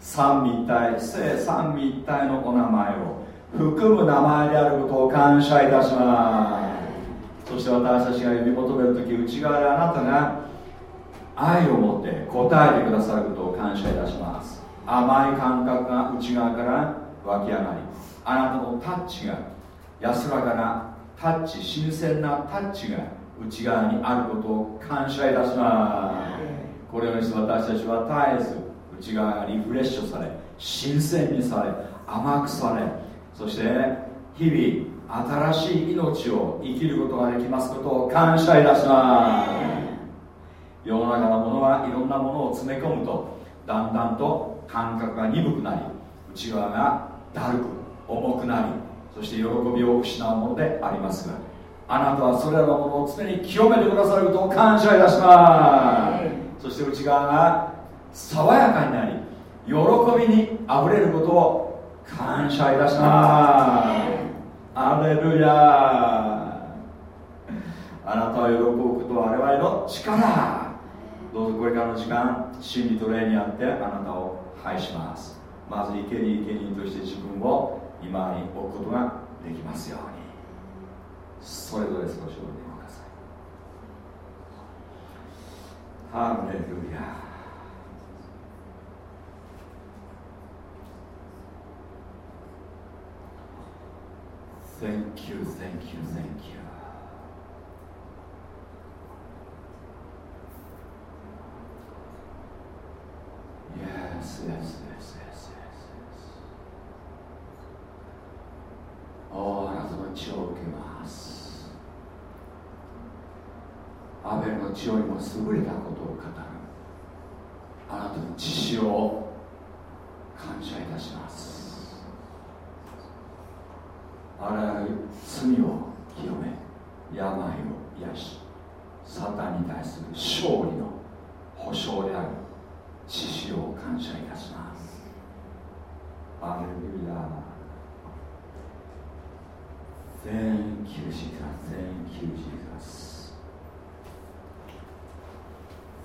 三位一体聖三位一体のお名前を含む名前であることを感謝いたします。そして私たちが呼び求める時内側であなたが愛を持って答えてくださることを感謝いたします。甘い感覚が内側から湧き上がりあなたのタッチが安らかなタッチ新鮮なタッチが内側にあることを感謝いたします。これをして私たちは絶えず内側がリフレッシュされ新鮮にされ甘くされそして日々新しい命を生きることができますことを感謝いたします。世の中のものはいろんなものを詰め込むとだんだんと感覚が鈍くなり内側がだるく重くなりそして喜びを失うものでありますがあなたはそれらのものを常に清めてくださることを感謝いたします。そして内側が爽やかになり喜びにあふれることを感謝いたします。アレルヤあなたを喜ぶことは我々の力。どうぞこれからの時間真理と霊にあってあなたを拝します。まず生贄生贄として自分を今に置くことができますように。それぞれ少しおいてください。ハレルヤ Thank you, thank you, thank you. Yes, yes, yes, yes, yes, yes. おあなたの血を受けます。アベルの血よりも優れたことを語る。あなたの血潮を感謝いたします。あらゆる罪を清め病を癒しサタンに対する勝利の保証である知識を感謝いたしますアレルヤ Thank you, Jesus. Thank you, Jesus.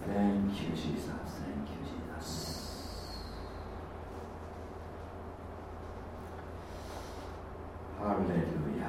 Thank you, Jesus. Thank you, Jesus. ハレルヤ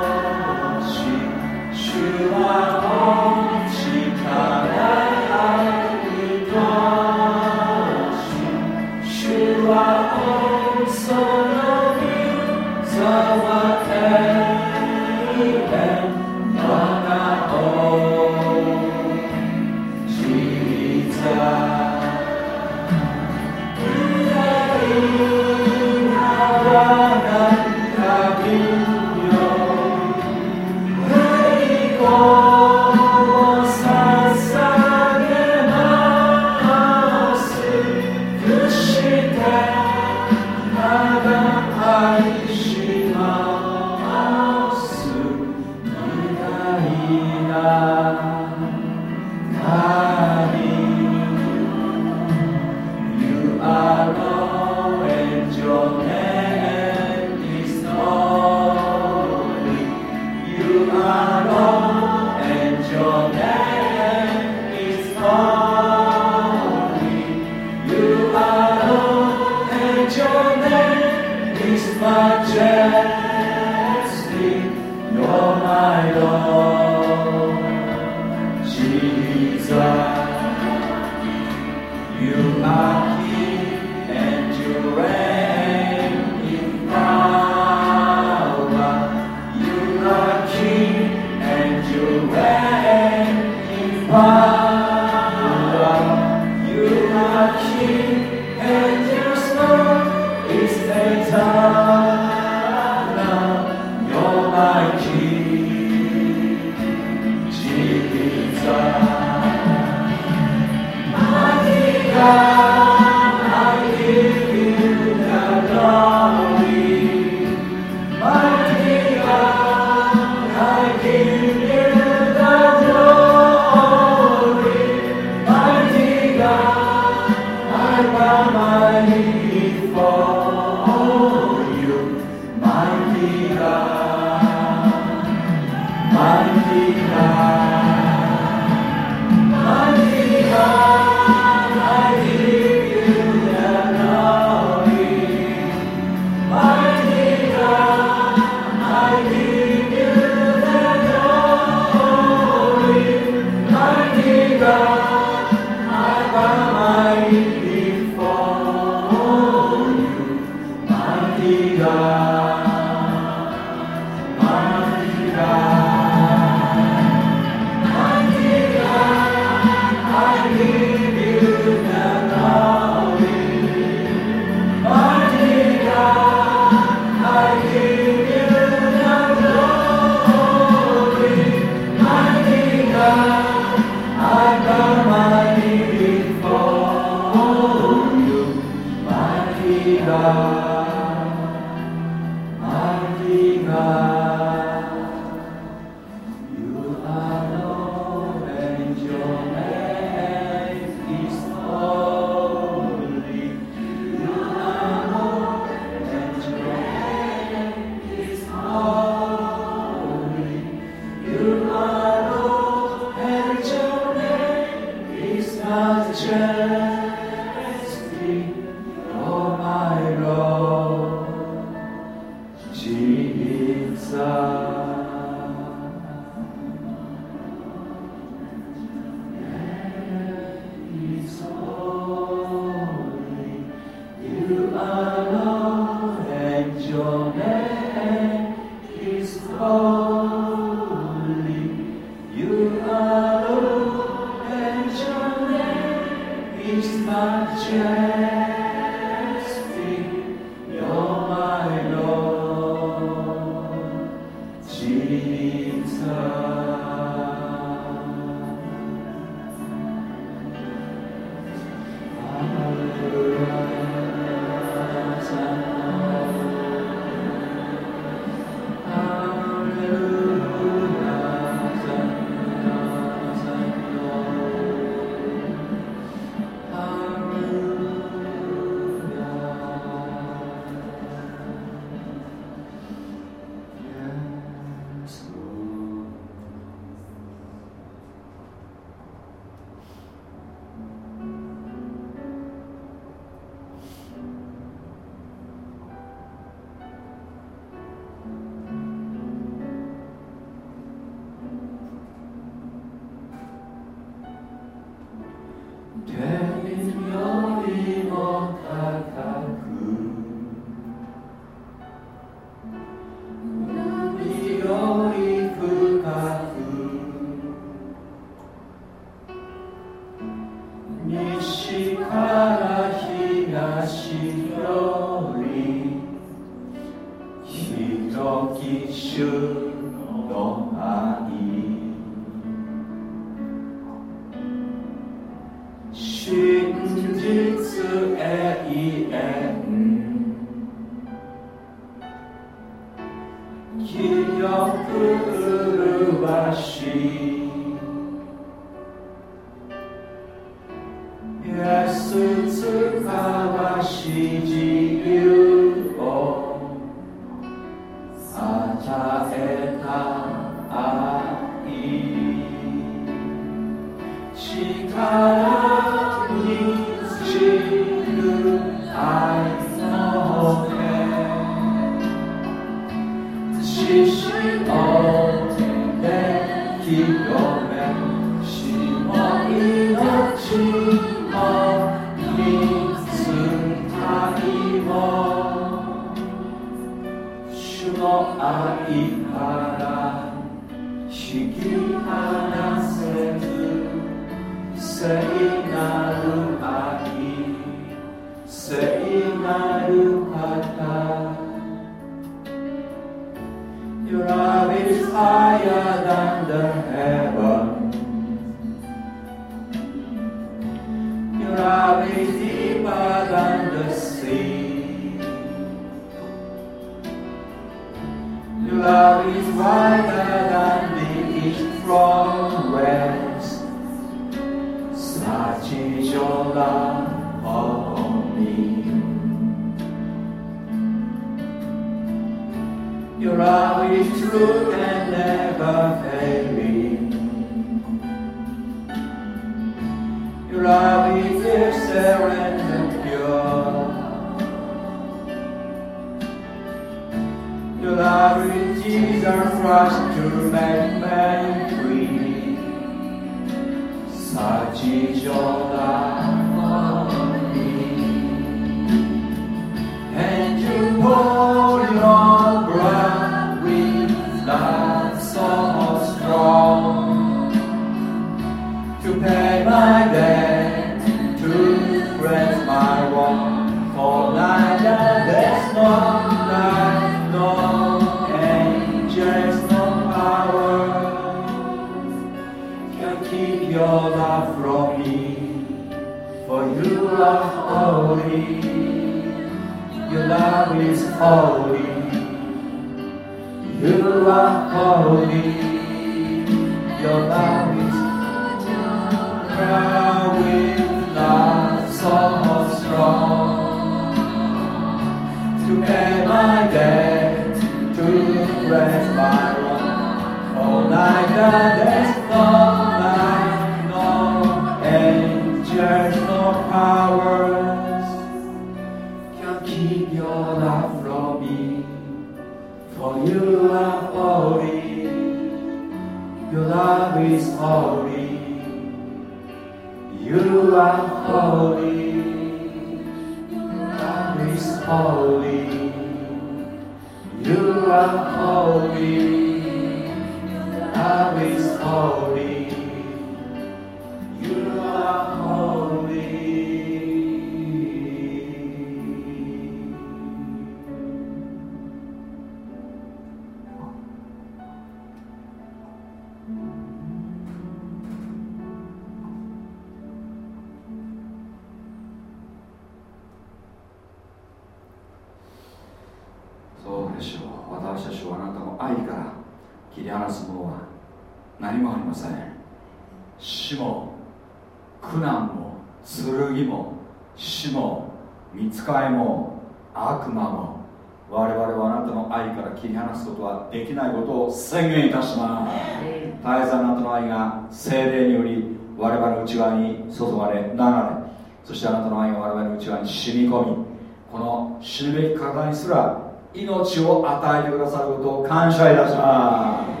方にすら命を与えてくださることを感謝いたします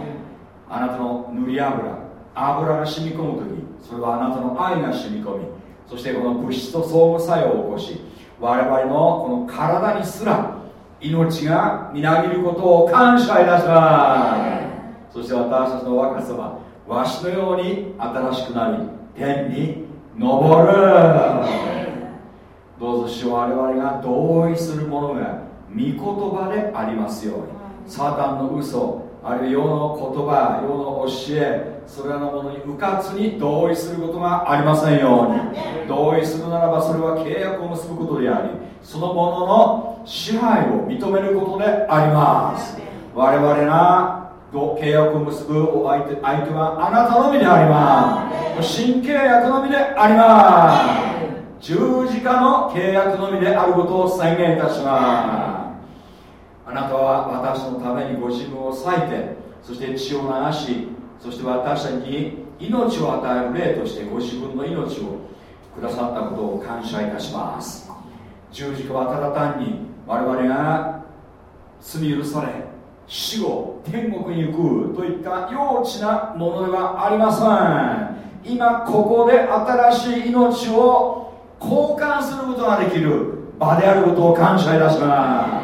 あなたの塗り油油が染み込む時それはあなたの愛が染み込みそしてこの物質と相互作用を起こし我々のこの体にすら命がみなぎることを感謝いたしますそして私たちの若さはわしのように新しくなり天に昇るどうぞ主我々が同意するものが御言葉でありますように。サタンの嘘あるいは世の言葉世の教えそれらのものにうかつに同意することがありませんように。同意するならばそれは契約を結ぶことでありそのものの支配を認めることであります。我々がと契約を結ぶお相手相手はあなたのみであります。新契約のみであります十字架の契約のみであることを宣言いたします。あなたは私のためにご自分を裂いてそして血を流しそして私たちに命を与える霊としてご自分の命をくださったことを感謝いたします。十字架はただ単に我々が罪許され死後天国に行くといった幼稚なものではありません。今ここで新しい命を交換することができる。場であることを感謝いたしま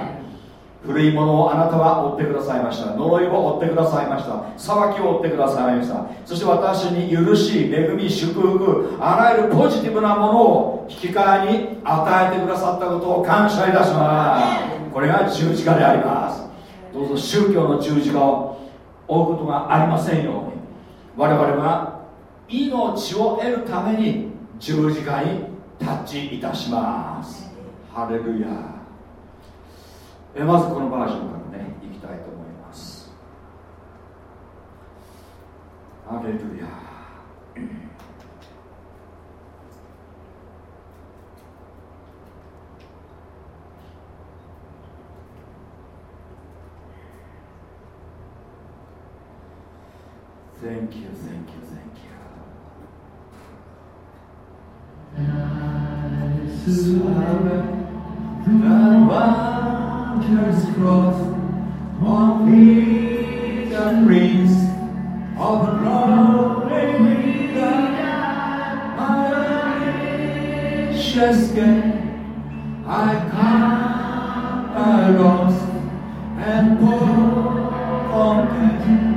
す古いものをあなたは追ってくださいました。呪いを追ってくださいました。裁きを追ってくださいました。そして私に許し恵み祝福あらゆるポジティブなものを引き換えに与えてくださったことを感謝いたします。これが十字架であります。どうぞ宗教の十字架を追うことがありませんように。我々は命を得るために十字架にタッチいたします。ハレルヤ。えまずこのバージョンからねいきたいと思います。ハレルヤ。Thank you, thank you, thank you. to highway that wanders across on feet and of a lonely My anxious game I can't I lost and poor forget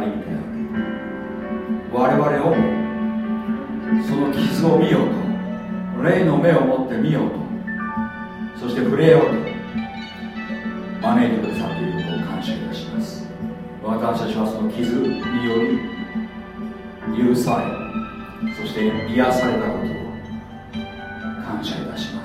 仰を顧みて我々をその傷を見ようと霊の目を持って見ようとそして触れようと招いてくださっていることを感謝いたします。私たちはその傷により許されそして癒されたことを感謝いたします。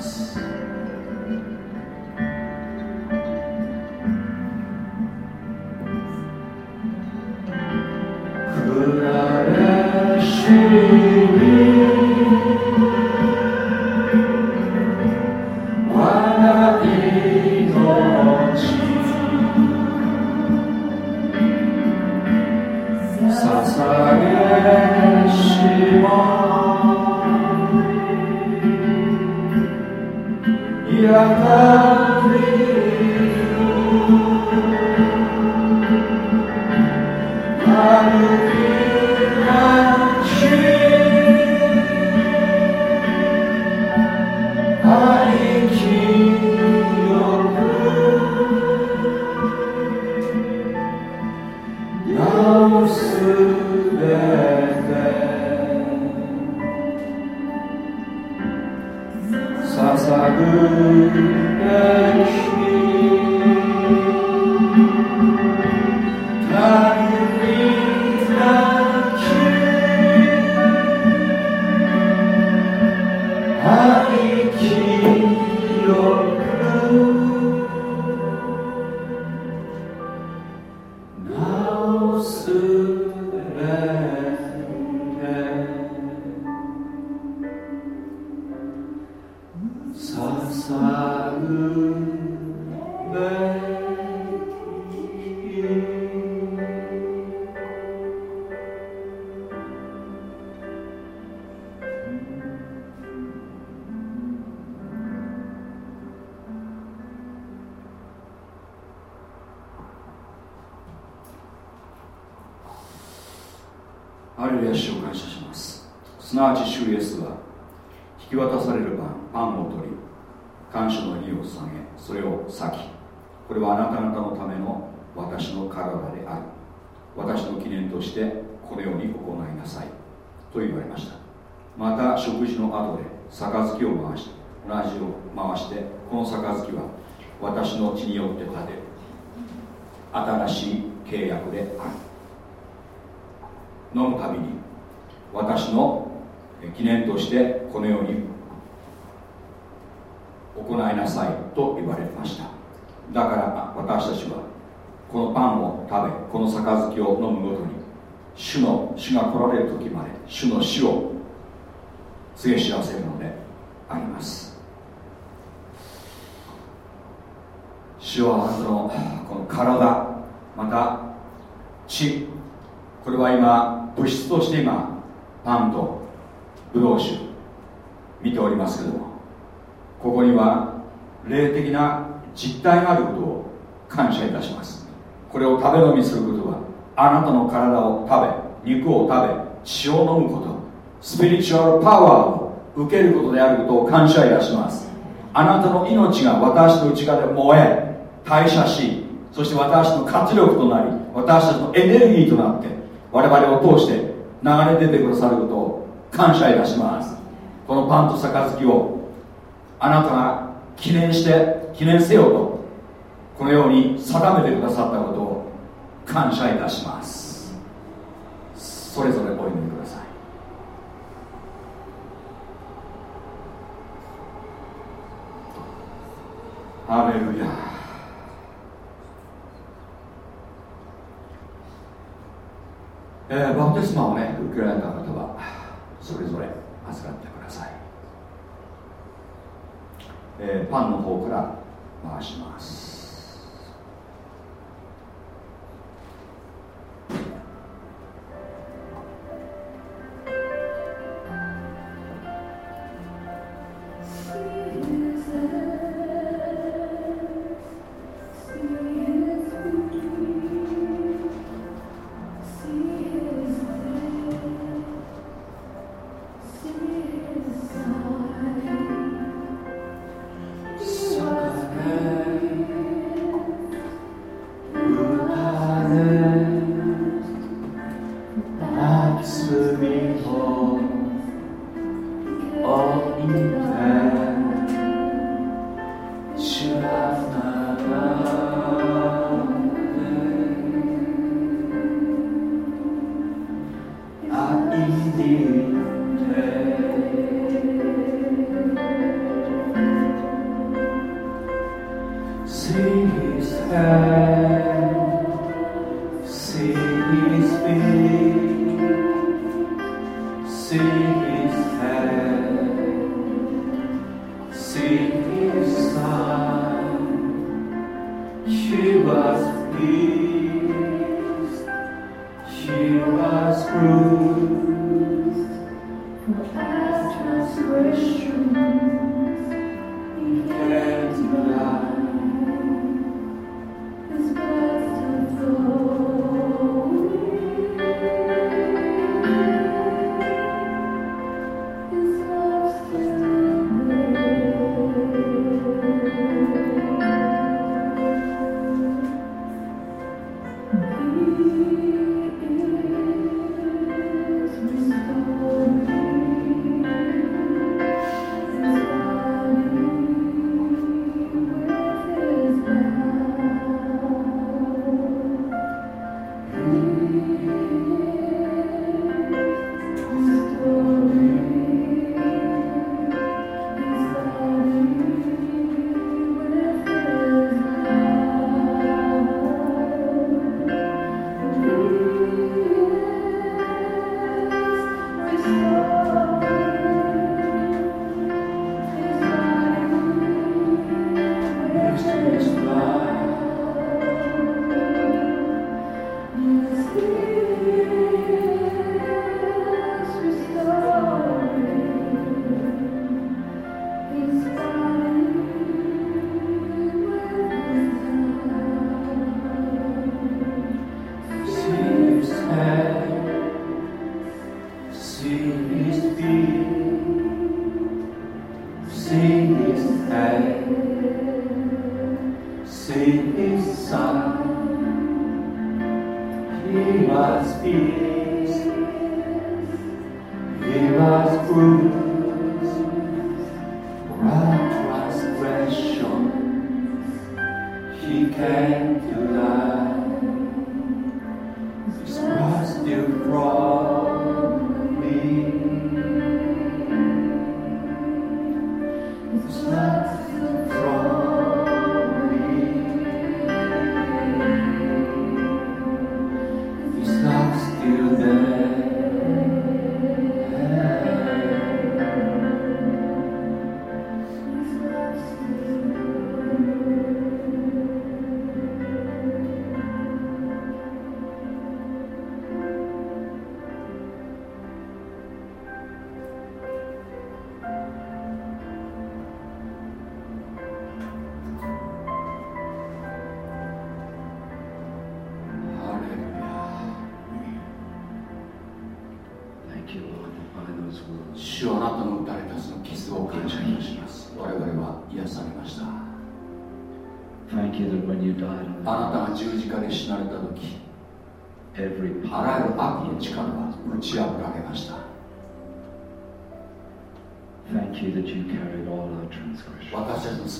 食事の後で杯を回して同じを回してこの杯は私の血によって立てる新しい契約である。飲むたびに私の記念としてこのように行いなさいと言われました。だから私たちはこのパンを食べこの杯を飲むごとに主の主が来られる時まで主の死を告げ知らせるのであります。主はあなたのこの体また血これは今物質として今パンとブドウ酒見ておりますけどもここには霊的な実体があることを感謝いたします。これを食べ飲みすることはあなたの体を食べ肉を食べ血を飲むこと。スピリチュアルパワーを受けることであることを感謝いたします。あなたの命が私の内側で燃え代謝しそして私の活力となり私たちのエネルギーとなって我々を通して流れ出てくださることを感謝いたします。このパンと杯をあなたが記念して記念せよとこのように定めてくださったことを感謝いたします。それぞれお祈りくださいハレルヤえー、バプテスマをね受けられた方はそれぞれ預かってください、えー、パンの方から回します。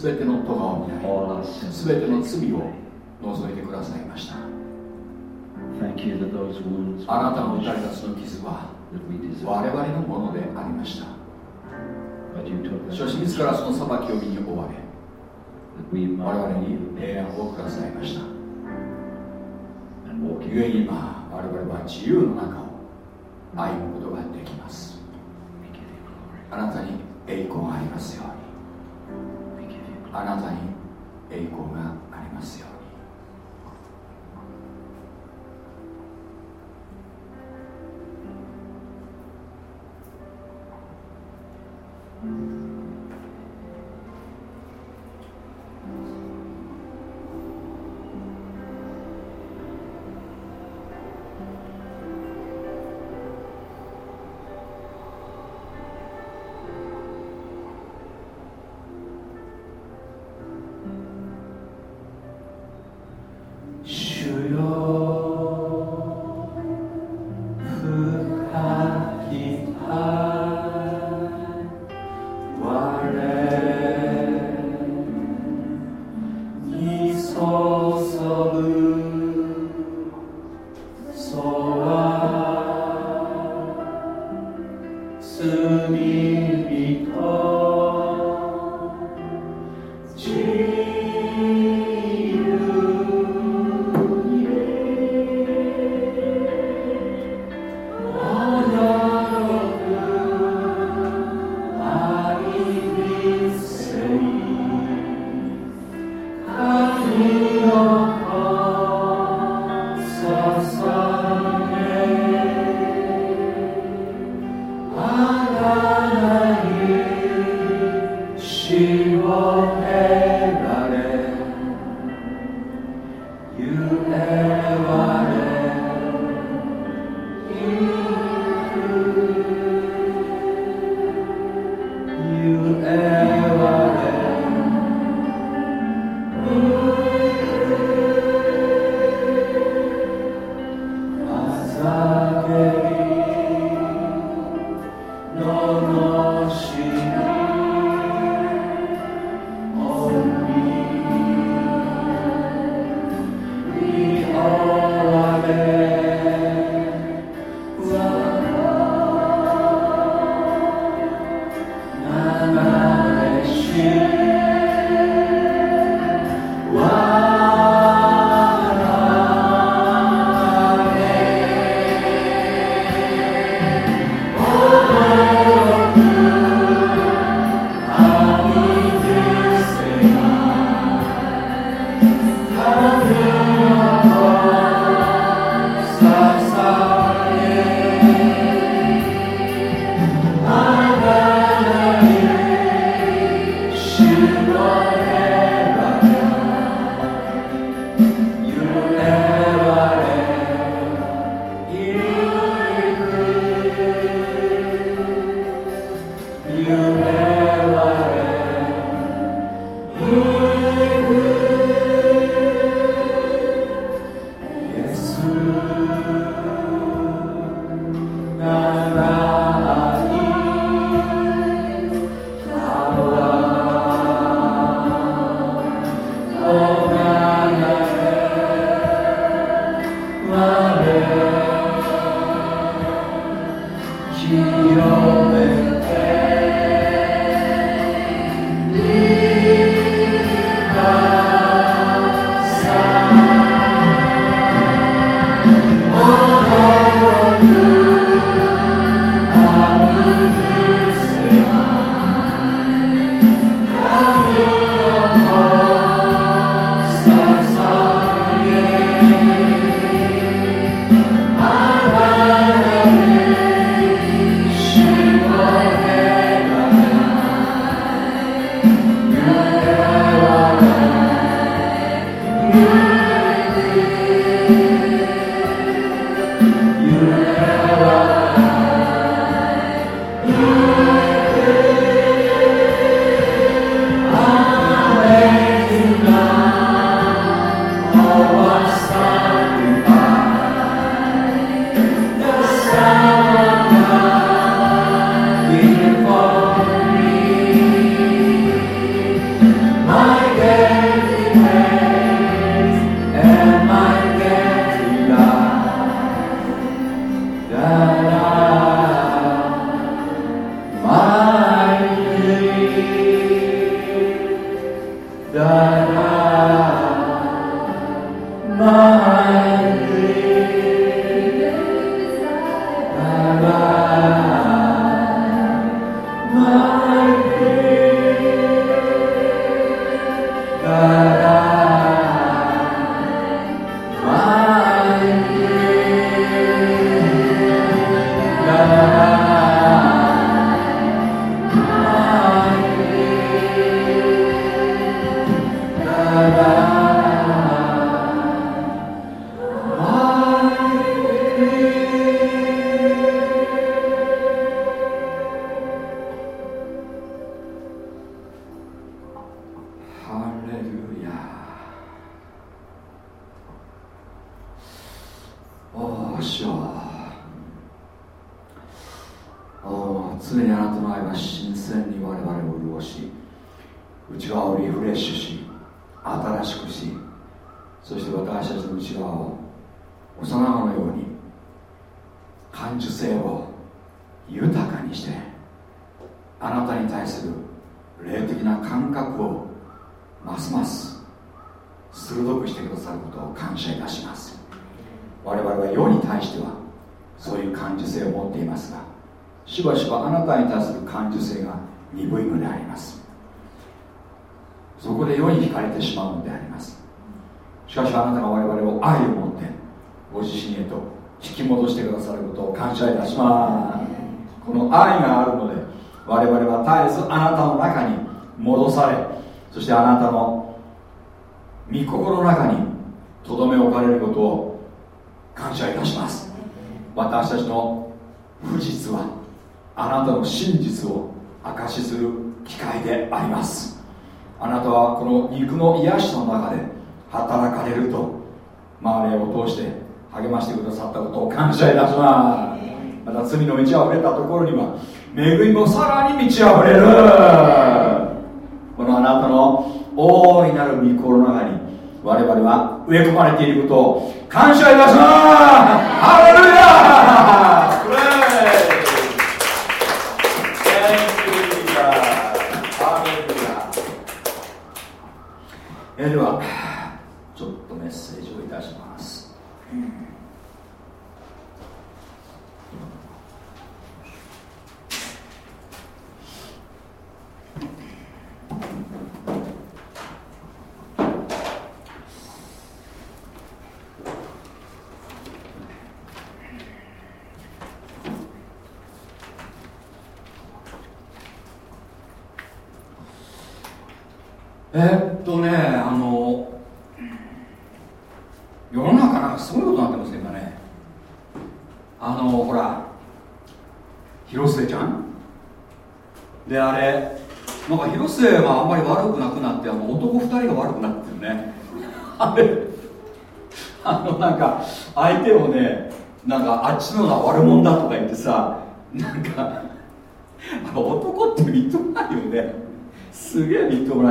全ての咎をすべての罪を除いてくださいました。あなたの打たれたその傷は我々のものでありました。しかし自らその裁きを身に追われ我々に平安をくださいました。ゆえに今我々は自由の中を歩むことができます。あなたに栄光がありますように。あなたに栄光がありますよ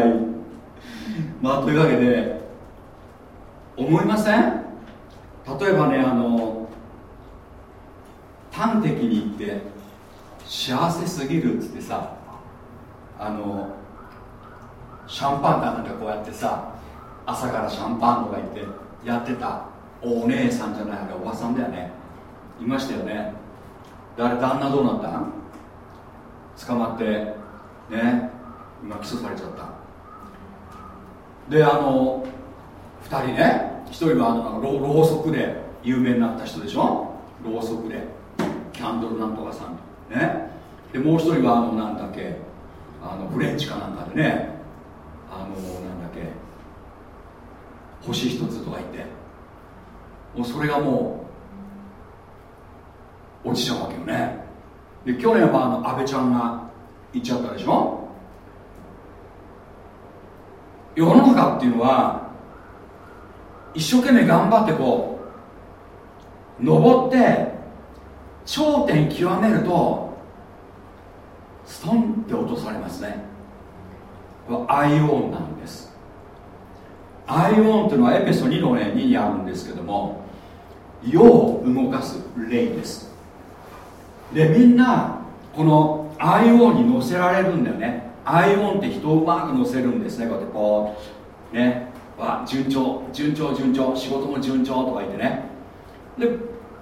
げえみっともない。まあというわけで思いません？例えばねあの端的に言って幸せすぎるっつってさあのシャンパンかなんかこうやってさ朝からシャンパンとか言ってやってたお姉さんじゃないあれおばさんだよね。いましたよね。であれ旦那どうなったん？捕まってね今起訴されちゃった。であの2人ね1人はあのろろうそくで有名になった人でしょ？ろうそくで。キャンドルなんとかさん。ね。でもう1人はあのなんだっけ？あのフレンチかなんかでね。あのなんだっけ？星一つとか言って。もうそれがもう落ちちゃうわけよね。で去年はあの安倍ちゃんが行っちゃったでしょ？世の中っていうのは一生懸命頑張ってこう登って頂点極めるとストンって落とされますね。これアイオンなんです。アイオンっていうのはエペソ2の、ね、2にあるんですけども世を動かす霊です。でみんなこのアイオンに乗せられるんだよね。アイオンって人をうまく乗せるんですね。こうやってこうね。わ順調。順調順調。仕事も順調とか言ってね。で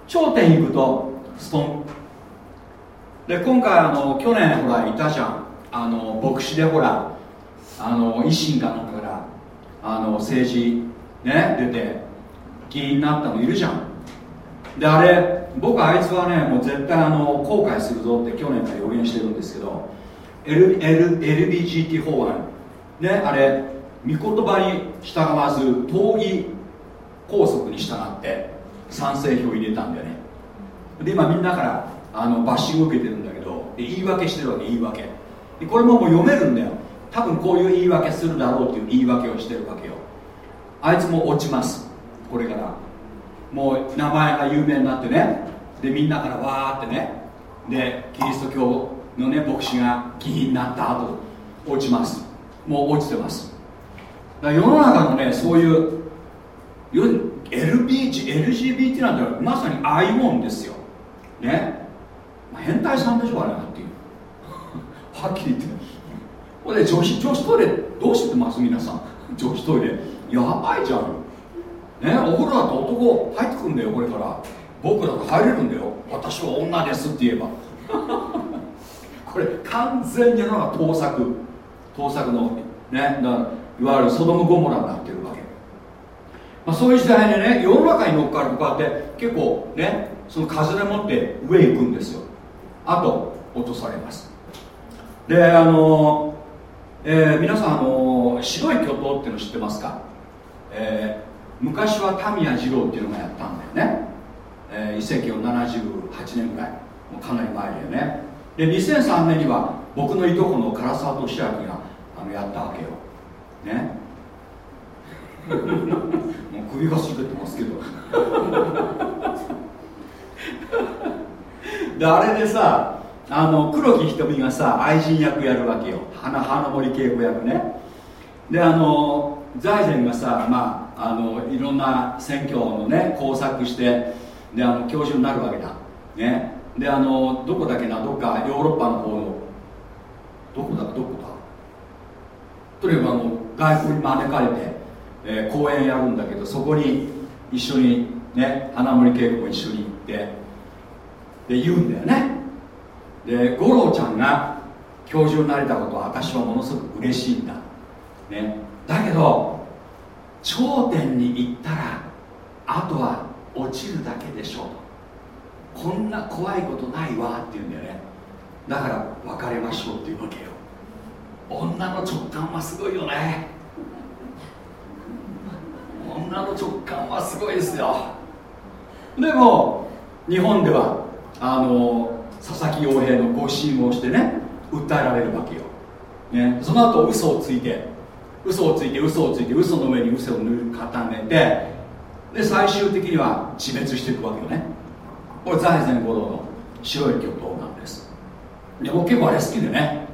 頂点行くとストン。で今回あの去年ほらいたじゃん。あの牧師でほらあの維新かなんだからあの政治ね出て議員になったのいるじゃん。であれ僕あいつはねもう絶対あの後悔するぞって去年から予言してるんですけど L L LBGT 法案。ねあれ御言葉に従わず党議拘束に従って賛成票を入れたんだよね。で今みんなからあのバッシング受けてるんだけど言い訳してるわけ言い訳。これももう読めるんだよ。多分こういう言い訳するだろうっていう言い訳をしてるわけよ。あいつも落ちます。これから。もう名前が有名になってね。でみんなからわーってね。でキリスト教のね牧師が議員になった後落ちます。もう落ちてます。だ世の中のねそういういわゆる LBG LGBT なんてまさにアイモンですよ。ね、まあ、変態さんでしょあれっていう。はっきり言って。これで女子女子トイレどうしてます？皆さん。女子トイレ。やばいじゃん。ねお風呂だと男入ってくんだよこれから。僕だと入れるんだよ。私は女ですって言えば。これ完全に世の中盗作。盗作のねいわゆるソドム・ゴモラになってるわけ、まあ、そういう時代でね世の中に乗っかるとこうやって結構ねその風でもって上行くんですよ。あと落とされます。であの、えー、皆さんあの白い巨頭っていうの知ってますか、えー、昔はタミヤ二郎っていうのがやったんだよね、えー、遺跡を78年ぐらい。もうかなり前だよね。で2003年には僕のいとこの唐沢俊明があのやったわけよ。ね。もう首がしげてますけど。であれでさあの黒木瞳がさ愛人役やるわけよ。花花森恵子役ね。であの財前がさまああのいろんな選挙のね工作してであの教授になるわけだ。ね。であのどこだけなどっかヨーロッパの方のどこだどこだ？とにかくあの外国に招かれて、えー、講演やるんだけどそこに一緒にね花森恵子も一緒に行ってで言うんだよね。で五郎ちゃんが教授になれたことは私はものすごく嬉しいんだ、ね、だけど頂点に行ったらあとは落ちるだけでしょうこんな怖いことないわって言うんだよね。だから別れましょうっていうわけよ。女の直感はすごいよね。女の直感はすごいですよ。でも日本ではあの佐々木陽平の誤信をしてね訴えられるわけよ、ね、その後嘘をついて嘘をついて嘘をついて嘘の上に嘘を塗り固めてで最終的には自滅していくわけよね。これ財前五郎の白い巨頭なんです。で僕結構あれ好きでね。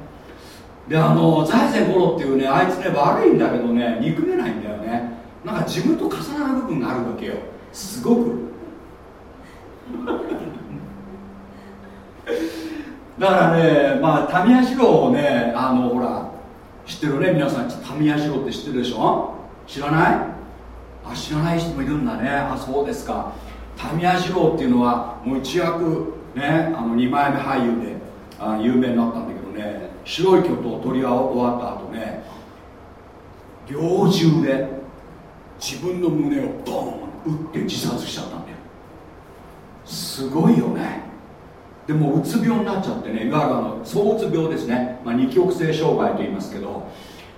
であの財前五郎っていうねあいつね悪いんだけどね憎めないんだよね。なんか自分と重なる部分があるわけよ。すごく。だからねまあタミヤ次郎をねあのほら知ってるね？皆さんタミヤ次郎って知ってるでしょ？知らない？あ知らない人もいるんだね。あそうですか。タミヤ次郎っていうのはもう一躍ねあの2枚目俳優であ有名になったんだけどね白い巨頭を取り終わった後ね猟銃で自分の胸をドーン撃って自殺しちゃったんだよ。すごいよね。でもうつ病になっちゃってねいわゆるあの躁うつ病ですね、まあ、二極性障害と言いますけど。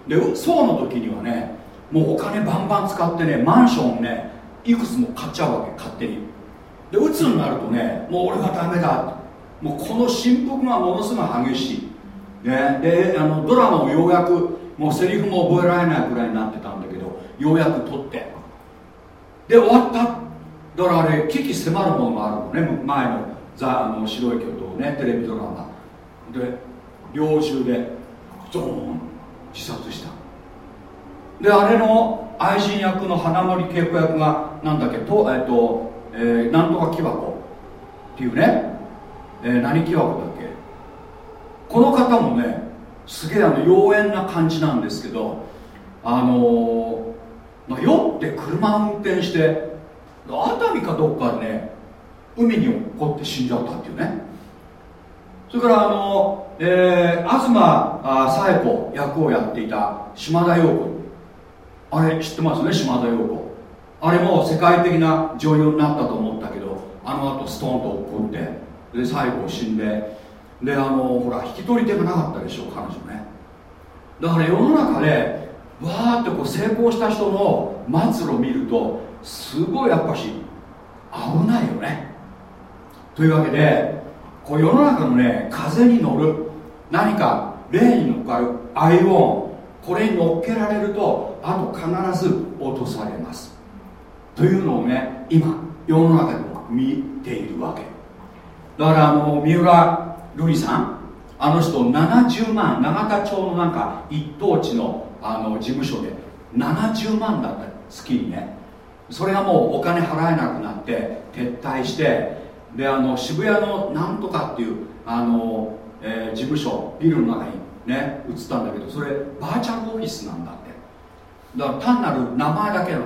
でそうの時にはねもうお金バンバン使ってねマンションねいくつも買っちゃうわけ勝手に。でうつになるとねもう俺はダメだ。もうこの振幅がものすごい激しい、ね、であのドラマもようやくもうセリフも覚えられないくらいになってたんだけどようやく撮って。で終わった。だからあれ危機迫るものがあるのね。前のザあの白い巨頭ね。テレビドラマ。で猟銃でゾーン。自殺した。であれの愛人役の花森恵子役がなんだっけと、えっとえー、なんとか木箱っていうね、えー、何木箱だっけ。この方もねすげえあの妖艶な感じなんですけどあのー、酔って車運転して熱海かどっかでね海に落っこって死んじゃったっていうね。それからあの、えー、東佐恵子役をやっていた島田陽子。あれ知ってますね島田陽子。あれも世界的な女優になったと思ったけどあの後ストーンと落っこってで最後死んでであのほら引き取り手がなかったでしょ彼女ね。だから世の中でわーってこう成功した人の末路を見るとすごいやっぱし危ないよね。というわけでこう世の中のね風に乗る何か霊に乗っかるアイオンこれに乗っけられるとあと必ず落とされます。というのをね今世の中でも見ているわけ。だからあの三浦瑠麗さんあの人70万永田町のなんか一等地のあの事務所で70万だった月にね。それがもうお金払えなくなって撤退してであの渋谷のなんとかっていうあの、えー、事務所ビルの中にね移ったんだけどそれバーチャルオフィスなんだって。だから単なる名前だけなの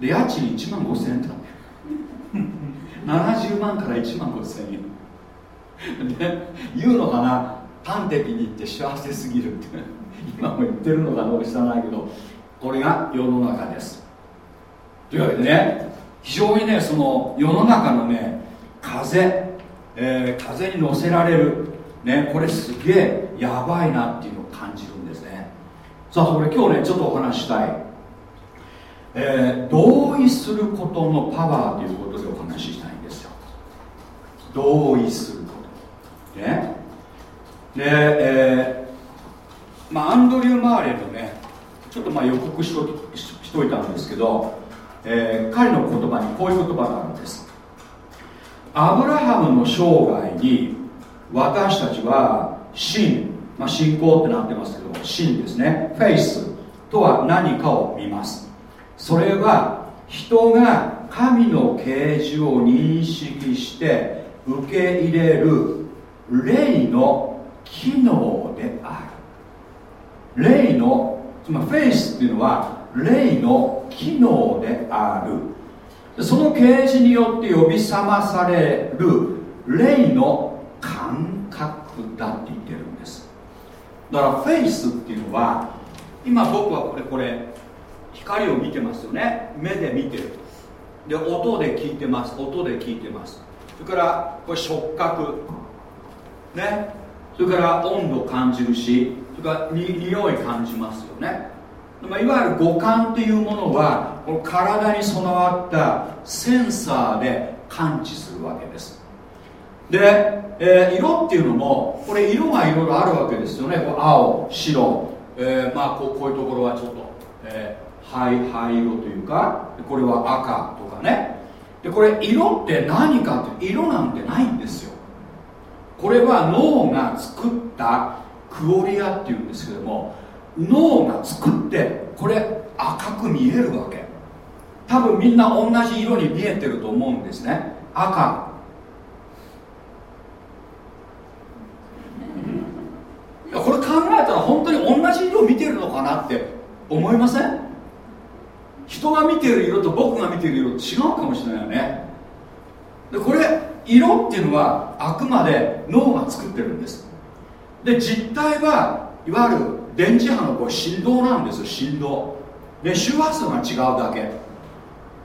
で家賃1万5000円ってなんだよ70万から1万5000円。で言うのかな？端的に言って幸せすぎるって。今も言ってるのかどうか知らないけどこれが世の中です。というわけでね非常にねその世の中のね風、えー、風に乗せられる、ね、これすげえやばいなっていうのを感じるんですね。さあそれ今日ねちょっとお話したい、えー、同意することのパワーということでお話ししたいんですよ。同意すること。ね。で、えーまあ、アンドリュー・マーレのねちょっとまあ予告しとしといたんですけど、えー、彼の言葉にこういう言葉があるんです。アブラハムの生涯に私たちは信、まあ、信仰ってなってますけど信ですね。フェイスとは何かを見ます。それは人が神の啓示を認識して受け入れる霊の機能である。霊のつまりフェイスっていうのは霊の機能である。その啓示によって呼び覚まされる霊の感覚だって言ってるんです。だからフェイスっていうのは今僕はこれこれ光を見てますよね。目で見てる。で音で聞いてます。音で聞いてます。それからこれ触覚。ね。それから温度感じるし。それからに匂い感じますよね。ま、いわゆる五感っていうものはこの体に備わったセンサーで感知するわけです。で、えー、色っていうのもこれ色がいろいろあるわけですよね。こ青白、えー、まあこうこういうところはちょっと、え、灰灰色というかこれは赤とかね。でこれ色って何かって色なんてないんですよ。これは脳が作ったクオリアっていうんですけども脳が作ってこれ赤く見えるわけ。多分みんな同じ色に見えてると思うんですね。赤。これ考えたら本当に同じ色見てるのかなって思いません？人が見てる色と僕が見てる色違うかもしれないよね。でこれ色っていうのはあくまで脳が作ってるんです。で実体はいわゆる電磁波のこう振動なんですよ振動。で周波数が違うだけ。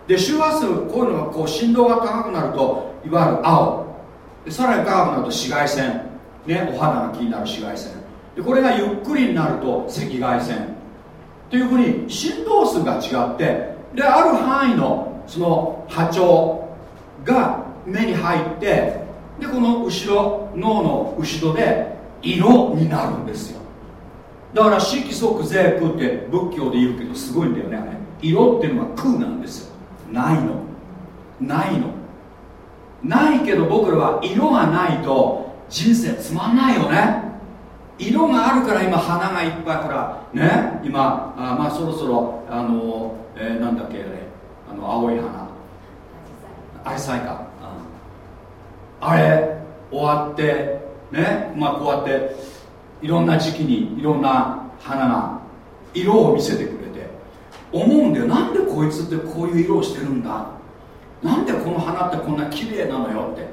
で周波数こういうのがこう振動が高くなるといわゆる青。でさらに高くなると紫外線。ねお肌が気になる紫外線。でこれがゆっくりになると赤外線。というふうに振動数が違ってである範囲のその波長が目に入ってでこの後ろ脳の後ろで色になるんですよ。だから色即税空って仏教で言うけどすごいんだよね色っていうのは空なんですよ。ないの。ないの。ないけど僕らは色がないと人生つまんないよね。色があるから今花がいっぱいほらね？今あまあそろそろあの、えー、なんだっけあれ。あの青い花。アジサイか、うん、あれ？終わってね？まあこうやっていろんな時期にいろんな花が色を見せてくれて。思うんだよ。なんでこいつってこういう色をしてるんだ？なんでこの花ってこんな綺麗なのよって。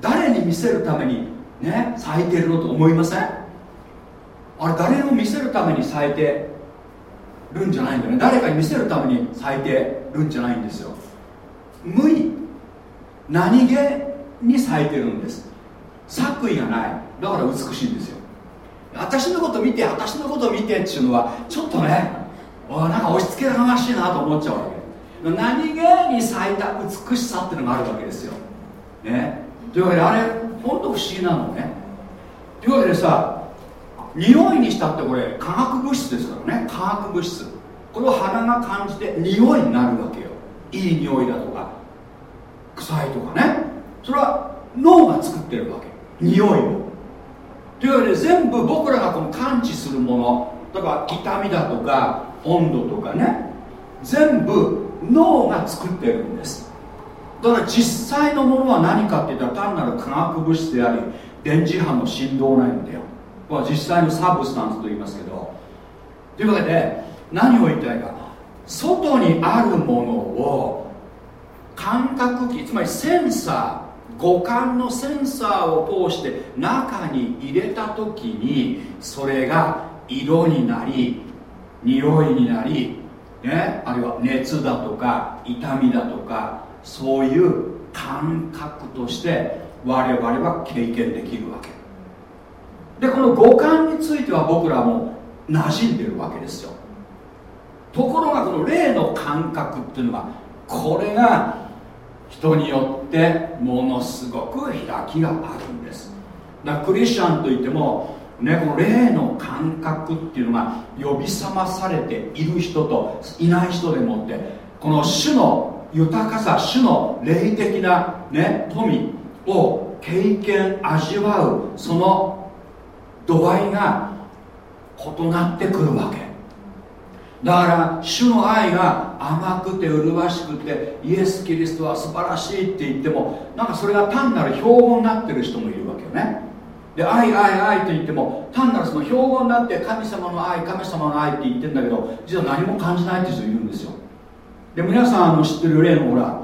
誰に見せるためにね？咲いてるのと思いません？あれ誰を見せるために咲いてるんじゃないんだよね。誰かに見せるために咲いてるんじゃないんですよ。無意何気に咲いてるんです。作為がない。だから美しいんですよ。私のこと見て私のこと見てっていうのはちょっとねなんか押し付けがましいなと思っちゃうわけ。何気に咲いた美しさっていうのがあるわけですよ、ね、というわけであれ本当不思議なのね。というわけでさ匂いにしたってこれ化学物質ですからね。化学物質。これを鼻が感じて匂いになるわけよ。いい匂いだとか。臭いとかね。それは脳が作ってるわけ。匂いを。というわけで全部僕らがこの感知するもの。例えば痛みだとか温度とかね。全部脳が作ってるんです。だから実際のものは何かって言ったら単なる化学物質であり電磁波の振動なんだよ。これは実際のサブスタンスと言いますけど。というわけで何を言いたいか。外にあるものを感覚器つまりセンサー五感のセンサーを通して中に入れた時にそれが色になり匂いになり、ね、あるいは熱だとか痛みだとかそういう感覚として我々は経験できるわけ。でこの五感については僕らも馴染んでるわけですよ。ところがこの霊の感覚っていうのはこれが人によってものすごく開きがあるんです。だからクリスチャンといってもね、この霊の感覚っていうのが呼び覚まされている人といない人でもってこの種の豊かさ種の霊的な、ね、富を経験味わうその度合いが異なってくるわけ。だから主の愛が甘くて麗しくてイエス・キリストは素晴らしいって言ってもなんかそれが単なる標語になってる人もいるわけよね。で愛愛愛と言っても単なるその標語になって神様の愛神様の愛って言ってるんだけど実は何も感じないって人いるんですよ。で皆さんあの知ってる例のほら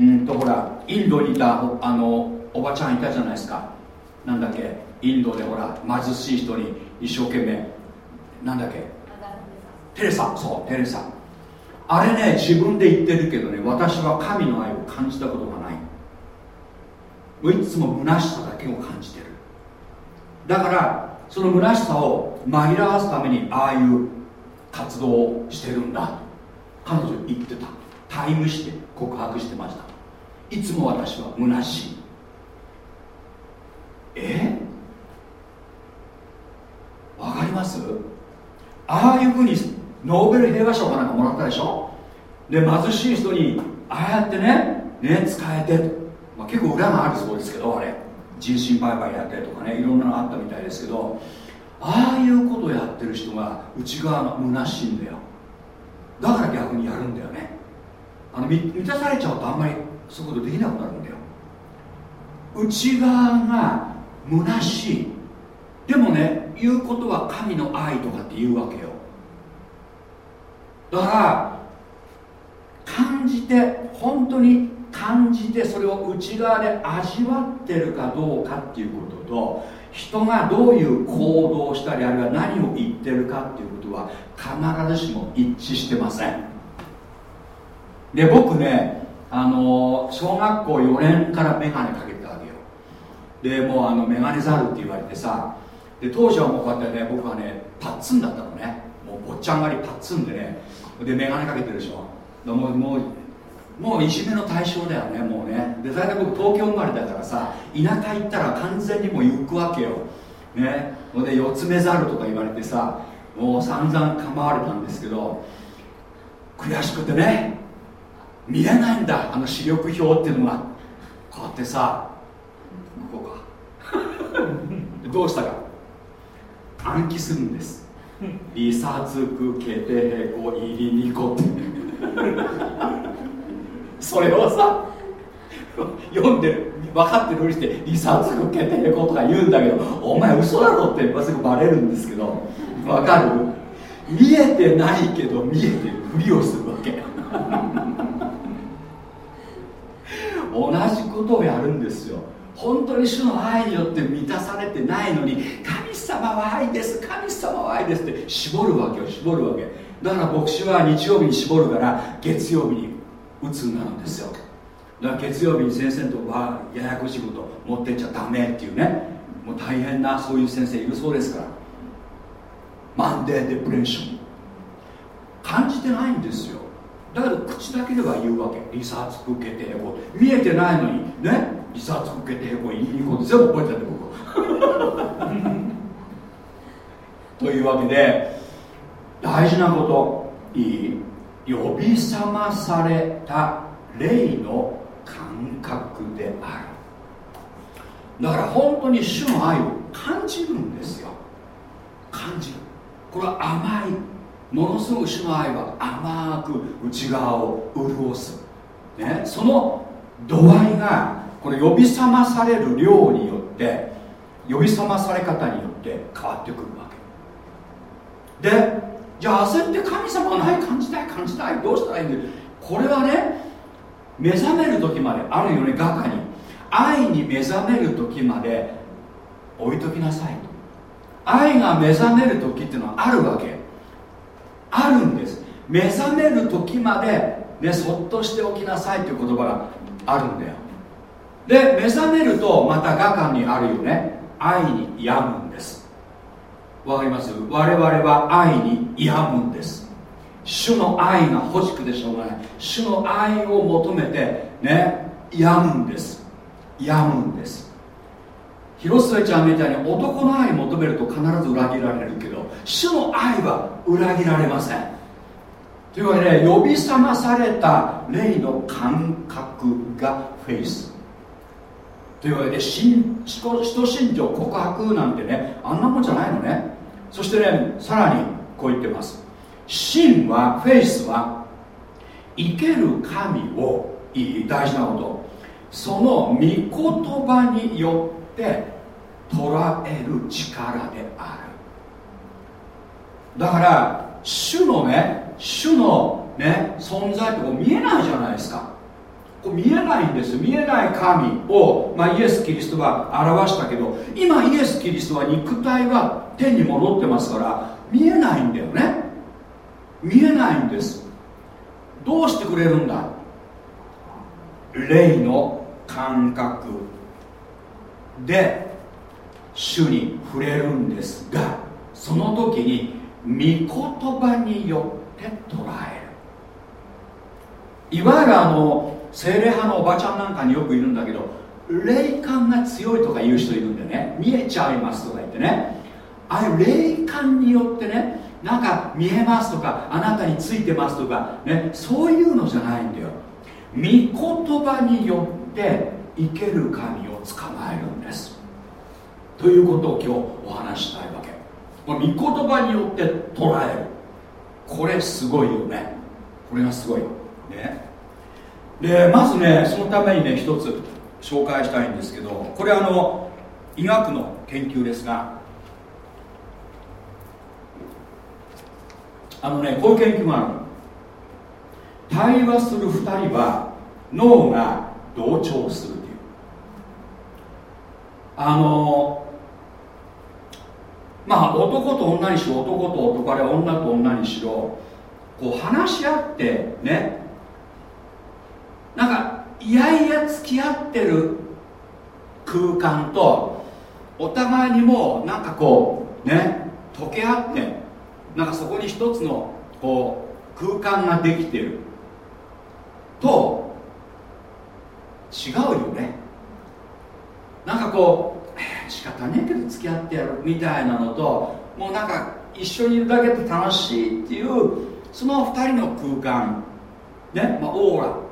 うんとほらインドにいたあのおばちゃんいたじゃないですか。なんだっけ？インドでほら貧しい人に一生懸命なんだっけ？テレサ。そうテレサ。あれね自分で言ってるけどね私は神の愛を感じたことがない。いつも虚しさだけを感じてる。だからその虚しさを紛らわすためにああいう活動をしてるんだ。彼女言ってた。タイムして告白してました。いつも私は虚しい。え？わかります？ああいうふうにノーベル平和賞かなんかもらったでしょ？で貧しい人にああやってねね使えて、まあ、結構裏があるそうですけどあれ。人身売買やったりとかねいろんなのあったみたいですけどああいうことやってる人が内側が虚しいんだよ。だから逆にやるんだよね。あの満たされちゃうとあんまりそういうことできなくなるんだよ。内側が虚しい。でもね言うことは神の愛とかって言うわけよ。だから感じて本当に感じてそれを内側で味わってるかどうかっていうことと人がどういう行動をしたりあるいは何を言ってるかっていうことは必ずしも一致してません。で僕ねあの小学校4年から眼鏡かけてたわけよ。でもうあの眼鏡ザルって言われてさで当時はもうこうやってね僕はねパッツンだったのね。もう坊ちゃん狩りパッツンでね。で眼鏡かけてるでしょ。もうもうもういじめの対象だよねもうね。で大体僕東京生まれだからさ田舎行ったら完全にもう行くわけよ。ね。ほんで四つ目ざるとか言われてさもう散々構われたんですけど悔しくてね見えないんだあの視力表っていうのが。こうやってさ向こうか どうしたか。暗記するんです。リサつくけてへこ入りにこって。それをさ読んでる分かってるふりしてリサーチ受けてることか言うんだけどお前嘘だろってすぐバレるんですけど分かる？見えてないけど見えてるふりをするわけ。同じことをやるんですよ本当に主の愛によって満たされてないのに神様は愛です神様は愛ですって絞るわけよ絞るわけ。だから牧師は日曜日に絞るから月曜日に打つなるんですよ。だから月曜日に先生とはややこしいこと持ってっちゃダメっていうね。もう大変なそういう先生いるそうですから。マンデーデプレッション。感じてないんですよ。だけど口だけでは言うわけ。リサーチ受けてこう見えてないのに。ね？リサーチ受けてこう言いこう全部覚えてたんで僕というわけで大事なこといい呼び覚まされた霊の感覚である。だから本当に主の愛を感じるんですよ。感じる。これは甘い。ものすごく主の愛は甘く内側を潤す、ね、その度合いがこれ呼び覚まされる量によって呼び覚まされ方によって変わってくるわけ。でじゃあ焦って神様がない感じたい感じたいどうしたらいいんだよ。これはね目覚める時まであるよね画家に。愛に目覚める時まで置いときなさいと。愛が目覚める時っていうのはあるわけ。あるんです。目覚める時までねそっとしておきなさいという言葉があるんだよ。で目覚めるとまた画家にあるよね。愛に病むんです。わかります？我々は愛に病むんです。主の愛が欲しくてしょうがない。主の愛を求めてね病むんです。病むんです。広末ちゃんみたいに男の愛求めると必ず裏切られるけど主の愛は裏切られません。というわけで呼び覚まされた霊の感覚がフェイス。というわけで使徒信条告白なんてねあんなもんじゃないのね。そしてねさらにこう言ってます。真はフェイスは生ける神をいい大事なこと。その御言葉によって捉える力である。だから主のね主のね存在ってこう見えないじゃないですか。見えないんです。見えない神を、まあ、イエス・キリストは表したけど今イエス・キリストは肉体は天に戻ってますから見えないんだよね。見えないんです。どうしてくれるんだ？霊の感覚。で主に触れるんですがその時に御言葉によって捉える。いわゆるあの精霊派のおばちゃんなんかによくいるんだけど霊感が強いとか言う人いるんでね。見えちゃいますとか言ってね。ああいう霊感によってねなんか見えますとかあなたについてますとかねそういうのじゃないんだよ。御言葉によって生ける神を捕まえるんです。ということを今日お話したいわけ。こ御言葉によって捉える。これすごいよね。これがすごい。ね。でまずねそのためにね一つ紹介したいんですけどこれあの医学の研究ですがあのねこういう研究もある対話する2人は脳が同調するという。あのまあ男と女にしろ男と男あれ女と女にしろこう話し合ってねなんかいやいや付き合ってる空間とお互いにもなんかこうね溶け合ってなんかそこに一つのこう空間ができてると違うよね。なんかこう仕方ねえけど付き合ってやるみたいなのともうなんか一緒にいるだけで楽しいっていうその2人の空間ね、まあ、オーラ。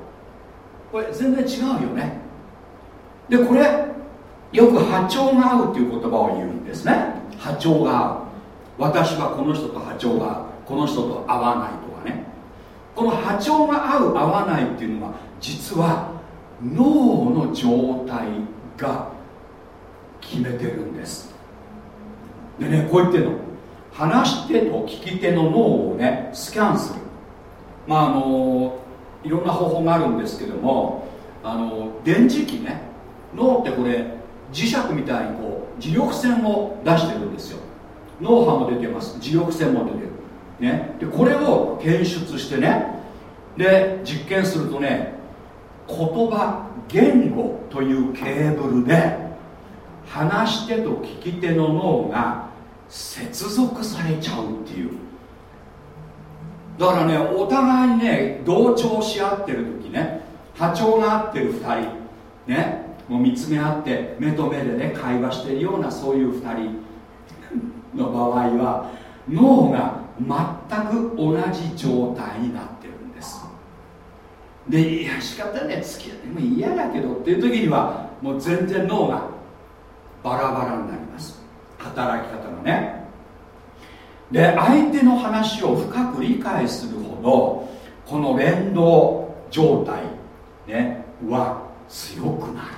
これ全然違うよね。でこれよく波長が合うっていう言葉を言うんですね。波長が合う。私はこの人と波長が合う。この人と合わないとかね。この波長が合う合わないっていうのは実は脳の状態が決めてるんです。でねこう言ってるの。話し手と聞き手の脳をねスキャンする。まああのいろんな方法があるんですけどもあの電磁気ね脳ってこれ磁石みたいにこう磁力線を出してるんですよ。脳波も出てます。磁力線も出てる、ね、でこれを検出してねで実験するとね言葉言語というケーブルで話し手と聞き手の脳が接続されちゃうっていう。だからねお互いにね同調し合ってる時ね波長が合ってる2人ねもう見つめ合って目と目でね会話してるようなそういう2人の場合は脳が全く同じ状態になってるんです。でいや仕方ね付き合っても嫌だけどっていう時にはもう全然脳がバラバラになります。働き方がね。で相手の話を深く理解するほどこの連動状態、ね、は強くなる。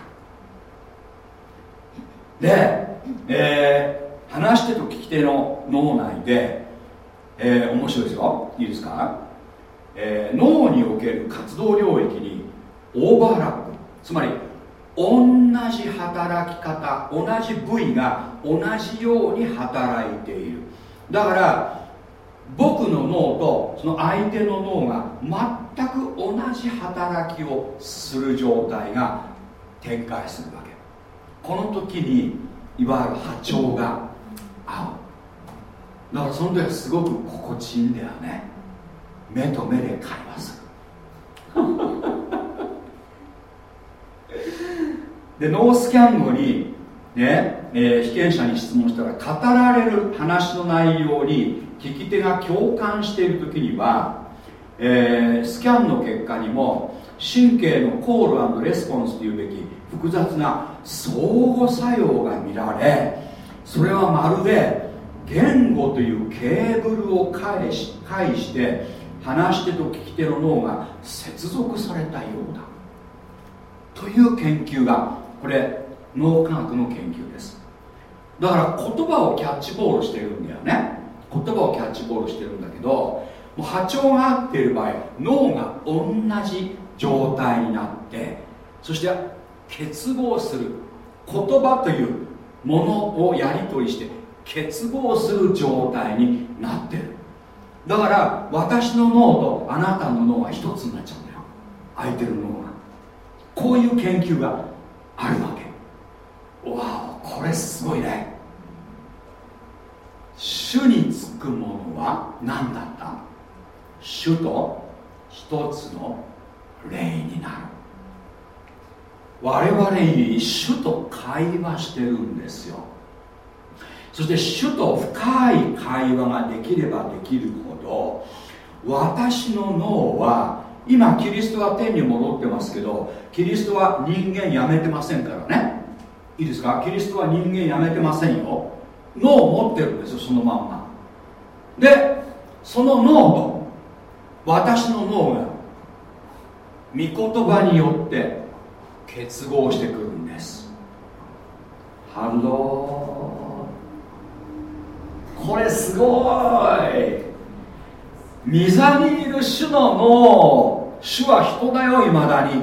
で、えー、話し手と聞き手の脳内で、えー、面白いですよ。いいですか、えー、脳における活動領域にオーバーラップ。つまり同じ働き方同じ部位が同じように働いている。だから僕の脳とその相手の脳が全く同じ働きをする状態が展開するわけ。この時にいわゆる波長が合う。だからその時はすごく心地いいんだよね。目と目で会話する。でノースキャン後にね、えー、被験者に質問したら語られる話の内容に聞き手が共感している時には、えー、スキャンの結果にも神経のコールレスポンスというべき複雑な相互作用が見られそれはまるで言語というケーブルを介し介して話し手と聞き手の脳が接続されたようだ。という研究がこれ脳科学の研究です。だから言葉をキャッチボールしてるんだよね。言葉をキャッチボールしてるんだけどもう波長が合っている場合脳が同じ状態になってそして結合する言葉というものをやり取りして結合する状態になってる。だから私の脳とあなたの脳は一つになっちゃうんだよ。空いてる脳が。こういう研究があるわけ。わおこれすごいね。主につくものは何だった？主と一つの霊になる。我々に主と会話してるんですよ。そして主と深い会話ができればできるほど私の脳は今キリストは天に戻ってますけどキリストは人間やめてませんからね。いいですか？キリストは人間やめてませんよ。脳を持ってるんですよそのまんま。でその脳と私の脳が御言葉によって結合してくるんです。ハロー。これすごい。御座にいる主の脳主は人だよいまだに。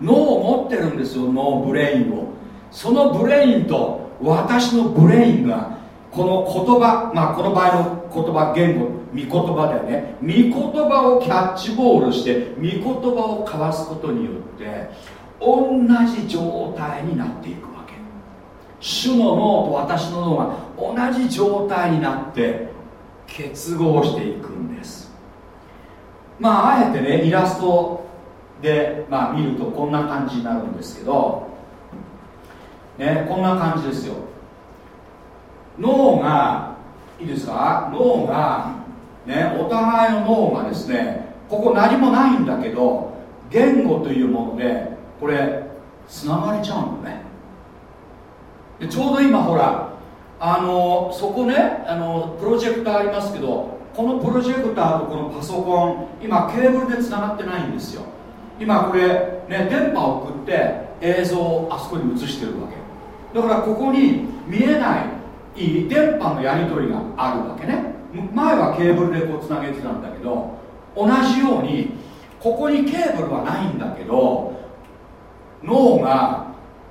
脳を持ってるんですよ脳 brain を。その brain と私の brain がこの言葉まあこの場合の言葉言語御言葉だよね。御言葉をキャッチボールして御言葉を交わすことによって同じ状態になっていくわけ。主の脳と私の脳が同じ状態になって結合していくんです。まああえてねイラストで、まあ、見るとこんな感じになるんですけどねこんな感じですよ。脳がいいですか？脳がねお互いの脳がですねここ何もないんだけど言語というものでこれつながれちゃうのね。でちょうど今ほらあのそこねあのプロジェクターありますけどこのプロジェクターとこのパソコン今ケーブルでつながってないんですよ。今これね電波を送って映像をあそこに映してるわけ。だからここに見えない電波のやり取りがあるわけね。前はケーブルでこうつなげてたんだけど同じようにここにケーブルはないんだけど脳が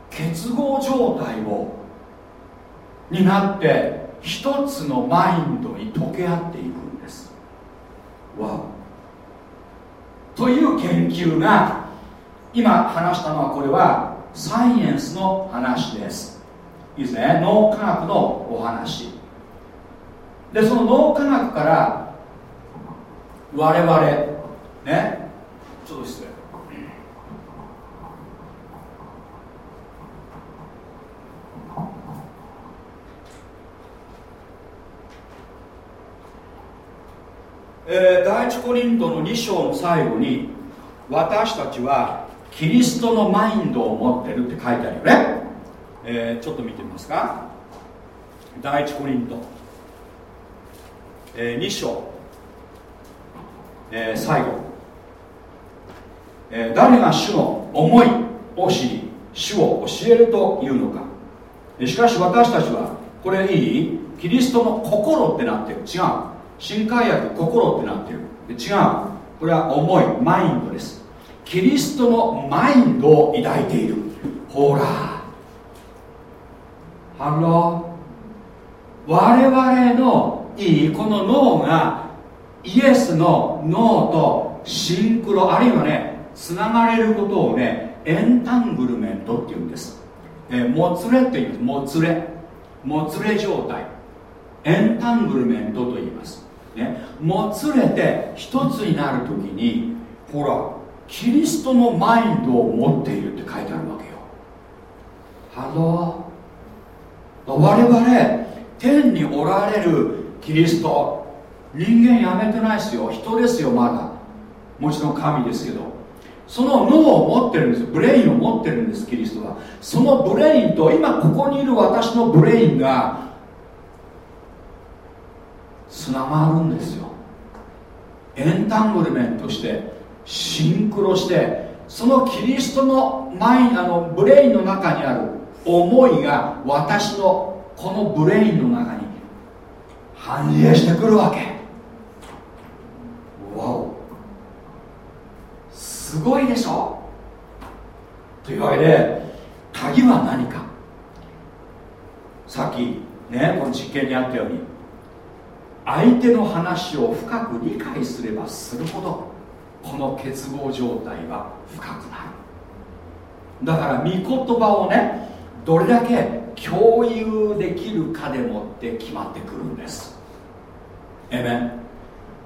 結合状態をになって一つのマインドに溶け合っていくんです。わという研究が今話したのはこれはサイエンスの話です。いいですね。脳科学のお話。でその脳科学から我々ね？ちょっと失礼。えー、第一コリントの2章の最後に私たちはキリストのマインドを持ってるって書いてあるよね、えー、ちょっと見てみますか。第一コリント、えー、2章、えー、最後、えー、誰が主の思いを知り主を教えるというのか。しかし私たちはこれいい？キリストの心ってなってる。違う。新海薬心ってなってる。違う。これは思いマインドです。キリストのマインドを抱いている。ほら。ハロー我々のいいこの脳がイエスの脳とシンクロあるいはねつながれることをね entanglement っていうんです、えー、もつれって言うんです。もつれ。もつれ状態。 entanglement と言います。ね、もつれて一つになる時にほら。キリストのマインドを持っているって書いてあるわけよ。 Hello。我々天におられるキリスト人間やめてないですよ。人ですよまだ。もちろん神ですけど。その脳を持ってるんです brain を持ってるんですキリストは。その brain と今ここにいる私の brain がつながるんですよ。 Entanglement してシンクロしてそのキリストのマインあの brain の中にある思いが私のこの brain の中に反映してくるわけ。 Wow。すごいでしょ？というわけで鍵は何か？さっきねこの実験にあったように相手の話を深く理解すればするほどこの欠乏状態は深くなる。だから御言葉をねどれだけ共有できるかでもって決まってくるんです。えめん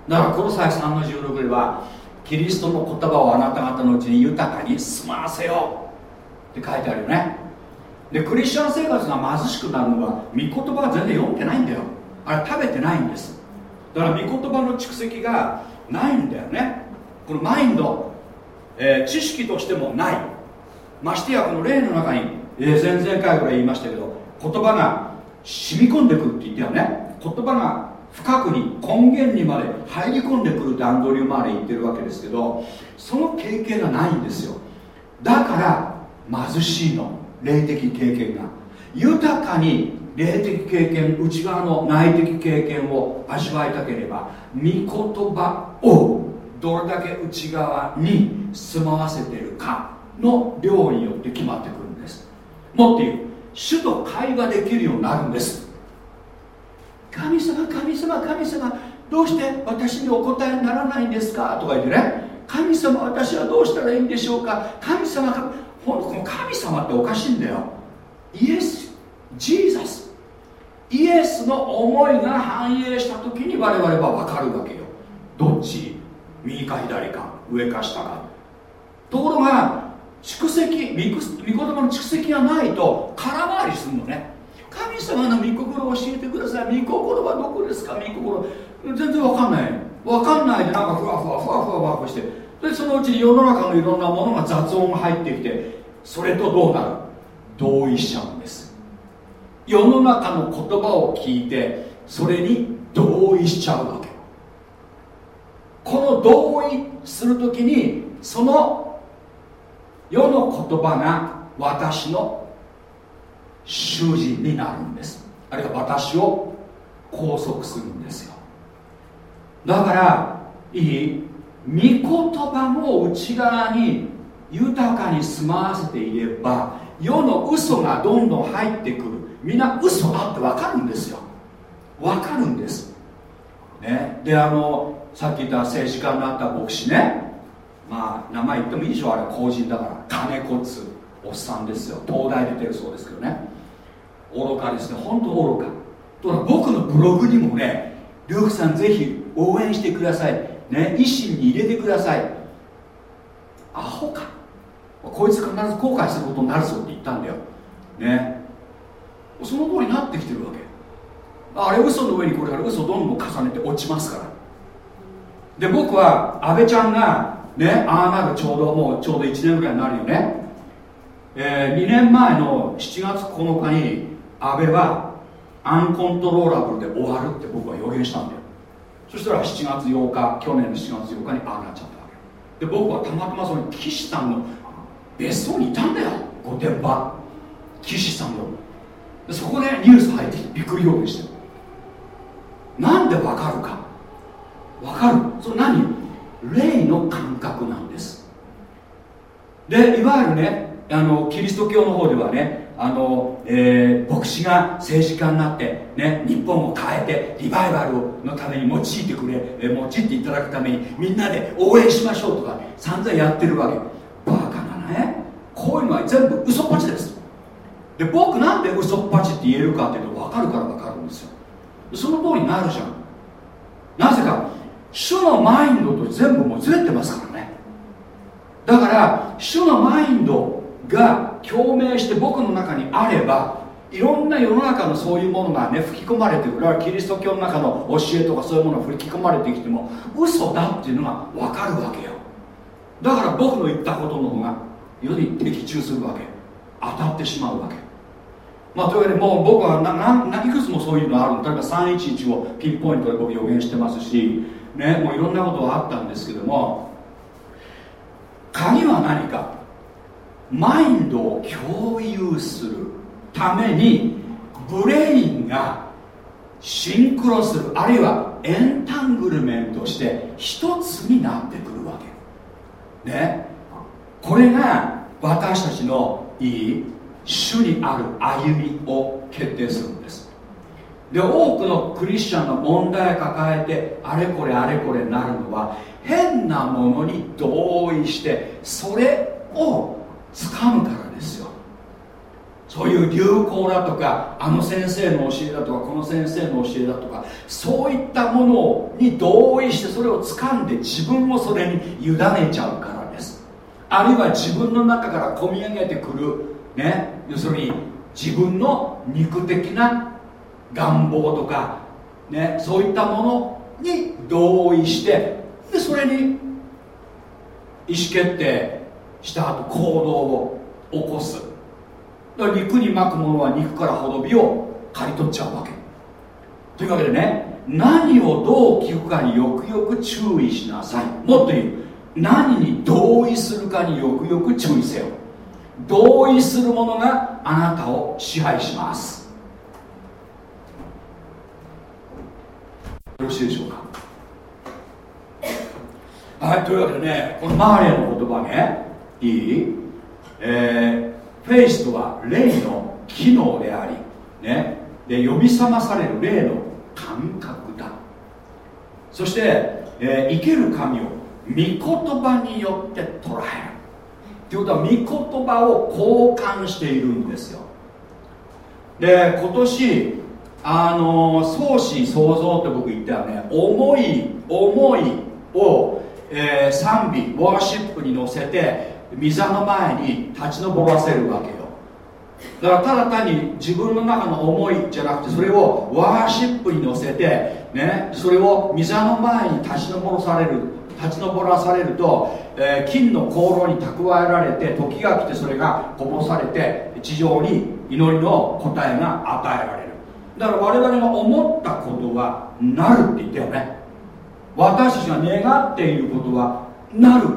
だからこの際3の16ではキリストの言葉をあなた方のうちに豊かに住まわせようって書いてあるよね。でクリスチャン生活が貧しくなるのは御言葉が全然読んでないんだよ。あれ食べてないんです。だから御言葉の蓄積がないんだよね。このマインド、えー、知識としてもない。ましてやこの例の中に、えー、前々回ぐらい言いましたけど言葉が染み込んでくるって言ったよね。言葉が深くに根源にまで入り込んでくるってアンドリュー・マーレ言ってるわけですけどその経験がないんですよ。だから貧しいの。霊的経験が。豊かに霊的経験内側の内的経験を味わいたければ御言葉をどれだけ内側に住まわせているかの量によって決まってくるんです。もっと言う主と会話できるようになるんです。神様神様神様どうして私にお答えにならないんですか？とか言ってね。神様私はどうしたらいいんでしょうか？神様この神様っておかしいんだよ。イエスジーザス。イエスの思いが反映した時に我々は分かるわけよ。どっち？右か左か上か下か。ところが蓄積御言葉の蓄積がないと空回りするのね。神様の御心を教えてください。御心はどこですか？御心。全然わかんない。わかんないでなんかふわふわふわふわふわして。でそのうちに世の中のいろんなものが雑音が入ってきてそれとどうなる？同意しちゃうんです。世の中の言葉を聞いてそれに同意しちゃうわけ。この同意するときにその世の言葉が私の主人になるんです。あるいは私を拘束するんですよ。だからいい御言葉も内側に豊かに住まわせていれば世の嘘がどんどん入ってくる。みんな嘘だって分かるんですよ。分かるんです。ね。であのさっき言った政治家になった牧師ね。まあ名前言ってもいいでしょあれ公人だから。金子つおっさんですよ。東大出てるそうですけどね。愚かですね。本当愚か。と僕のブログにもねリュウクさんぜひ応援してください。ね維新に入れてください。アホか。こいつ必ず後悔することになるぞって言ったんだよ。ね。その通りになってきてるわけ。あれ嘘の上にこれから嘘どんどん重ねて落ちますから。で僕は安倍ちゃんがねああなるちょうどもうちょうど1年ぐらいになるよね、えー、2年前の7月9日に安倍はアンコントローラブルで終わるって僕は予言したんだよ。そしたら7月8日去年の7月8日にああなっちゃったわけで僕はたまたまその岸さんの別荘にいたんだよ御殿場。岸さんの。そこでニュース入ってきてびっくり表現してなんでわかるか。わかる？それ何？霊の感覚なんです。でいわゆるねあのキリスト教の方ではねあの、えー、牧師が政治家になって、ね、日本を変えてリバイバルのために用いてくれ、えー、用いていただくためにみんなで応援しましょうとか散々やってるわけ。バカなね。こういうのは全部嘘っぱちです。で僕なんで嘘っぱちって言えるかっていうと分かるから分かるんですよ。その通りになるじゃん。なぜか。主のマインドと全部もうずれてますからね。だから主のマインドが共鳴して僕の中にあればいろんな世の中のそういうものがね吹き込まれてくる。だからキリスト教の中の教えとかそういうものが吹き込まれてきても嘘だっていうのが分かるわけよ。だから僕の言ったことの方が世に的中するわけ当たってしまうわけ。まあ、というわけでもう僕はないくつもそういうのある例えば311をピンポイントで僕予言してますし、ね、もういろんなことがあったんですけども鍵は何か？マインドを共有するためにブレインがシンクロするあるいはエンタングルメントして一つになってくるわけ。ね。これが私たちのいい主にある歩みを決定するんです。で多くのクリスチャンの問題を抱えてあれこれあれこれなるのは変なものに同意してそれを掴むからですよ。そういう流行だとかあの先生の教えだとかこの先生の教えだとかそういったものに同意してそれを掴んで自分をそれに委ねちゃうからです。あるいは自分の中から込み上げてくるね要するに自分の肉的な願望とか、ね、そういったものに同意してでそれに意思決定した後行動を起こす。だから肉に巻くものは肉からほどびを刈り取っちゃうわけ。というわけでね何をどう聞くかによくよく注意しなさい。もっと言う何に同意するかによくよく注意せよ。同意するものがあなたを支配します。よろしいでしょうか？はいというわけでねこのマーレの言葉ねいい？えー、フェイスとは霊の機能でありね？で呼び覚まされる霊の感覚だ。そして、えー、生ける神を御言葉によって捉える。ということは御言葉を交換しているんですよ。で今年あの相思相造って僕言ったよね。思い思いを、えー、賛美ワーシップに乗せて御座の前に立ち上らせるわけよ。だからただ単に自分の中の思いじゃなくてそれをワーシップに乗せて、ね、それを御座の前に立ち上らされる立ち上らされると、えー、金の香炉に蓄えられて時が来てそれがこぼされて地上に祈りの答えが与えられる。だから我々が思ったことはなるって言ったよね。私たちが願っていることはなる。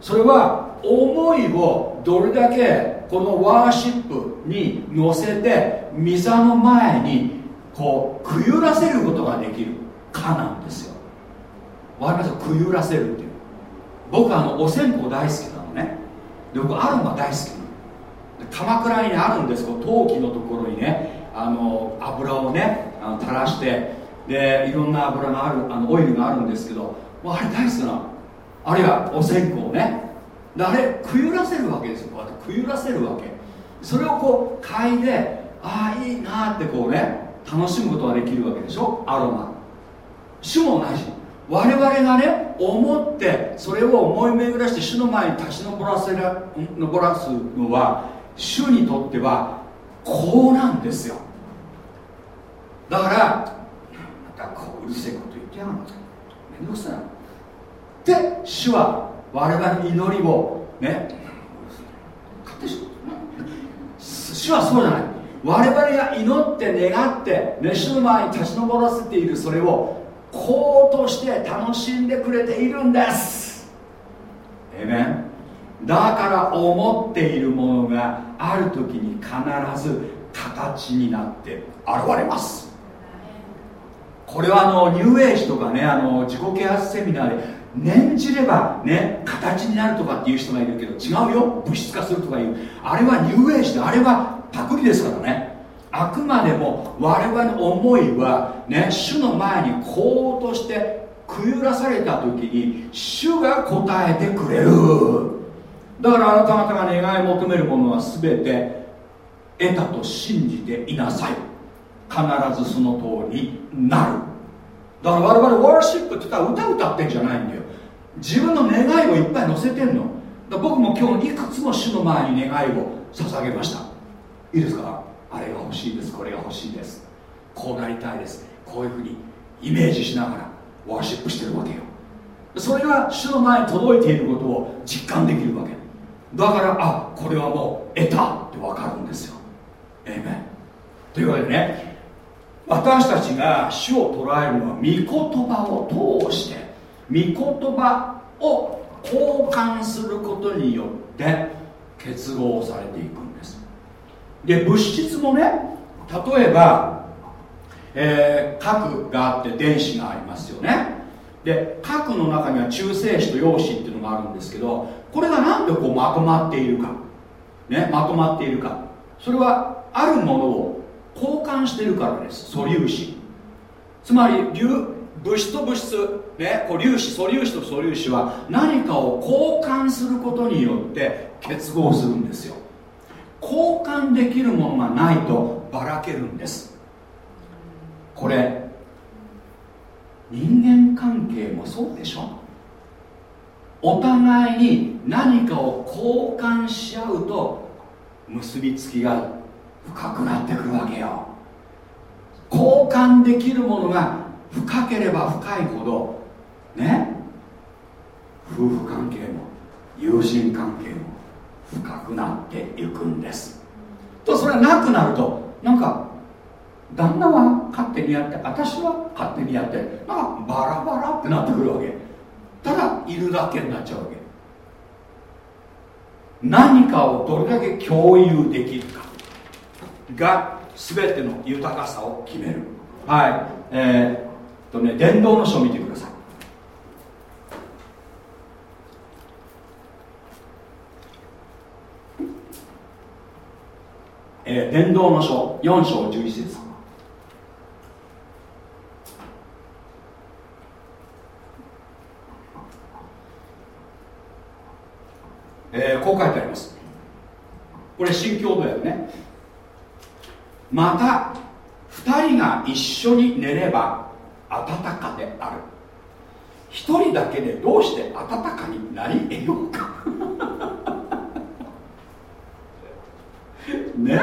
それは思いをどれだけこのワーシップに乗せて御座の前にこうくゆらせることができるかなんですよ。わかりますくゆらせるっていう。僕はあのお線香大好きなのね。で僕アロマ大好きなの。鎌倉に、あるんです。こう陶器のところにね。あの油をねあの垂らしてでいろんな油があるあのオイルがあるんですけどもうあれ大好きなあるいはお線香ね。であれくゆらせるわけですよ。こうやってくゆらせるわけ。それをこう嗅いでああいいなってこうね楽しむことができるわけでしょ。アロマ。主も同じ。我々がね思ってそれを思い巡らして主の前に立ち上らせら上らすのは主にとってはこうなんですよ。だからまたこううるせえこと言ってやがるめんどくさい。で主は我々の祈りをね主はそうじゃない。我々が祈って願って、ね、主の前に立ち上らせているそれをこうとして楽しんでくれているんです。えめんだから思っているものがある時に必ず形になって現れます。これはあのニューエイジとかねあの自己啓発セミナーで念じればね形になるとかっていう人がいるけど違うよ。物質化するとかいう。あれはニューエイジであれはパクリですからね。あくまでも我々の思いはね主の前にこうとしてくゆらされた時に主が答えてくれる。だからあなた方が願い求めるものは全て得たと信じていなさい。必ずその通りになる。だから我々ワーシップって言ったら歌歌ってんじゃないんだよ。自分の願いをいっぱい乗せてんの。僕も今日いくつも主の前に願いを捧げました。いいですか？あれが欲しいです。これが欲しいです。こうなりたいです。こういうふうにイメージしながらワーシップしてるわけよ。それが主の前に届いていることを実感できるわけ。だからあこれはもう得たって分かるんですよ。えめというわけでね私たちが主を捉えるのは御言葉を通して御言葉を交換することによって結合されていくんです。で物質もね例えば、えー、核があって電子がありますよね。で核の中には中性子と陽子っていうのがあるんですけどこれが何でこうまとまっているか。ねまとまっているか。それはあるものを交換してるからです。素粒子。つまり物質と物質、ね、こう粒子素粒子と素粒子は何かを交換することによって結合するんですよ。交換できるものがないとばらけるんです。これ人間関係もそうでしょ。お互いに何かを交換し合うと結びつきが深くなってくるわけよ。交換できるものが深ければ深いほどね？夫婦関係も友人関係も深くなっていくんです。とそれがなくなるとなんか旦那は勝手にやって私は勝手にやってなんかバラバラってなってくるわけ。ただいるだけになっちゃうわけ。何かをどれだけ共有できるか。が全ての豊かさを決める。はい。えー、とね伝道の書を見てください。えー、伝道の書4章11節えー、こう書いてあります。これ新共同訳ね。また2人が一緒に寝れば暖かである。1人だけでどうして暖かになり得ようか。ね。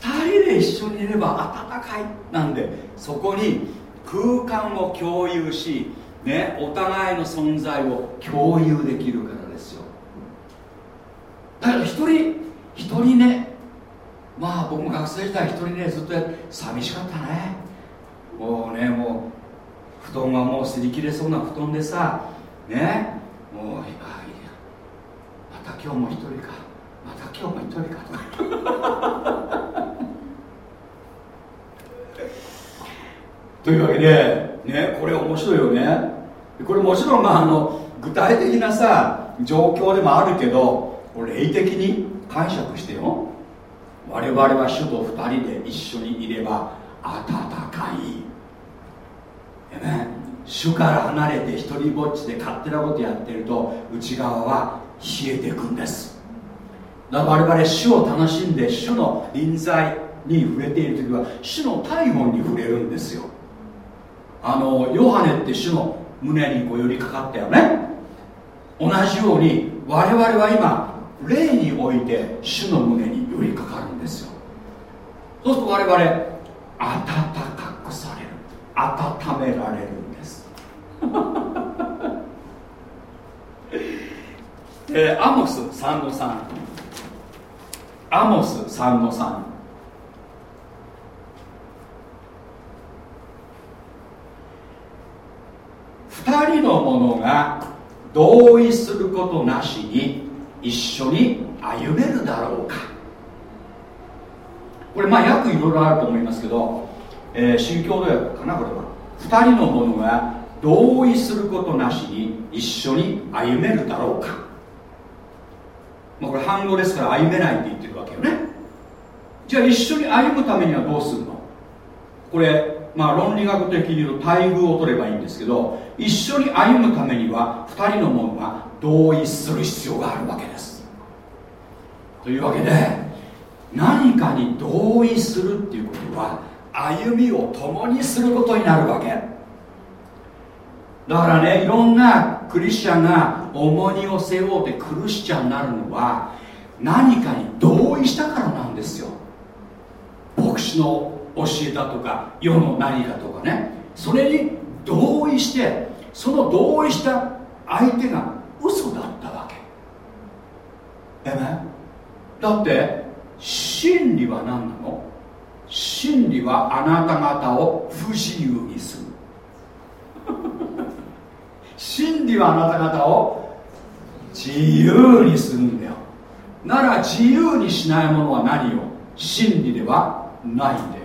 2人で一緒に寝れば暖かい。なんでそこに空間を共有し、ね、お互いの存在を共有できるからですよ。だから一人一人ねまあ僕も学生時代一人ねずっと寂しかったね。もうねもう布団がもう擦り切れそうな布団でさね。もうあいやまた今日も一人か。また今日も一人か。と かというわけでねこれ面白いよね。これもちろんまああの具体的なさ状況でもあるけど霊的に解釈してよ。我々は主と2人で一緒にいれば暖かい。ね主から離れて一人ぼっちで勝手なことやってると内側は冷えていくんです。だから我々主を楽しんで主の臨在に触れている時は主の体温に触れるんですよ。あのヨハネって主の胸にこう寄りかかったよね同じように我々は今霊において主の胸に寄りかかるんですよそうすると我々温かくされる温められるんですえー、アモス3の3アモス3の3二人の者が同意することなしに一緒に歩めるだろうかこれまあ訳いろいろあると思いますけど、えー、新共同訳かなこれは。2人の者が同意することなしに一緒に歩めるだろうか、まあ、これ反語ですから歩めないって言ってるわけよね。じゃあ一緒に歩むためにはどうするの？これまあ論理学的に言うと待遇を取ればいいんですけど一緒に歩むためには2人の者が同意する必要があるわけです。というわけで何かに同意するっていうことは歩みを共にすることになるわけ。だからねいろんなクリスチャンが重荷を背負うてクリスチャンになるのは何かに同意したからなんですよ。牧師の教えだとか世の何かとかね。それに同意してその同意した相手が嘘だったわけ。えめだって真理は何なの？真理はあなた方を不自由にする。真理はあなた方を自由にするんだよ。なら自由にしないものは何よ？真理ではないんだよ。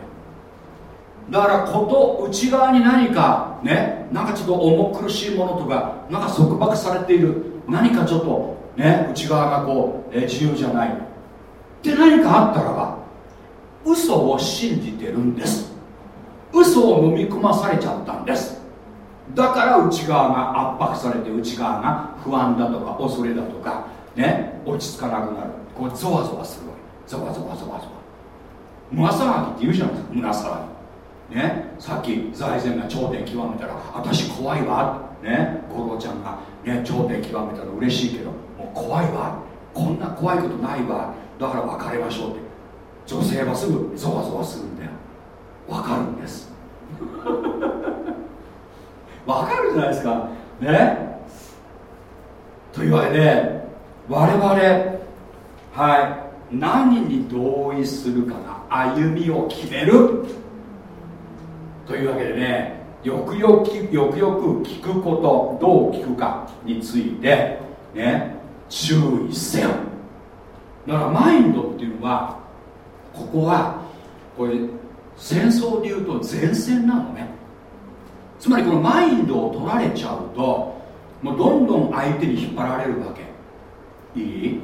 だからこと内側に何かねなんかちょっと重苦しいものとかなんか束縛されている何かちょっとね内側がこう、え自由じゃない。って何かあったらば嘘を信じてるんです。嘘を飲み込まされちゃったんです。だから内側が圧迫されて内側が不安だとか恐れだとかね落ち着かなくなる。こうゾワゾワするわけ。ゾワゾワゾワゾワ。胸騒ぎって言うじゃないですか。胸騒ぎ。ね。さっき財前が頂点極めたら私怖いわ。ね。五郎ちゃんが、ね、頂点極めたら嬉しいけどもう怖いわ。こんな怖いことないわ。だから別れましょうって。女性はすぐゾワゾワするんだよ。わかるんです。わかるじゃないですか。ね？というわけで我々はい何に同意するかな歩みを決める。というわけでねよくよくよくよく聞くことどう聞くかについてね注意せよ。だからマインドっていうのはここはこれ戦争でいうと前線なのね。つまりこのマインドを取られちゃうともうどんどん相手に引っ張られるわけ。いい？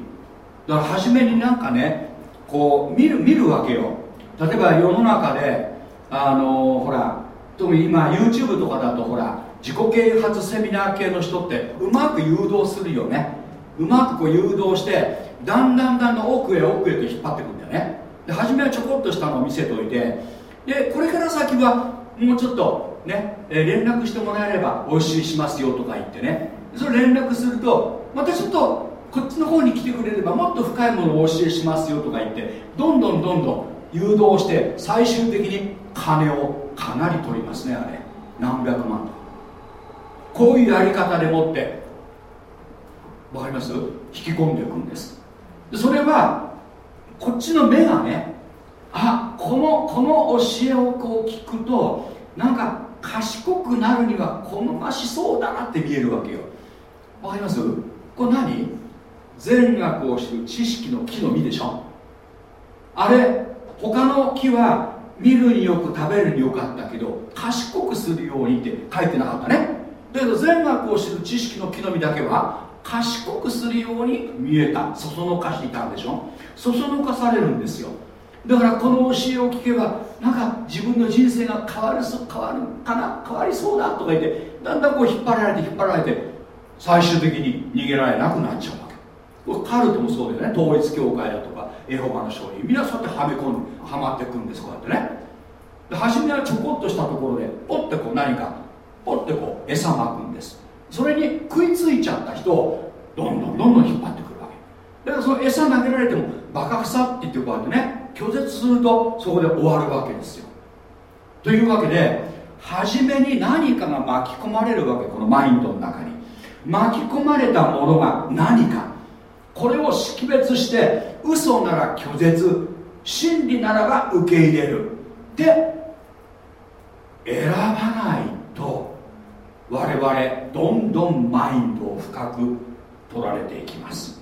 だから初めになんかねこう見る見るわけよ。例えば世の中であのほら特に今 YouTube とかだとほら自己啓発セミナー系の人ってうまく誘導するよね。うまくこう誘導してだんだんだんだん奥へ奥へと引っ張ってくんだよね。で初めはちょこっとしたのを見せといてでこれから先はもうちょっとね、連絡してもらえればお教えしますよとか言ってね。それ連絡するとまたちょっとこっちの方に来てくれればもっと深いものをお教えしますよとか言ってどんどんどんどん誘導して最終的に金をかなり取りますねあれ。何百万と。こういうやり方でもってわかります？引き込んでいくんです。それはこっちの目がねあこのこの教えをこう聞くとなんか賢くなるには好ましそうだなって見えるわけよ。わかります？これ何？善悪を知る知識の木の実でしょ。あれ他の木は見るによく食べるによかったけど賢くするようにって書いてなかったね。だけど善悪を知る知識の木の実だけは賢くするように見えた。そそのかしていたんでしょ。そそのかされるんですよ。だからこの教えを聞けばなんか自分の人生が変わる変わるかな？変わりそうだとか言ってだんだんこう引っ張られて引っ張られて最終的に逃げられなくなっちゃうわけ。これカルトもそうだよね。統一教会だとかエホバの証人皆さんってはめ込んではまってくんですこうやってね。初めはちょこっとしたところでポッてこう何かポッてこう餌まくんです。それに食いついちゃった人をどんどんどんどん引っ張ってくるわけ。だからその餌投げられてもバカ草って言ってこうやってね拒絶するとそこで終わるわけですよ。というわけで初めに何かが巻き込まれるわけこのマインドの中に。巻き込まれたものが何か。これを識別して嘘なら拒絶真理ならば受け入れる。で選ばない。我々どんどんマインドを深く取られていきます。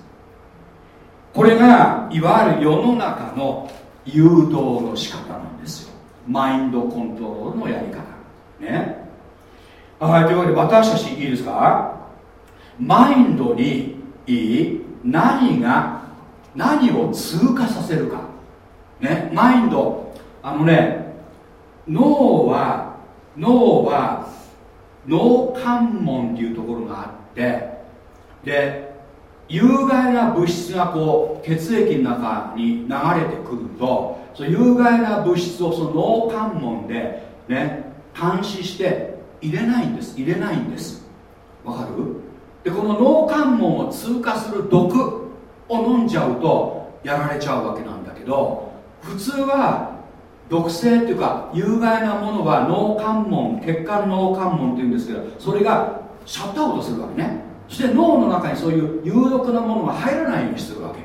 これがいわゆる世の中の誘導の仕方なんですよ。マインドコントロールのやり方。ね。はいというわけで私たちいいですか？マインドにいい何が何を通過させるか。ね。マインド。あのね脳は脳は脳関門っていうところがあってで有害な物質がこう血液の中に流れてくるとその有害な物質をその脳関門でね監視して入れないんです入れないんです。わかる？でこの脳関門を通過する毒を飲んじゃうとやられちゃうわけなんだけど普通は毒性っていうか有害なものは脳関門血管脳関門っていうんですけどそれがシャットアウトするわけね。そして脳の中にそういう有毒なものが入らないようにするわけ。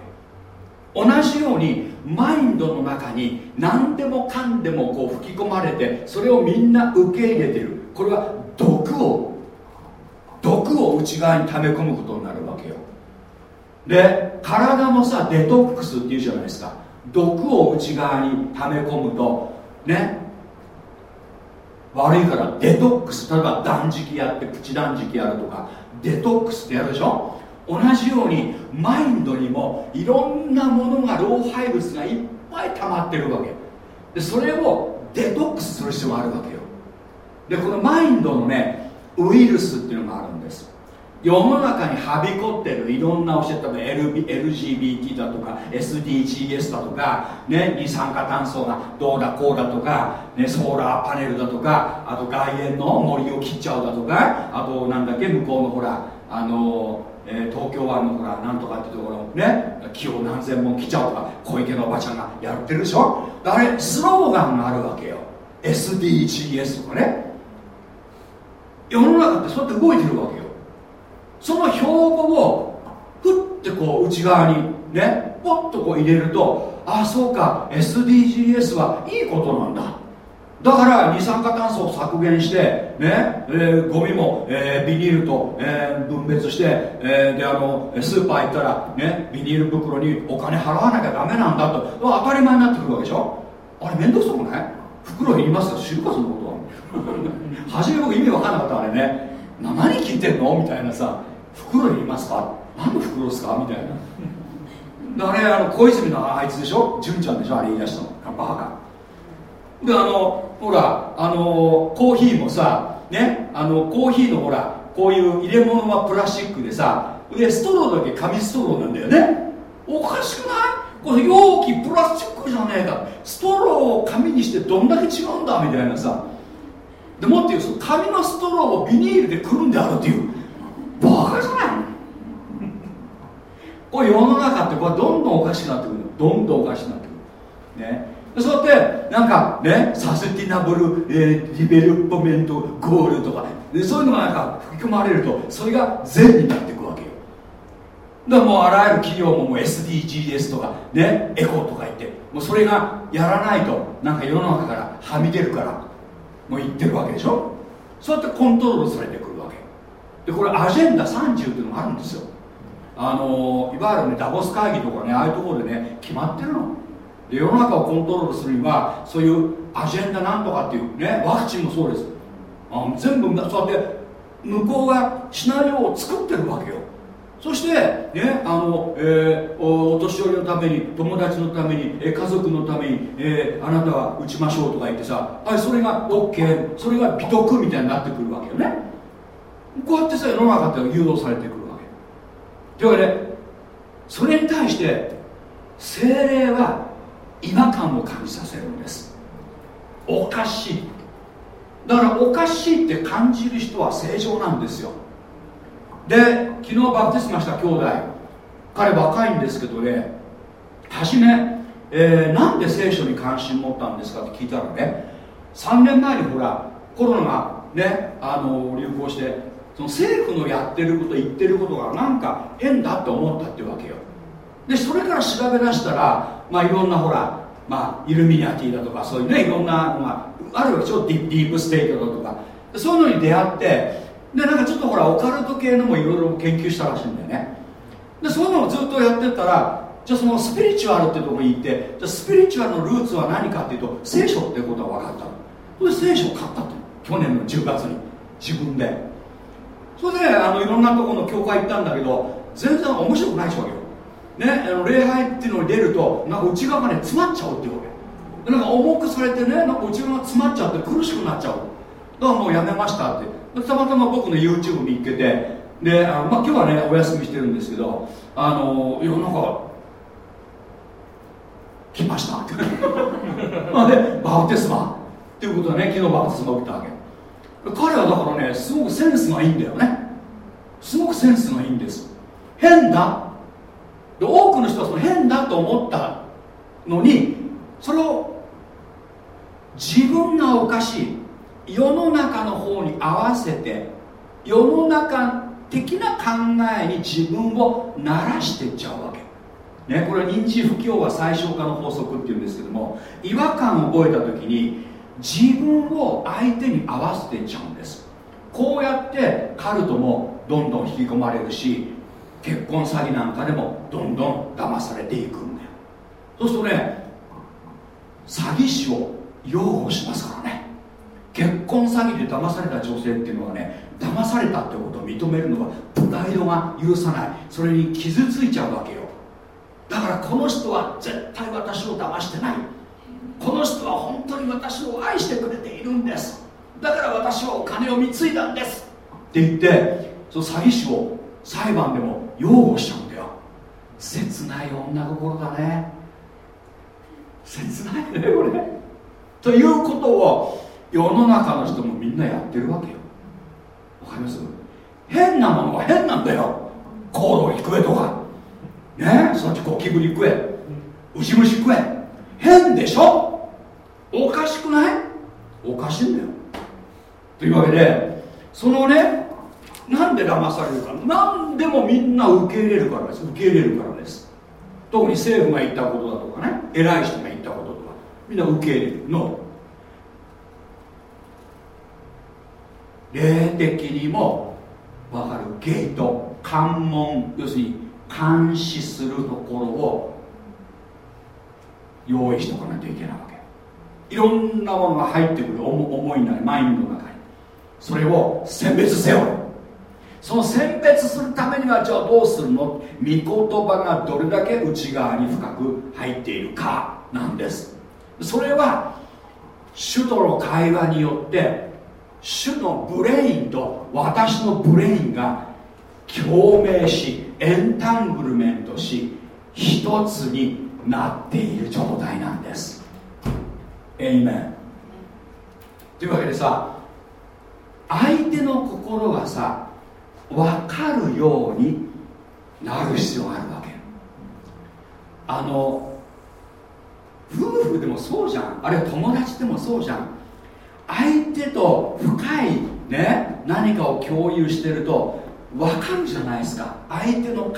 同じようにマインドの中に何でもかんでもこう吹き込まれてそれをみんな受け入れてる。これは毒を毒を内側に溜め込むことになるわけよ。で体もさデトックスっていうじゃないですか。毒を内側に溜め込むとね。悪いからデトックス。例えば断食やってプチ断食やるとかデトックスってやるでしょ？同じようにマインドにもいろんなものが老廃物がいっぱい溜まってるわけ。でそれをデトックスする必要があるわけよ。でこのマインドのねウイルスっていうのがあるんです。世の中にはびこってるいろんな教え例え LGBT だとか SDGs だとか、ね、二酸化炭素がどうだこうだとか、ね、ソーラーパネルだとかあと外苑の森を切っちゃうだとかあとなんだっけ向こうのほらあのえー、東京湾のほらなんとかってところね木を何千本切っちゃうとか小池のおばちゃんがやってるでしょ？あれスローガンがあるわけよ。SDGs とかね。世の中ってそうやって動いてるわけよ。その標語をふってこう内側にねポッとこう入れるとああそうか SDGs はいいことなんだ。だから二酸化炭素を削減して、ねえー、ゴミも、えー、ビニールと、えー、分別して、えー、であのスーパー行ったら、ね、ビニール袋にお金払わなきゃダメなんだと。当たり前になってくるわけでしょ。あれ面倒くさくない？袋いりますか知るかそのことは。初め僕意味分かんなかったあれね何聞いてんの？みたいなさ。袋にいますか？何の袋ですか？みたいな。あれあの小泉のあいつでしょ？純ちゃんでしょ？あれ言い出したの。バカ。であのほらあのコーヒーもさね？あのコーヒーのほらこういう入れ物はプラスチックでさでストローだけ紙ストローなんだよね。おかしくない？この容器プラスチックじゃねえか。ストローを紙にしてどんだけ違うんだ？みたいなさ。でもっていうその紙のストローをビニールでくるんであるっていうバカじゃないこれ世の中ってこれどんどんおかしくなってくるどんどんおかしくなってくる。ね。そうやってなんかね sustainable、えー、 development goal とか。でそういうのがなんか吹き込まれるとそれが善になっていくわけよ。だからもうあらゆる企業ももう SDGs とかねエコとか言ってもうそれがやらないとなんか世の中からはみ出るからもう言ってるわけでしょ。そうやってコントロールされてくる。でこれアジェンダ30っていうのがあるんですよ。あのいわゆるねダボス会議とかねああいうところでね決まってるの。で世の中をコントロールするにはそういうアジェンダなんとかっていうねワクチンもそうです。あ全部そうやって向こうがシナリオを作ってるわけよ。そしてねあの、えー、お年寄りのために友達のために、え家族のために、えー、あなたは打ちましょうとか言ってさはいそれが OK それが美徳みたいになってくるわけよね。こうやってさ世の中って誘導されてくるわけ。というわけでそれに対して精霊は違和感を感じさせるんです。おかしい。だからおかしいって感じる人は正常なんですよ。で昨日バプテスマした兄弟。彼若いんですけどね。初め、えー、なんで聖書に関心持ったんですかって聞いたらね。3年前にほらコロナがねあの流行してその政府のやってること言ってることがなんか変だって思ったってわけよ。でそれから調べ出したらまあいろんなほらまあイルミナティだとかそういうねいろんなのがあるわけでしょ？ディープステートだとか。そういうのに出会ってでなんかちょっとほらオカルト系のもいろいろ研究したらしいんだよね。でそういうのをずっとやってったらじゃあそのスピリチュアルってとこに行ってじゃスピリチュアルのルーツは何かっていうと聖書っていうことが分かったそれで聖書を買ったと。去年の10月に。自分で。それであのいろんなところの教会行ったんだけど全然面白くないわけよ。ね、あの礼拝っていうのに出るとなんか内側がね詰まっちゃうっていうわけ。なんか重くされてねなんか内側が詰まっちゃって苦しくなっちゃう。だからもうやめましたって。たまたま僕の YouTube に行けてであ、まあ、今日はねお休みしてるんですけどあのいやなか来ましたって。まあでバプテスマっていうことでね昨日バプテスマ受けたわけ。彼はだからねすごくセンスがいいんだよね。すごくセンスがいいんです。変だ。で多くの人はその変だと思ったのにそれを自分がおかしい世の中の方に合わせて世の中的な考えに自分を慣らしていっちゃうわけ。ね、これは認知不協和最小化の法則っていうんですけども違和感を覚えた時に自分を相手に合わせていっちゃうんです。こうやってカルトもどんどん引き込まれるし結婚詐欺なんかでもどんどん騙されていくんだよ。そうするとね詐欺師を擁護しますからね。結婚詐欺で騙された女性っていうのはね騙されたってことを認めるのはプライドが許さない。それに傷ついちゃうわけよ。だからこの人は絶対私を騙してない。この人は本当に私を愛してくれているんです。だから私はお金を貢いだんです。って言ってその詐欺師を裁判でも擁護しちゃうんだよ。切ない女心だね。切ないねこれ。ということを世の中の人もみんなやってるわけよ。わかります？変なものは変なんだよ。コード行くえとか。ね？そっちゴキブリ食え。ウジ虫食え変でしょ？おかしくない？おかしいんだよ。というわけでそのねなんで騙されるか。何でもみんな受け入れるからです。受け入れるからです。特に政府が言ったことだとかね。偉い人が言ったこととか。みんな受け入れる。の霊的にも分かる。ゲート関門。要するに監視するところを用意しておかないといけないわけ。いろんなものが入ってくる思いなりマインドの中に。それを選別せよ。その選別するためにはじゃあどうするの？御言葉がどれだけ内側に深く入っているかなんです。それは主との会話によって主の brain と私の brain が共鳴し entanglement し一つになっている状態なんです。エイメンというわけでさ相手の心がさ分かるようになる必要があるわけ。あの夫婦でもそうじゃん。あるいは友達でもそうじゃん。相手と深いね何かを共有してると分かるじゃないですか。相手の考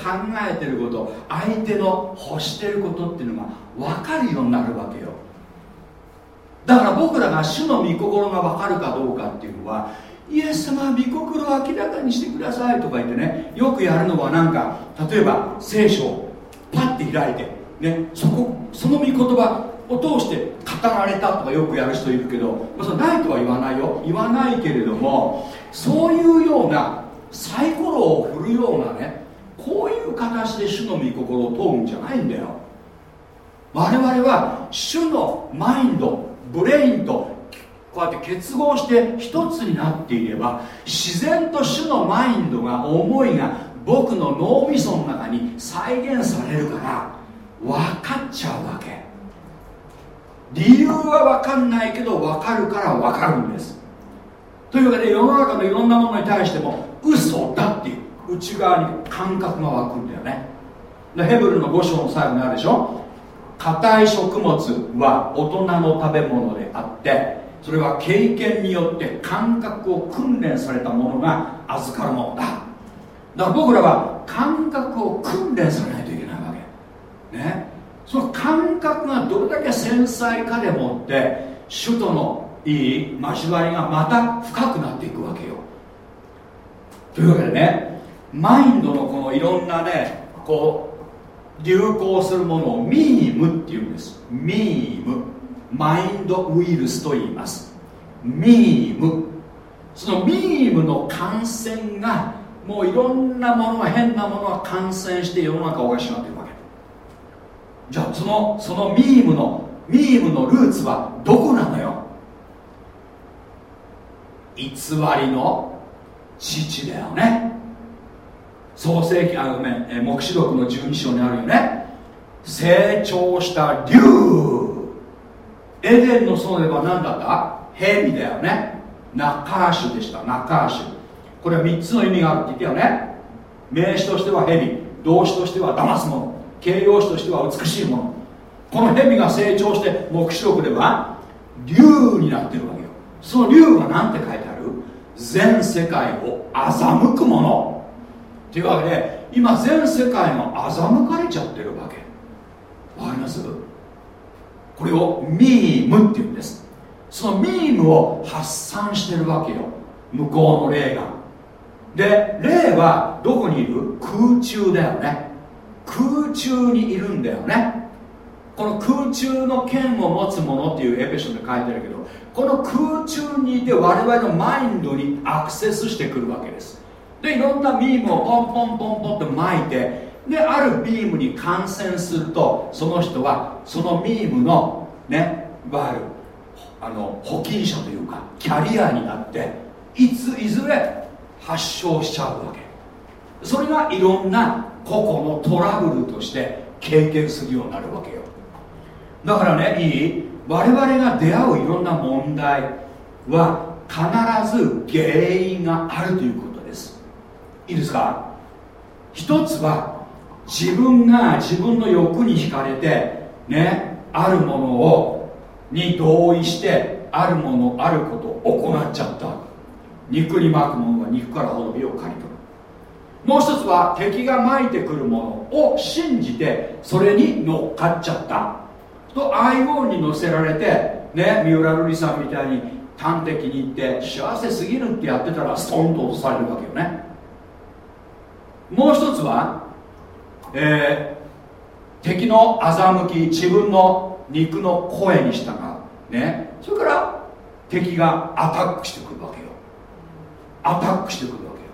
えてること相手の欲してることっていうのが分かるようになるわけよ。だから僕らが主の御心が分かるかどうかっていうのはイエス様御心を明らかにしてくださいとか言ってねよくやるのはなんか例えば聖書をパッて開いて、ね、そこその御言葉を通して語られたとかよくやる人いるけど、まあ、それないとは言わないよ。言わないけれどもそういうようなサイコロを振るようなねこういう形で主の御心を問うんじゃないんだよ。我々は主のマインドブレインとこうやって結合して一つになっていれば自然と主のマインドが思いが僕の脳みその中に再現されるから分かっちゃうわけ。理由は分かんないけど分かるから分かるんです。というわけで世の中のいろんなものに対しても嘘だっていう。内側に感覚が湧くんだよね。でヘブルの5章の最後にあるでしょ。硬い食物は大人の食べ物であってそれは経験によって感覚を訓練されたものが預かるものだ。だから僕らは感覚を訓練されないといけないわけ。ね。その感覚がどれだけ繊細かでもって首都のいい交わりがまた深くなっていくわけよ。というわけでねマインドのこのいろんなねこう流行するものをミームっていうんです。ミーム。マインドウイルスと言います。ミーム。そのミームの感染がもういろんなものが変なものが感染して世の中おかしなっていくわけ。じゃあそのそのミームのミームのルーツはどこなのよ？偽りの父だよね。創世記あごめん。黙示録の12章にあるよね。成長した竜。エデンの園では何だった？蛇だよね。ナカーシュでした。ナカーシュこれは3つの意味があるって言ったよね。名詞としては蛇。動詞としては騙すもの。形容詞としては美しいもの。この蛇が成長して黙示録では竜になってるわけよ。その竜は何て書いてある？全世界を欺くもの。というわけで今全世界が欺かれちゃってるわけ。わかります？これをミームっていうんです。そのミームを発散してるわけよ。向こうの霊が。で霊はどこにいる？空中だよね。空中にいるんだよね。この空中の剣を持つ者っていうエペソンで書いてあるけどこの空中にいて我々のマインドにアクセスしてくるわけです。でいろんなビームをポンポンポンポンって巻いてであるビームに感染するとその人はそのビームのねいわゆるあの保菌者というかキャリアになっていついずれ発症しちゃうわけ。それがいろんな個々のトラブルとして経験するようになるわけよ。だからねいい？我々が出会ういろんな問題は必ず原因があるということです。いいですか？一つは自分が自分の欲に惹かれてねあるものをに同意してあるものあることを行っちゃった。肉に巻くものは肉から滅びを刈り取る。もう一つは敵が巻いてくるものを信じてそれに乗っかっちゃった。と IO に乗せられてね三浦瑠麗さんみたいに端的に言って幸せすぎるってやってたらストンと落とされるわけよね。もう一つは、えー、敵の欺き自分の肉の声に従う。ね。それから敵がアタックしてくるわけよ。アタックしてくるわけよ。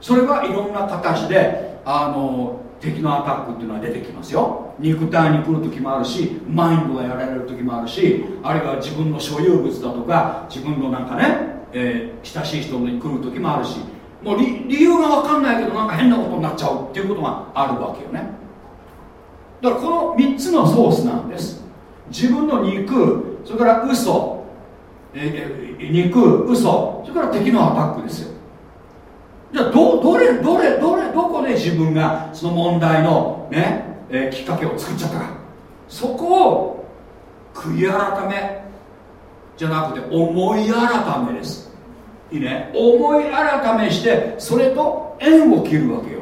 それはいろんな形であの敵のアタックっていうのは出てきますよ。肉体に来る時もあるしマインドがやられる時もあるしあるいは自分の所有物だとか自分のなんかね、えー、親しい人に来る時もあるし。もう理由が分かんないけどなんか変なことになっちゃうっていうことがあるわけよね。だからこの3つのソースなんです。自分の肉それから嘘、えー、肉嘘。それから敵のアタックですよ。じゃあどどれどれどれどこで自分がその問題のねえー、きっかけを作っちゃったか。そこを悔い改めじゃなくて思い改めです。いいね。思い改めしてそれと縁を切るわけよ。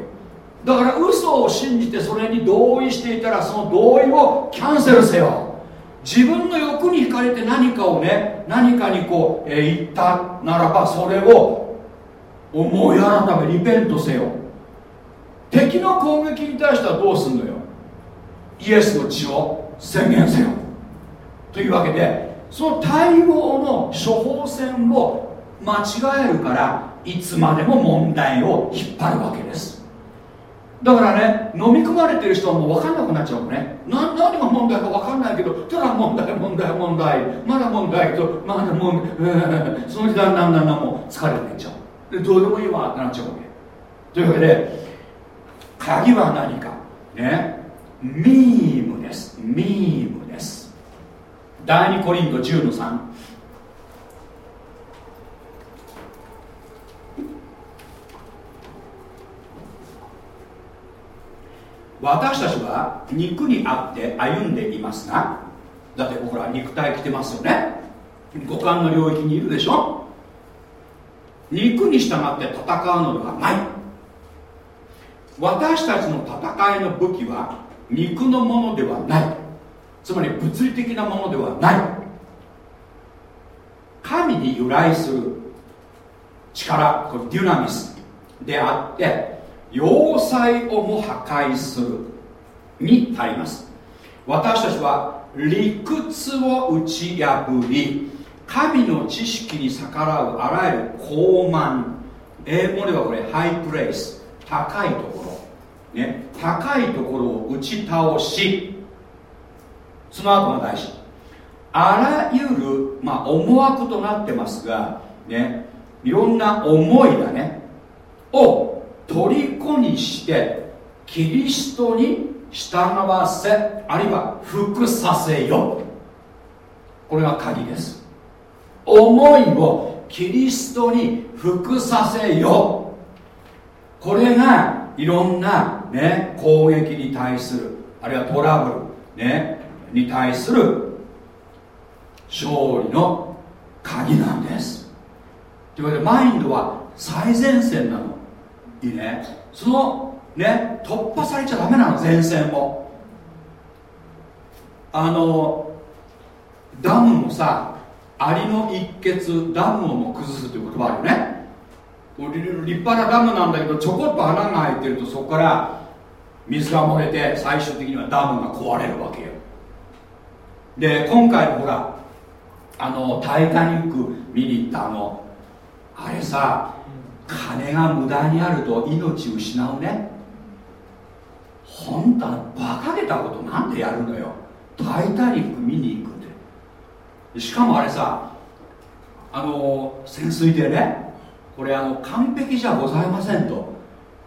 だから嘘を信じてそれに同意していたらその同意をキャンセルせよ。自分の欲に惹かれて何かをね何かにこう、えー、言ったならばそれを思い改めリペントせよ。敵の攻撃に対してはどうすんのよ。イエスの血を宣言せよ。というわけでその対応の処方箋を間違えるからいつまでも問題を引っ張るわけです。だからね飲み込まれてる人はもう分かんなくなっちゃうのね。何が問題か分かんないけどただ問題問題問題まだ問題とまだ問題、その時代だんだんだんだんもう疲れていっちゃう。でどうでもいいわってなっちゃうわけ。というわけで鍵は何か。ね。ミームです。ミームです。第2コリント10の3私たちは肉にあって歩んでいますがだって僕ら肉体着てますよね。五感の領域にいるでしょ？肉に従って戦うのではない。私たちの戦いの武器は肉のものではない。つまり物理的なものではない。神に由来する力これデュナミスであって要塞をも破壊するに足ります。私たちは理屈を打ち破り神の知識に逆らうあらゆる高慢英語ではこれハイプレイス高いところ。ね、高いところを打ち倒し。その後が大事。あらゆる、まあ、思惑となってますが、ね、いろんな思いだね。を虜にしてキリストに従わせあるいは服させよ。これが鍵です。思いをキリストに服させよこれがいろんなね、攻撃に対するあるいはトラブル、ね、に対する勝利の鍵なんです。というわけでマインドは最前線なの。いいね。そのね突破されちゃダメなの前線を。あのダムのさアリの一血ダムをも崩すという言葉あるよね。立派なダムなんだけどちょこっと穴が開いてるとそこから水が漏れて最終的にはダムが壊れるわけよ。で今回のほらあの「タイタニック」見に行ったあのあれさ金が無駄にあると命失うね。本当はバカげたことなんでやるのよ「タイタニック」見に行く。しかもあれさあの潜水艇ね。これあの完璧じゃございませんと。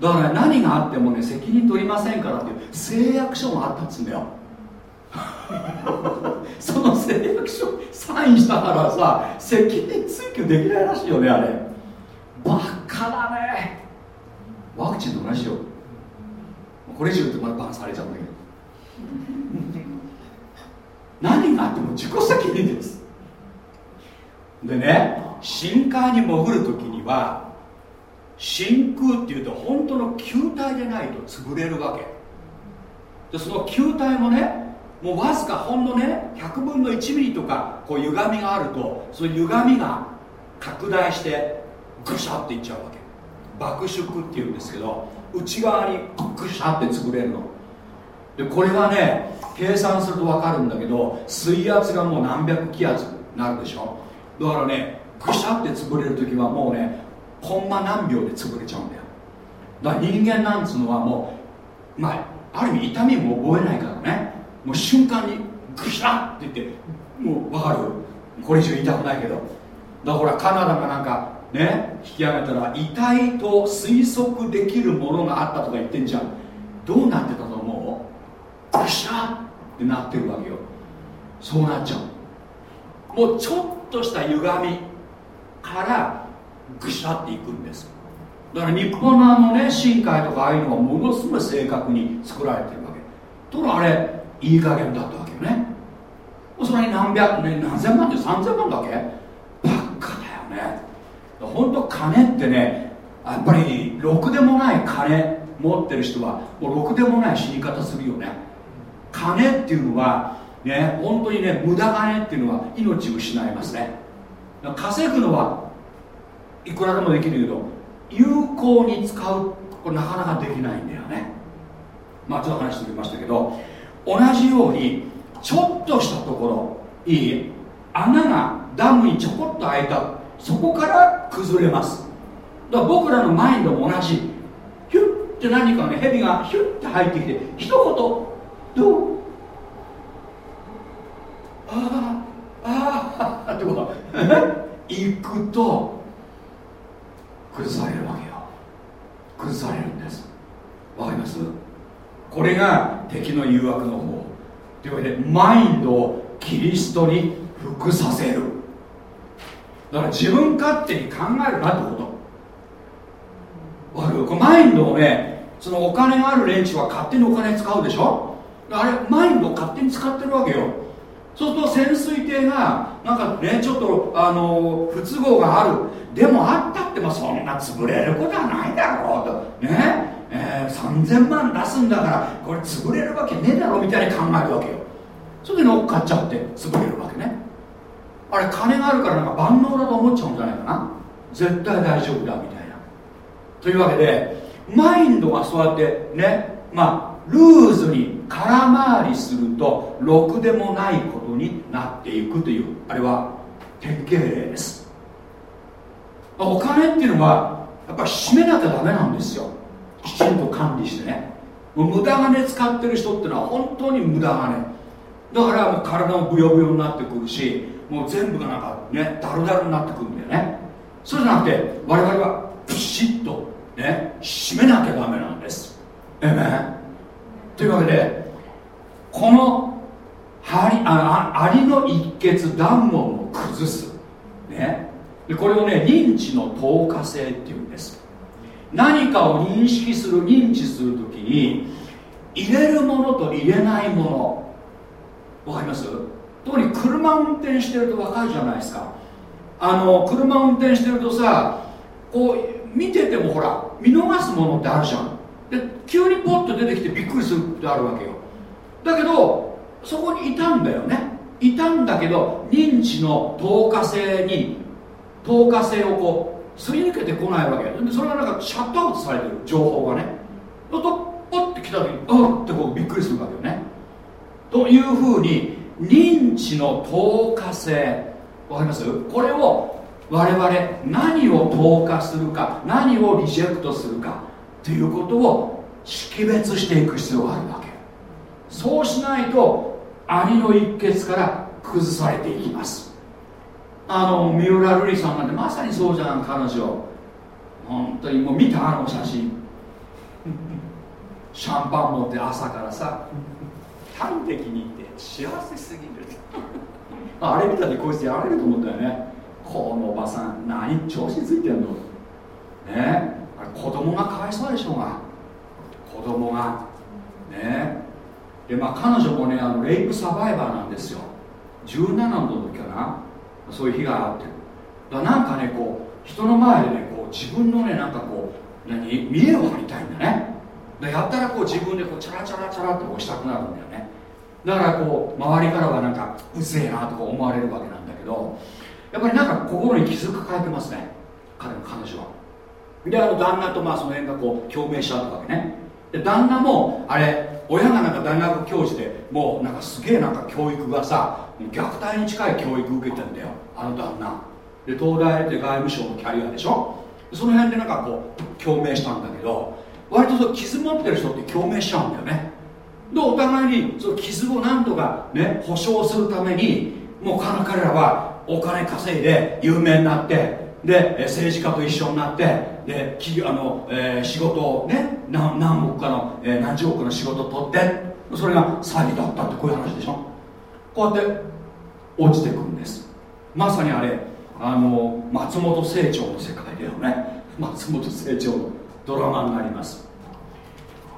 だから何があってもね責任取りませんからっていう誓約書があったっつうんだよ。その誓約書サインしたからさ責任追及できないらしいよねあれ。バカだね。ワクチンと同じよ。これ以上言ってまだバンされちゃうんだけど。何があっても自己責任です。でね深海に潜る時には真空っていうと本当の球体でないと潰れるわけ。でその球体もねもうわずかほんのね100分の1ミリとかこう歪みがあるとその歪みが拡大してぐしゃっていっちゃうわけ。爆縮っていうんですけど内側にぐしゃって潰れるの。でこれはね計算すると分かるんだけど水圧がもう何百気圧になるでしょ。だからねぐしゃって潰れる時はもうねコンマ何秒で潰れちゃうんだよ。だから人間なんつうのはもうまあある意味痛みも覚えないからね。もう瞬間にぐしゃって言ってもう分かる？これ以上言いたくないけど。だからカナダがなんかね引き上げたら遺体と推測できるものがあったとか言ってんじゃん。どうなってたと思う？ぐしゃってなってるわけよ。そうなっちゃう。もうちょっとした歪みからぐしゃっていくんです。だから日本のあのね深海とかああいうのはものすごい正確に作られてるわけ。ところあれいい加減だったわけよね。それに何百年何千万で3000万だけ？ばっかだよね。本当金ってねやっぱりろくでもない金持ってる人はもうろくでもない死に方するよね。金っていうのはね本当にね無駄金っていうのは命を失いますね。稼ぐのはいくらでもできるけど有効に使うこれなかなかできないんだよね。まあちょっと話しておきましたけど同じようにちょっとしたところいい穴がダムにちょこっと開いたそこから崩れます。だから僕らのマインドも同じ。ヒュッて何かね蛇がヒュッて入ってきて一言どうああああってことは行くと崩されるわけよ崩されるんですわかりますこれが敵の誘惑の方というわけでマインドをキリストに服させるだから自分勝手に考えるなってことわかるこれマインドをねそのお金がある連中は勝手にお金使うでしょあれマインドを勝手に使ってるわけよそうすると潜水艇がなんかねちょっとあの不都合がある。でもあったってもそんな潰れることはないだろうと。ね。えー、3000万出すんだからこれ潰れるわけねえだろみたいに考えるわけよ。それで乗っかっちゃって潰れるわけね。あれ金があるからなんか万能だと思っちゃうんじゃないかな。絶対大丈夫だみたいな。というわけでマインドがそうやってねまあルーズに空回りするとろくでもないことになっていくというあれは典型例です。お金っていうのはやっぱり締めなきゃダメなんですよ。きちんと管理してね。無駄金使ってる人っていうのは本当に無駄金。だからもう体もブヨブヨになってくるしもう全部がなんかねダルダルになってくるんだよね。そうじゃなくて我々はピシッとね締めなきゃダメなんです。えめというわけでこのアリあアリの一血断門を崩す。ね。でこれをね認知の透過性っていうんです。何かを認識する認知するときに入れるものと入れないもの。わかります？特に車運転してると分かるじゃないですか。あの車運転してるとさこう見ててもほら見逃すものってあるじゃん。で急にポッと出てきてびっくりするってあるわけよ。だけどそこにいたんだよね。いたんだけど認知の透過性に透過性をこうすり抜けてこないわけでそれがなんかシャットアウトされてる情報がね。とポッて来た時にあってこうびっくりするわけよね。というふうに認知の透過性わかります？これを我々何を透過するか何をリジェクトするか。ということを識別していく必要があるわけ。そうしないと兄の一血から崩されていきます。あの三浦瑠麗さんなんてまさにそうじゃん彼女。本当にもう見たあの写真。シャンパン持って朝からさ端的に行って幸せすぎる。あれ見たってこいつやられると思ったよね。このおばさん何調子ついてんの？ね？子供がかわいそうでしょうが子供がね。でまあ彼女もねあのレイプサバイバーなんですよ。17の時かな。そういう日があって。だなんかねこう人の前でねこう自分のねなんかこう何？見栄を張りたいんだね。でやったらこう自分でこうチャラチャラチャラってこうしたくなるんだよね。だからこう周りからはなんかうぜえなとか思われるわけなんだけどやっぱりなんか心に傷抱えてますね。彼の彼女は。であの旦那とまあその辺がこう共鳴しちゃったわけね。で旦那もあれ親がなんか大学教授でもうなんかすげえなんか教育がさ虐待に近い教育受けてんだよあの旦那。で東大で外務省のキャリアでしょ。その辺でなんかこう共鳴したんだけど割とそう傷持ってる人って共鳴しちゃうんだよね。でお互いにその傷を何とかね保証するためにもう彼らはお金稼いで有名になってで政治家と一緒になってで企業あの、えー、仕事をね何何億かの、えー、何十億の仕事を取ってそれが詐欺だったってこういう話でしょ？こうやって落ちてくるんです。まさにあれあの松本清張の世界だよね。松本清張のドラマになります。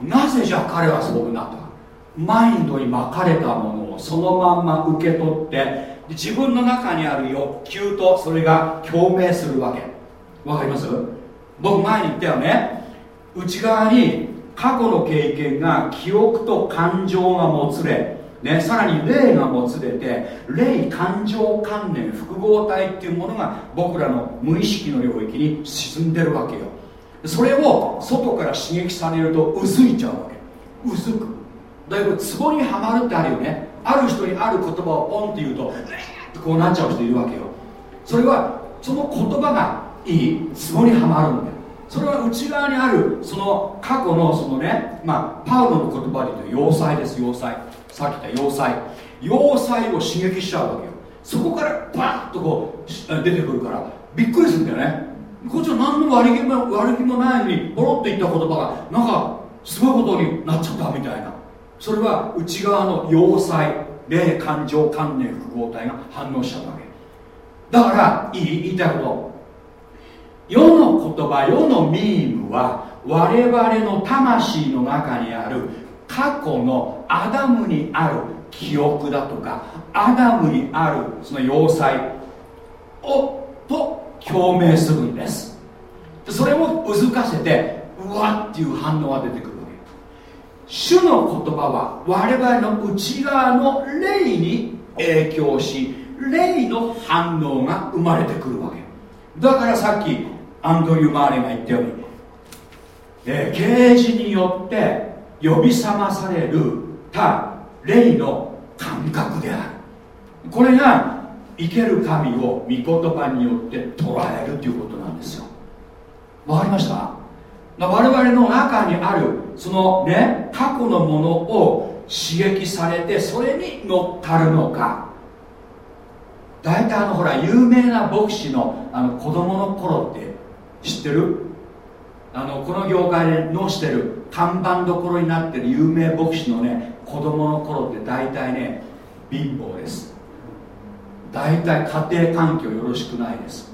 なぜじゃあ彼はそうなったか。マインドに巻かれたものをそのまんま受け取って自分の中にある欲求とそれが共鳴するわけ。わかります？僕前に言ったよね。内側に過去の経験が記憶と感情がもつれ、ね、さらに霊がもつれて霊感情関連複合体っていうものが僕らの無意識の領域に沈んでるわけよ。それを外から刺激されるとうずいちゃうわけ。うずく。だけどツボにはまるってあるよね。ある人にある言葉をポンって言うとこうなっちゃう人いるわけよ。それはその言葉がいい。ツボにはまるんだそれは内側にあるその過去のそのねまあパウロの言葉で言うと要塞です要塞。さっき言った要塞。要塞を刺激しちゃうわけよ。そこからバッとこう出てくるから。びっくりするんだよね。こっちは何の悪気も悪気もないのにポロッと言った言葉がなんかすごいことになっちゃったみたいな。それは内側の要塞霊感情関連複合体が反応しちゃうわけ。だからいい言いたいこと。世の言葉世のミームは我々の魂の中にある過去のアダムにある記憶だとかアダムにあるその要塞をと共鳴するんです。それをうずかせてうわっていう反応が出てくるわけ。主の言葉は我々の内側の霊に影響し霊の反応が生まれてくるわけ。だからさっきアンドリュー・マーレが言ったように、えー、啓示によって呼び覚まされるた霊の感覚である。これが生ける神を御言葉によって捉えるということなんですよ。わかりました？我々の中にあるそのね過去のものを刺激されてそれに乗っかるのか。大体あのほら有名な牧師のあの子供の頃って知ってる？あのこの業界でのしてる。看板どころになってる有名牧師のね子供の頃って大体ね貧乏です。大体家庭環境よろしくないです。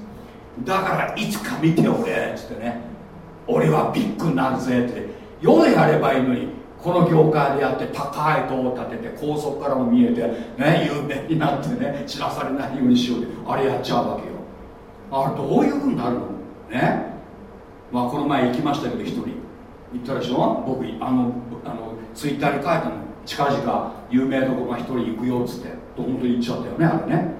だからいつか見ておれっつってね。俺はビッグになるぜって。世でやればいいのにこの業界でやって高い塔を建てて高速からも見えてね有名になってね知らされないようにしようって。あれやっちゃうわけよ。あれどういうふうになるの？ね。まあこの前行きましたけど一人。行ったでしょ？僕あのあのツイッターに書いたの。近々有名どころが一人行くよっつって。と本当に言っちゃったよねあれね。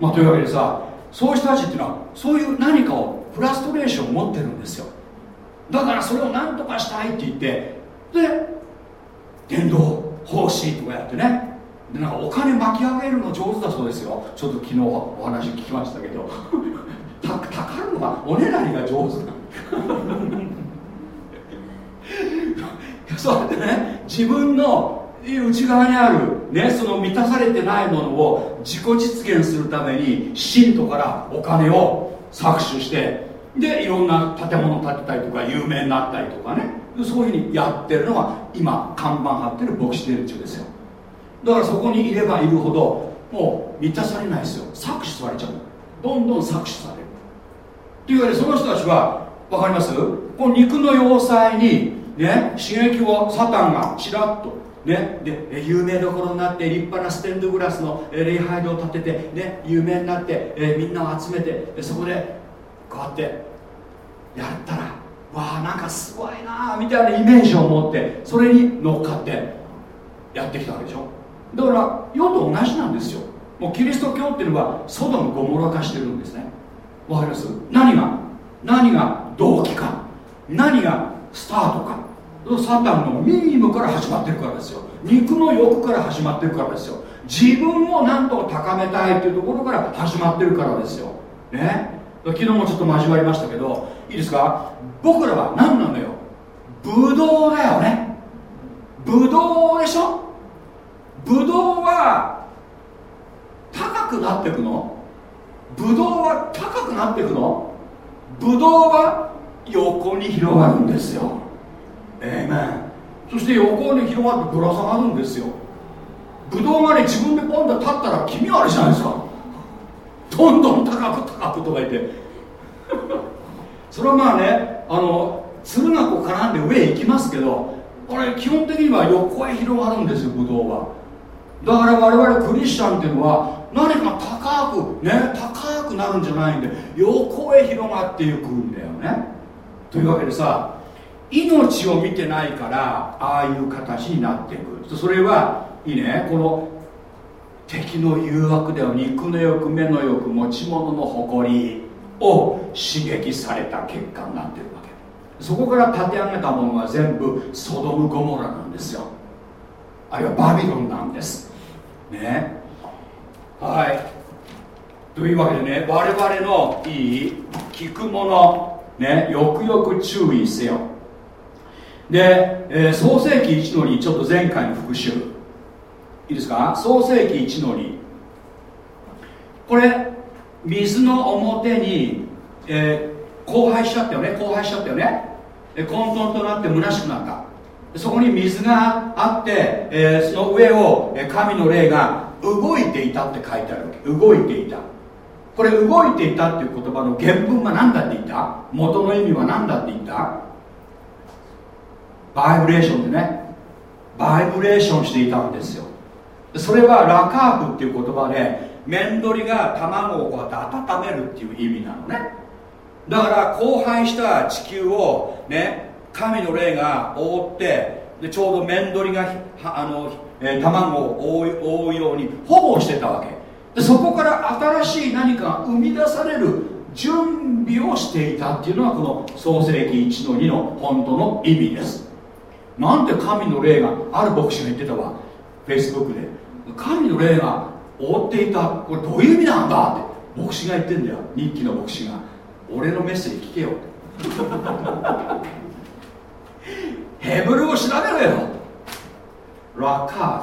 まあというわけでさそういう人たちっていうのはそういう何かをフラストレーションを持ってるんですよ。だからそれを何とかしたいって言ってで電動奉仕とかやってね。でなんかお金巻き上げるの上手だそうですよ。ちょっと昨日お話聞きましたけど。たたかるのがおねだりが上手な そうやってね。自分の内側にある、ね、その満たされてないものを自己実現するために信徒からお金を搾取してでいろんな建物建てたりとか有名になったりとかね。そういうふうにやってるのが今看板張ってる牧師連中ですよ。だからそこにいればいるほどもう満たされないですよ。搾取されちゃう。どんどん搾取される。というわけでその人たちは分かります？この肉の要塞にね刺激をサタンがちらっとね、で有名どころになって立派なステンドグラスの礼拝堂を建てて、ね、有名になって、えみんなを集めてそこでこうやってやったらわあなんかすごいなみたいなイメージを持ってそれに乗っかってやってきたわけでしょ。だから世と同じなんですよ。もうキリスト教っていうのはソドムゴモラ化してるんですね。わかります？何が？何が動機か？何がスタートか？サタンのミニムから始まってるからですよ。肉の欲から始まってるからですよ。自分を何とか高めたいっていうところから始まってるからですよ。ね？昨日もちょっと交わりましたけどいいですか？僕らは何なのよ？ブドウだよね。ブドウでしょ？ブドウは高くなってくの？ブドウは高くなっていくの？ブドウは横に広がるんですよ。ええねそして横に広がってぶら下がるんですよ。ブドウがね自分でポンと立ったら気味悪いじゃないですか。どんどん高く高くとか言って。それはまあねあの鶴がこう絡んで上へ行きますけどこれ基本的には横へ広がるんですよブドウは。だから我々クリスチャンっていうのは何か高くね高くなるんじゃないんで横へ広がっていくんだよね。というわけでさ命を見てないからああいう形になっていく。それはいいねこの敵の誘惑では肉の欲目の欲持ち物の誇りを刺激された結果になってるわけ。そこから立て上げたものは全部ソドム・ゴモラなんですよ。あるいはバビロンなんです。ね。はい。というわけでね我々のいい聞くものねよくよく注意せよ。で、えー、創世紀1の2ちょっと前回の復習。いいですか？創世紀1の2これ水の表に、えー、荒廃しちゃったよね。荒廃しちゃったよね。混沌となって虚しくなった。そこに水があって、えー、その上を神の霊が動いていたって書いてあるわけ。動いていた。これ動いていたっていう言葉の原文は何だって言った？元の意味は何だって言った？バイブレーションでね。バイブレーションしていたんですよ。それはラカーフっていう言葉で面取りが卵をこうやって温めるっていう意味なのね。だから荒廃した地球をね神の霊が覆ってでちょうど面取りがあの、えー、卵を覆うように保護してたわけ。でそこから新しい何かが生み出される準備をしていたっていうのがこの創世紀1の2の本当の意味です。なんで神の霊がある牧師が言ってたわ。フェイスブックで。神の霊が覆っていた。これどういう意味なんだって。牧師が言ってんだよ。日記の牧師が。俺のメッセージ聞けよ。ヘブルを調べろよ。ラカー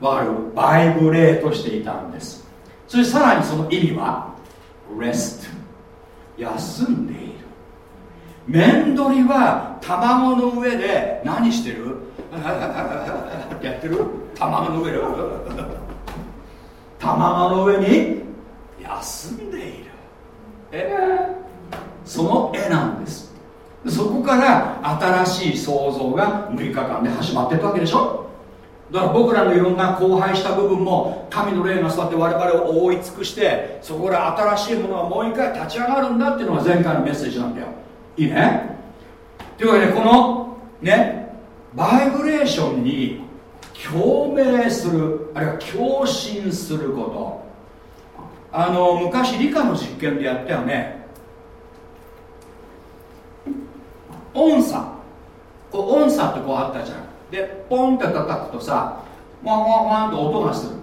フわかるバイブレーとしていたんです。そしてさらにその意味はレスト休んでいる。面取りは卵の上で何してる？やってる？卵の上で。卵の上に休んでいる。え？ー、その絵なんです。そこから新しい創造が6日間で始まっていったわけでしょ。だから僕らのいろんな荒廃した部分も神の霊が座って我々を覆い尽くしてそこから新しいものがもう一回立ち上がるんだっていうのが前回のメッセージなんだよ。いいね？というわけでこのねバイブレーションに共鳴するあるいは共振すること。あの昔理科の実験でやったよね。音差こう音差ってこうあったじゃん。でポンって叩くとさワンワンワンと音がする。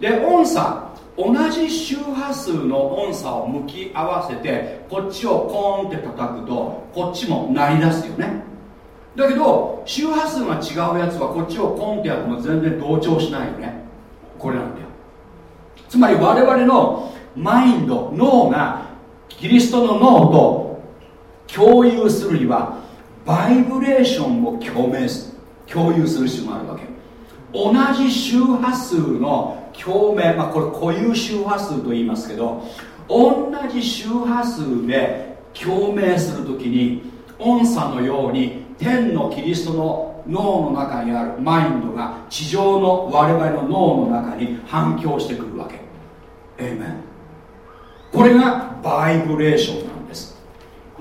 で音差同じ周波数の音差を向き合わせてこっちをコーンって叩くとこっちも鳴り出すよね。だけど周波数が違うやつはこっちをコンってやっても全然同調しないよね。これなんだよ。つまり我々のマインド脳がキリストの脳と共有するにはバイブレーションを共鳴す共有する必要があるわけ。同じ周波数の共鳴、まあ、これ固有周波数と言いますけど同じ周波数で共鳴するときに音差のように天のキリストの脳の中にあるマインドが地上の我々の脳の中に反響してくるわけ。エイメンこれがバイブレーション。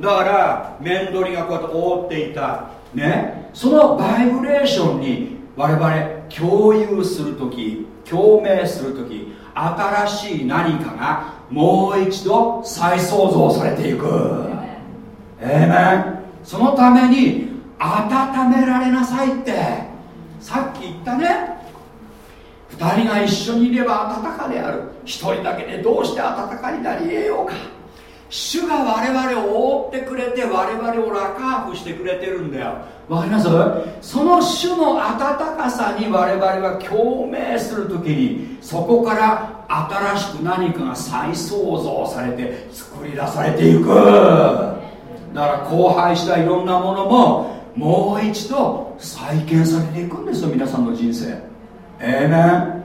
だから面取りがこうやって覆っていた。ね。そのバイブレーションに我々共有する時共鳴する時新しい何かがもう一度再創造されていく。ええそのために温められなさいって。さっき言ったね。2人が一緒にいれば温かである。1人だけでどうして温かになり得ようか。主が我々を覆ってくれて我々をラカーフしてくれてるんだよ。わかります？その主の温かさに我々は共鳴する時にそこから新しく何かが再創造されて作り出されていく。だから荒廃したいろんなものももう一度再建されていくんですよ皆さんの人生。ええね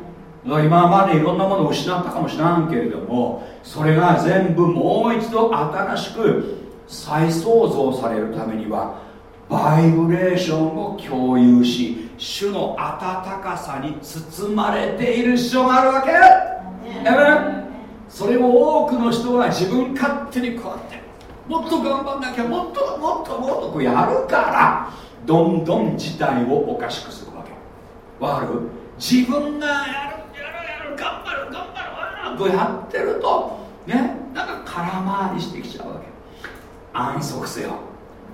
今までいろんなものを失ったかもしれんけれどもそれが全部もう一度新しく再創造されるためにはバイブレーションを共有し主の温かさに包まれている必要があるわけ。えそれを多くの人は自分勝手にこうやってもっと頑張んなきゃもっともっともっとこうやるからどんどん事態をおかしくするわけ。わかる？自分がやるやるやる頑張る頑張るとやってるとねなんか空回りしてきちゃうわけ。安息せよ。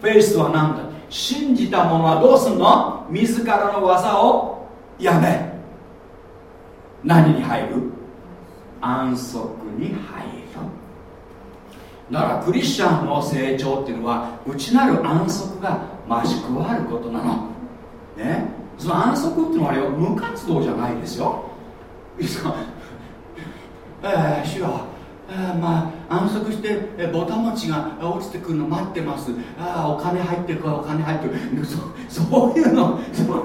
フェイスは何だ。信じた者はどうすんの？自らの技をやめ。何に入る？安息に入る。だからクリスチャンの成長っていうのは内なる安息が増し加わることなの。ね。その安息っていうのはあれよ。無活動じゃないですよ。えー、主はまあ安息してえボタン持ちが落ちてくるの待ってます。ああお金入ってるかお金入ってる。そそういうの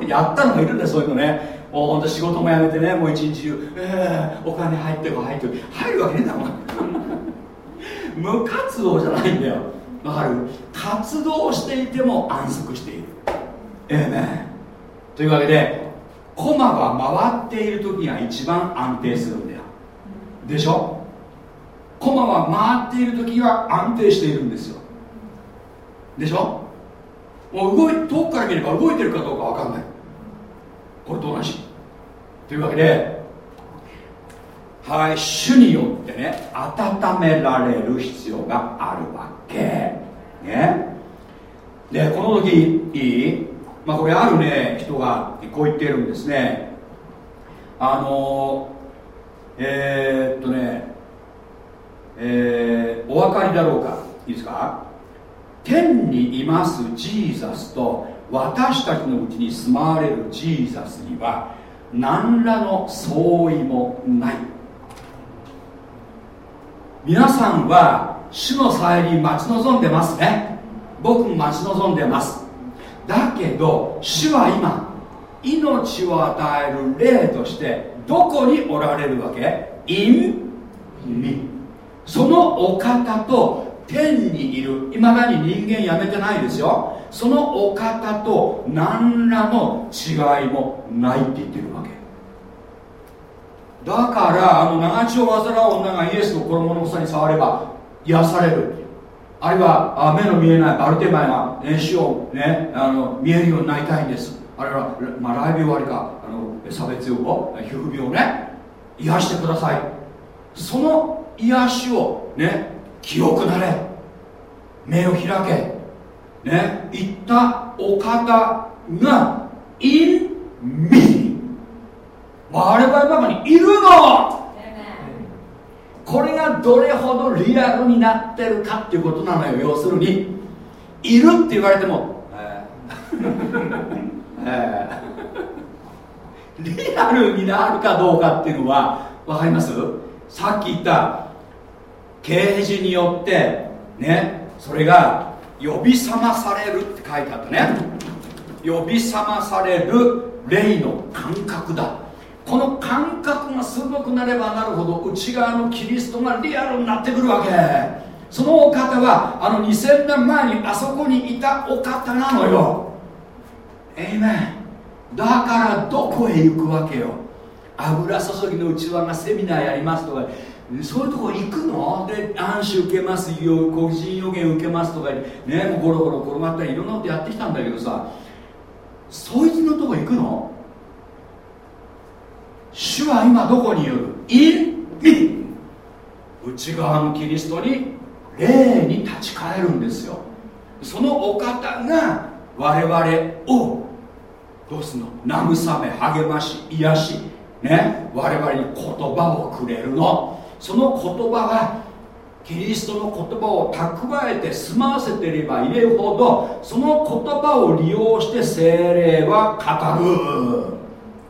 やったのがいるんだそういうのね。もう本当仕事も辞めてねもう一日中、えー、お金入ってる入ってる。入るわけねえだもん。無活動じゃないんだよ。わかる？活動していても安息している。ええね。というわけでコマが回っている時が一番安定するんだよ。でしょ？コマは回っている時は安定しているんですよ。でしょ？もう動い遠くから見れば動いてるかどうか分かんない。これと同じ。というわけではい主によってね温められる必要があるわけ。ね。でこの時いい？まあこれあるね人がこう言ってるんですね。あのえー、っとねえー、お分かりだろうか？いいですか？天にいますジーザスと私たちのうちに住まわれるジーザスには何らの相違もない。皆さんは主の再臨待ち望んでますね。僕も待ち望んでます。だけど主は今命を与える霊としてどこにおられるわけ ?in me そのお方と天にいる。いまだに人間やめてないですよ。そのお方と何らの違いもないって言ってるわけ。だからあの長血を患う女がイエスの衣の房に触れば癒される。あるいは目の見えないバルテマイが、ね、死を、ね、あの見えるようになりたいんです。あるいは、まあ、ライブ終わりかあの差別用語皮膚病ね癒してください。その癒しをね清くなれ目を開けね言ったお方が in me 我々の中にいるの。これがどれほどリアルになってるかっていうことなのよ。要するにいるって言われても、えー えー、リアルになるかどうかっていうのは分かります？さっき言った啓示によってねそれが呼び覚まされるって書いてあったね。呼び覚まされる霊の感覚だ。この感覚が鋭くなればなるほど内側のキリストがリアルになってくるわけ。そのお方はあの2000年前にあそこにいたお方なのよ。えいめんだからどこへ行くわけよ。油注ぎの器がセミナーやりますとか。そういうとこ行くの？で暗視受けますよ個人予言受けますとか。ねもうゴロゴロ転がったりいろんなことやってきたんだけどさ。そいつのとこ行くの？主は今どこにいる。in me 内側のキリストに霊に立ち返るんですよ。そのお方が我々をどうすんの？慰め励まし癒し。ね？我々に言葉をくれるの。その言葉はキリストの言葉を蓄えて済ませていればいるほどその言葉を利用して精霊は語る。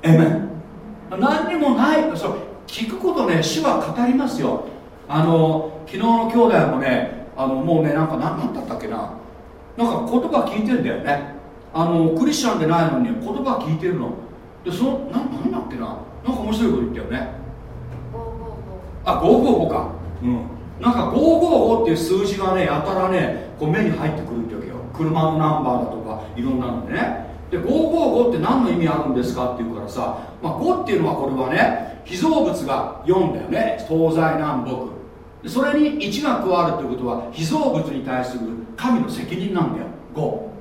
エメン何にもない。そう聞くことね主は語りますよ。あの昨日の兄弟もねあのもうねなんか何だったっけな。なんか言葉聞いてんだよね。あのクリスチャンでないのに言葉聞いてるの。でそのななんだっけな。なんか面白いこと言ったよね。あ555か。うん。なんか555っていう数字がねやたらねこう目に入ってくるってわけよ。車のナンバーだとかいろんなのでねで555って何の意味あるんですかって言うからさ、まあ、5っていうのはこれはね被造物が4だよね。東西南北。それに1が加わるということは被造物に対する神の責任なんだよ。5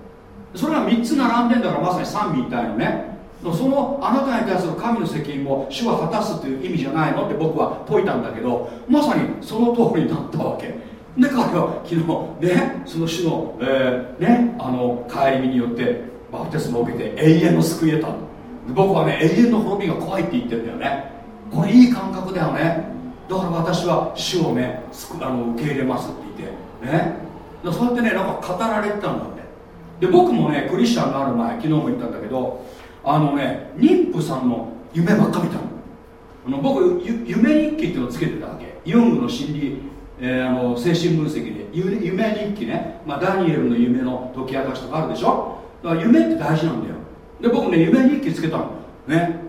それが3つ並んでんだからまさに三位一体のね。そのあなたに対する神の責任を主は果たすという意味じゃないのって僕は解いたんだけどまさにその通りになったわけ。で彼は昨日ねその主の、えー、ねあの帰り身によってバプテスマを受けて永遠の救い得た僕はね永遠の滅びが怖いって言ってるんだよね。これいい感覚だよね。だから私は主をねあの受け入れますって言ってね。そうやってねなんか語られてたんだで僕もねクリスチャンになる前昨日も言ったんだけどあのね妊婦さんの夢ばっか見たの。あの僕夢日記っていうのをつけてたわけ。ユングの心理、えー、あの精神分析で夢日記ね、まあ、ダニエルの夢の解き明かしとかあるでしょ。だから夢って大事なんだよ。で僕ね夢日記つけたの。ね。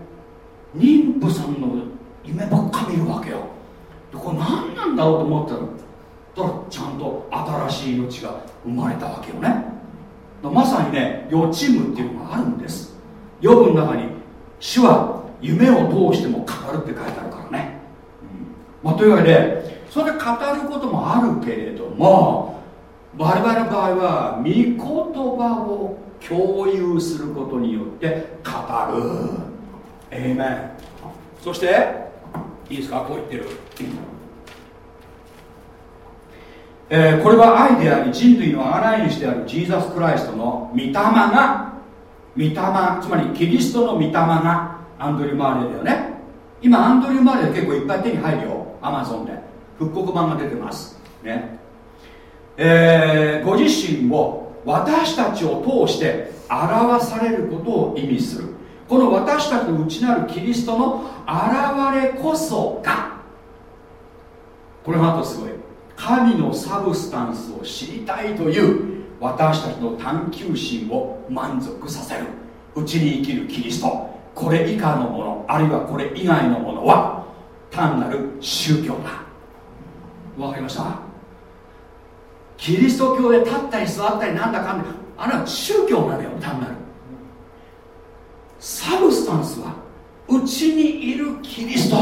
妊婦さんの夢ばっか見るわけよ。でこれ何なんだろうと思ったらだからちゃんと新しい命が生まれたわけよね。まさにね予知夢っていうのがあるんです。予部の中に主は夢を通しても語るって書いてあるからね、うん。まあ、というわけでそれで語ることもあるけれども我々の場合は御言葉を共有することによって語る。エイメンそしていいですか？こう言ってる、えー、これは愛であり人類の贖い主であるジーザス・クライストの御霊が御霊つまりキリストの御霊がアンドリュー・マーレーだよね。今アンドリュー・マーレー結構いっぱい手に入るよアマゾンで。復刻版が出てます。ね。えー、ご自身を私たちを通して表されることを意味する。この私たちの内なるキリストの現れこそがこれがあとすごい。神のサブスタンスを知りたいという私たちの探求心を満足させる。うちに生きるキリスト。これ以下のものあるいはこれ以外のものは単なる宗教だ。わかりました？キリスト教で立ったり座ったりなんだかんだ。あれは宗教なのよ単なる。 Substance はうちにいるキリスト。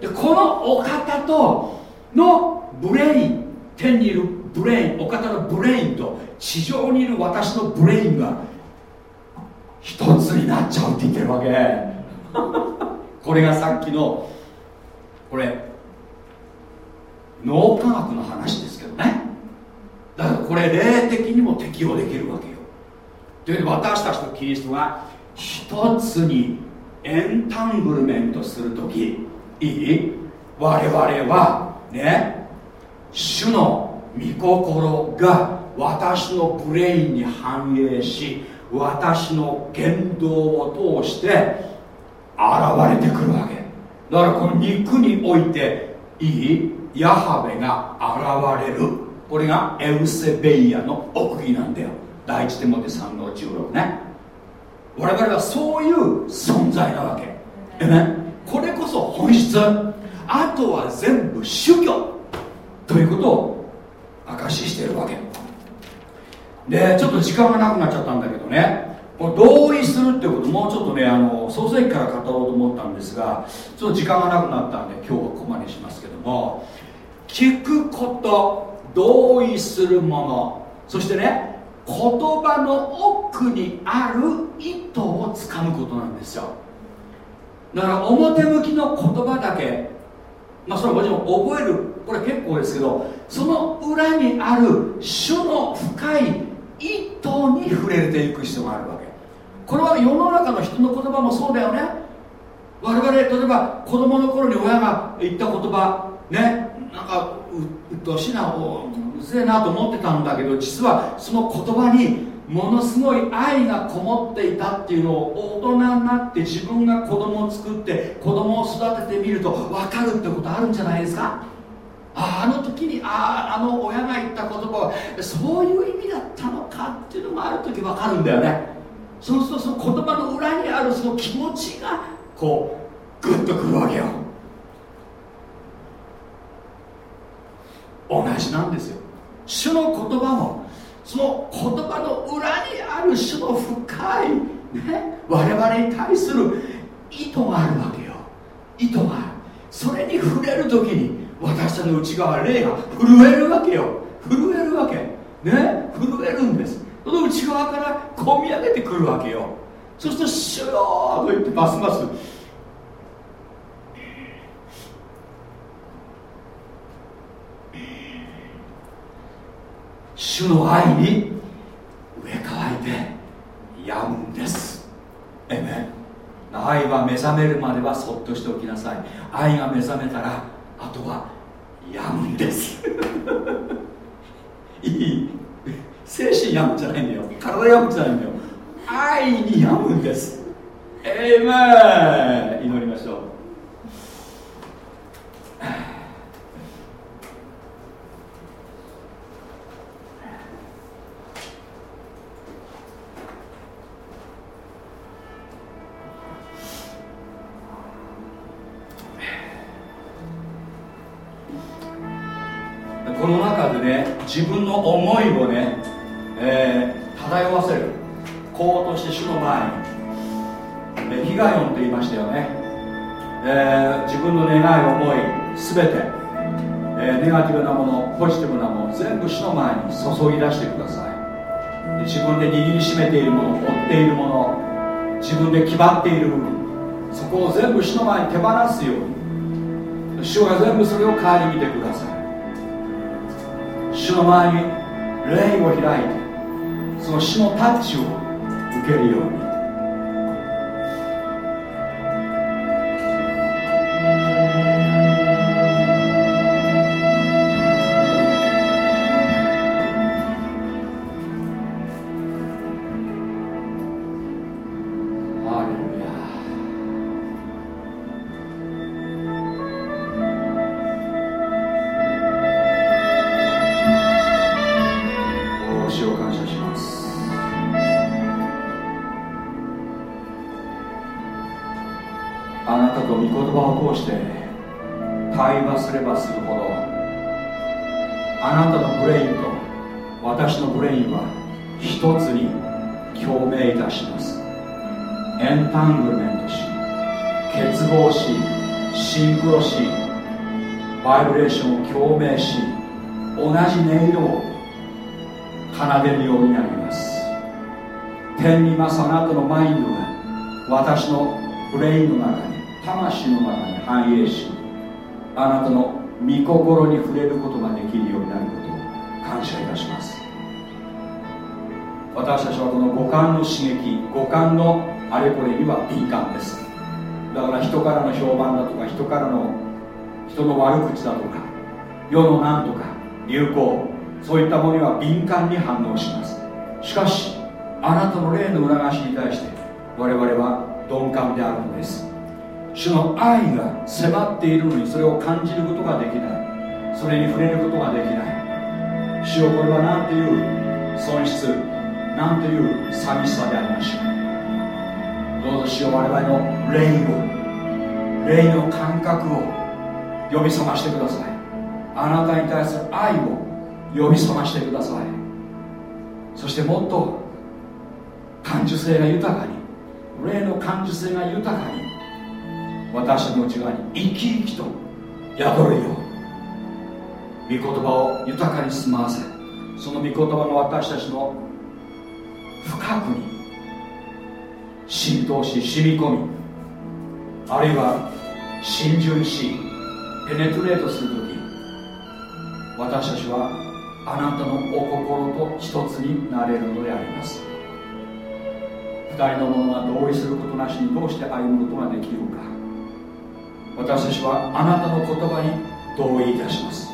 でこのお方との brain 天にいる brain お方の brain と地上にいる私の brain が一つになっちゃうって言ってるわけ。これがさっきのこれ脳科学の話ですけどね。だからこれ霊的にも適用できるわけよ。というわけで私たちとキリストが一つにエンタングルメントする時いい？我々はね主の御心が私のブレインに反映し私の言動を通して現れてくるわけ。だからこの肉においていいヤハベが現れる。これがエウセベイヤの奥義なんだよ。第一手モテ3の16ね。我々はそういう存在なわけ。ねこれこそ本質。あとは全部宗教。ということを証ししているわけ。でちょっと時間がなくなっちゃったんだけどね。この同意するっていうこともうちょっとねあの創世記から語ろうと思ったんですがちょっと時間がなくなったんで今日はここまでしますけども。聞くこと同意するもの。そしてね言葉の奥にある意図をつかむことなんですよ。だから表向きの言葉だけまあそれはもちろん覚えるこれ結構ですけどその裏にある主の深い意図に触れていく必要があるわけ。これは世の中の人の言葉もそうだよね。我々例えば子供の頃に親が言った言葉ね。なんかうっとうしいなうぜえなと思ってたんだけど実はその言葉にものすごい愛がこもっていたっていうのを大人になって自分が子供を作って子供を育ててみると分かるってことあるんじゃないですか？ああの時にあああの親が言った言葉はそういう意味だったのかっていうのがある時分かるんだよね。そうするとその言葉の裏にあるその気持ちがこうグッとくるわけよ。同じなんですよ。主の言葉もその言葉の裏にある種の深い、ね、我々に対する意図があるわけよ。意図がある。それに触れる時に私たちの内側霊が震えるわけよ。震えるわけ。ね？震えるんです。その内側から込み上げてくるわけよ。そうすると「シュロー」と言ってますます。主の愛に植え替えてやむんです。えめ愛は目覚めるまではそっとしておきなさい。愛が目覚めたらあとはやむんです。いい。精神やむんじゃないんだよ。体やむんじゃないんだよ。愛にやむんです。えめ祈りましょう。ガヨンと言いましたよね、えー、自分の願い思い全て、えー、ネガティブなものポジティブなもの全部主の前に注ぎ出してください。自分で握りしめているもの追っているもの自分で決まっている部分そこを全部主の前に手放すように主が全部それを顧みてください。主の前に霊を開いてその主のタッチを受けるように。バイブレーションを共鳴し同じ音色を奏でるようになります。天にいますあなたのマインドが私のブレインの中に魂の中に反映しあなたの御心に触れることができるようになることを感謝いたします。私たちはこの五感の刺激五感のあれこれには敏感です。だから人からの評判だとか人からの人の悪口だとか世のなんとか流行そういったものには敏感に反応します。しかしあなたの霊の促しに対して我々は鈍感であるのです。主の愛が迫っているのにそれを感じることができない。それに触れることができない。主よこれは何ていう？損失。何という？寂しさでありましょう。どうぞ主よ我々の霊を霊の感覚を呼び覚ましてください。あなたに対する愛を呼び覚ましてください。そしてもっと感受性が豊かに霊の感受性が豊かに私たちの内側に生き生きと宿るよう御言葉を豊かに住まわせその御言葉が私たちの深くに浸透し染み込みあるいは浸潤しペネトレートする時私たちはあなたのお心と一つになれるのであります。二人の者が同意することなしにどうして歩むことができるか私たちはあなたの言葉に同意いたします。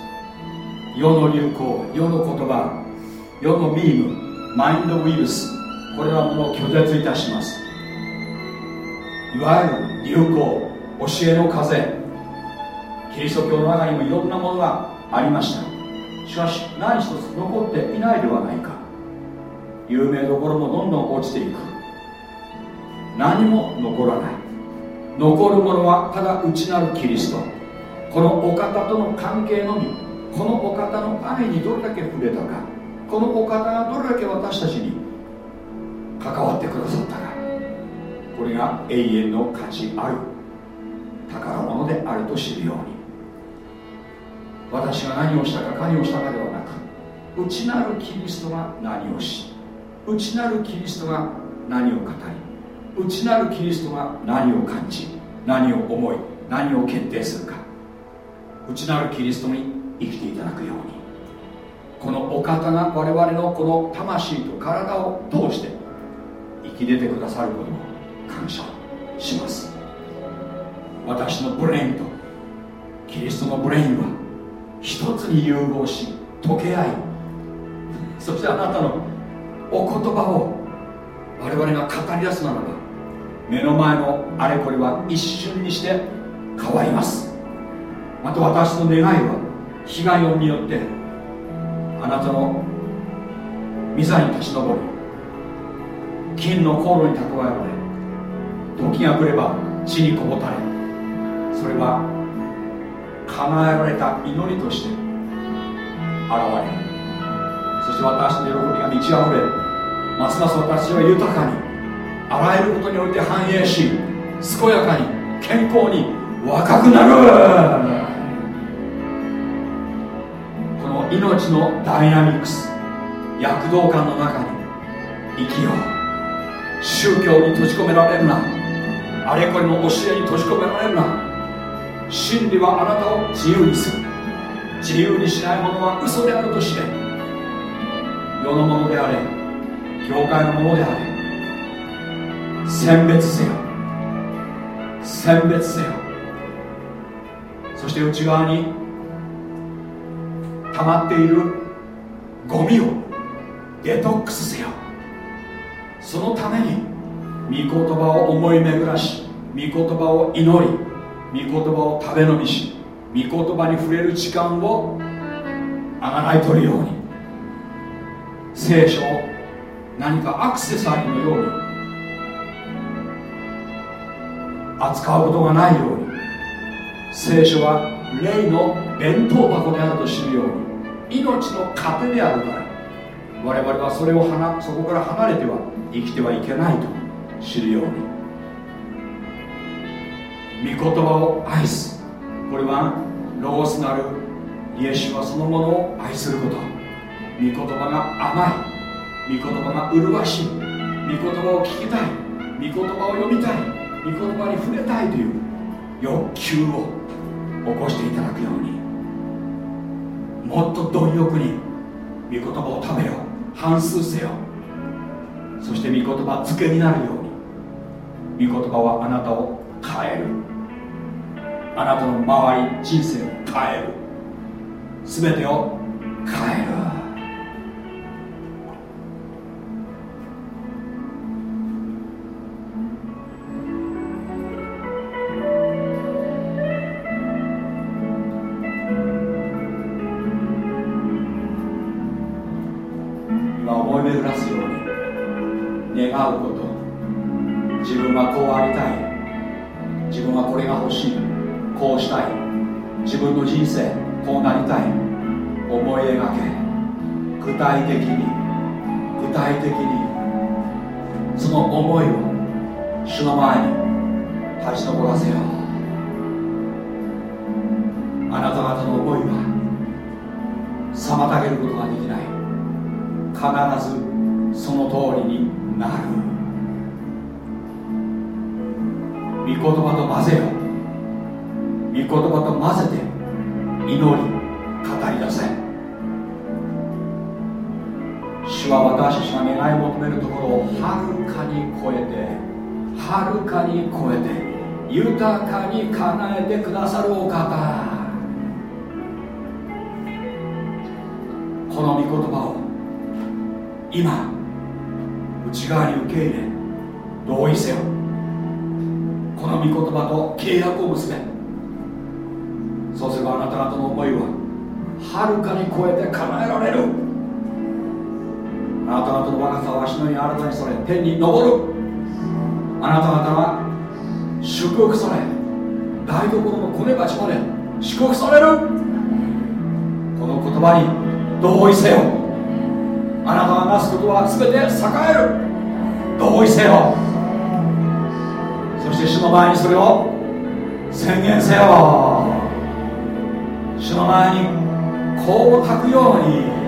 世の流行世の言葉世のミームマインドウイルスこれらものを拒絶いたします。いわゆる流行教えの風キリスト教の中にもいろんなものがありました。しかし何一つ残っていないではないか。有名どころもどんどん落ちていく。何も残らない。残るものはただ内なるキリスト。このお方との関係のみ。このお方の愛にどれだけ触れたか。このお方がどれだけ私たちに関わってくださったか。これが永遠の価値ある宝物であると知るように。私が何をしたか何をしたかではなく内なるキリストが何をし内なるキリストが何を語り内なるキリストが何を感じ何を思い何を決定するか。内なるキリストに生きていただくように。このお方が我々のこの魂と体を通して生き出てくださることを感謝します。私の brain とキリストのブレインは一つに融合し溶け合い。そしてあなたのお言葉を我々が語り出すならば目の前のあれこれは一瞬にして変わります。また私の願いは被害音によってあなたの御座に立ち上り金の航路に蓄えられ時が来れば地にこぼたれ。それは叶えられた祈りとして現れる。そして私の喜びが満ち溢れますます私は豊かにあらゆることにおいて繁栄し健やかに健康に若くなる。この命のダイナミックス躍動感の中に生きよう。宗教に閉じ込められるな。あれこれの教えに閉じ込められるな。真理はあなたを自由にする。自由にしないものは嘘であるとして世のものであれ教会のものであれ選別せよ。選別せよ。そして内側に溜まっているゴミをデトックスせよ。そのために御言葉を思い巡らし御言葉を祈り言葉を食べ飲みし御言葉に触れる時間をあがないとるように。聖書を何かアクセサリーのように扱うことがないように。聖書は霊の弁当箱であると知るように。命の糧であるから。我々はそれをそこから離れては生きてはいけないと知るように。言葉を愛す。これはロゴスなるイエスはそのものを愛すること。御言葉が甘い。御言葉が麗しい。御言葉を聞きたい。御言葉を読みたい。御言葉に触れたいという欲求を起こしていただくように。もっと貪欲に御言葉を食べよ。う反数せよ。そして御言葉付けになるように。御言葉はあなたを変える。あなたの周り人生を変える。全てを変える。天に昇る。あなた方は祝福され台所のコネ鉢まで祝福される。この言葉に同意せよ。あなたがなすことは全て栄える。同意せよ。そして主の前にそれを宣言せよ。主の前にこう書くように。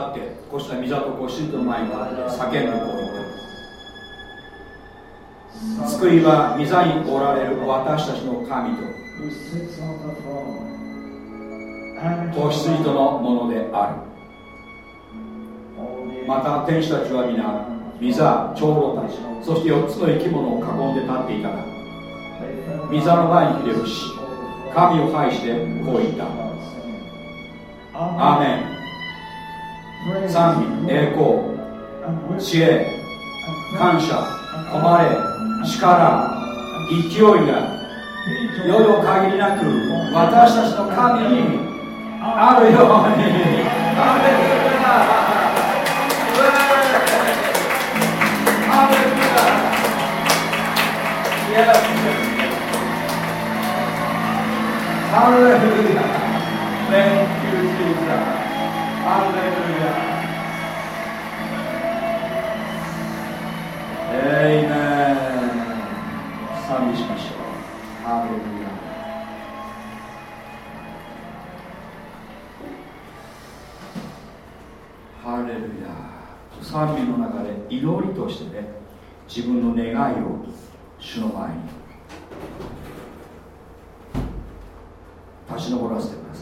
ってこうした御座とこう神との前に叫んでこう。言った救いは御座におられる私たちの神と。子羊とのものである。また天使たちは皆御座長老たちそして4つの生き物を囲んで立っていたが御座の前にひれ伏し神を拝してこう言った。アーメン。賛美栄光知恵感謝誉れ力勢いが世の限りなく私たちの神にあるように。アレルヤ。ハレルヤ。ハレルヤ。Thank you, Jesus. 賛美の中で祈りとしてね自分の願いを主の前に立ち上らせてください。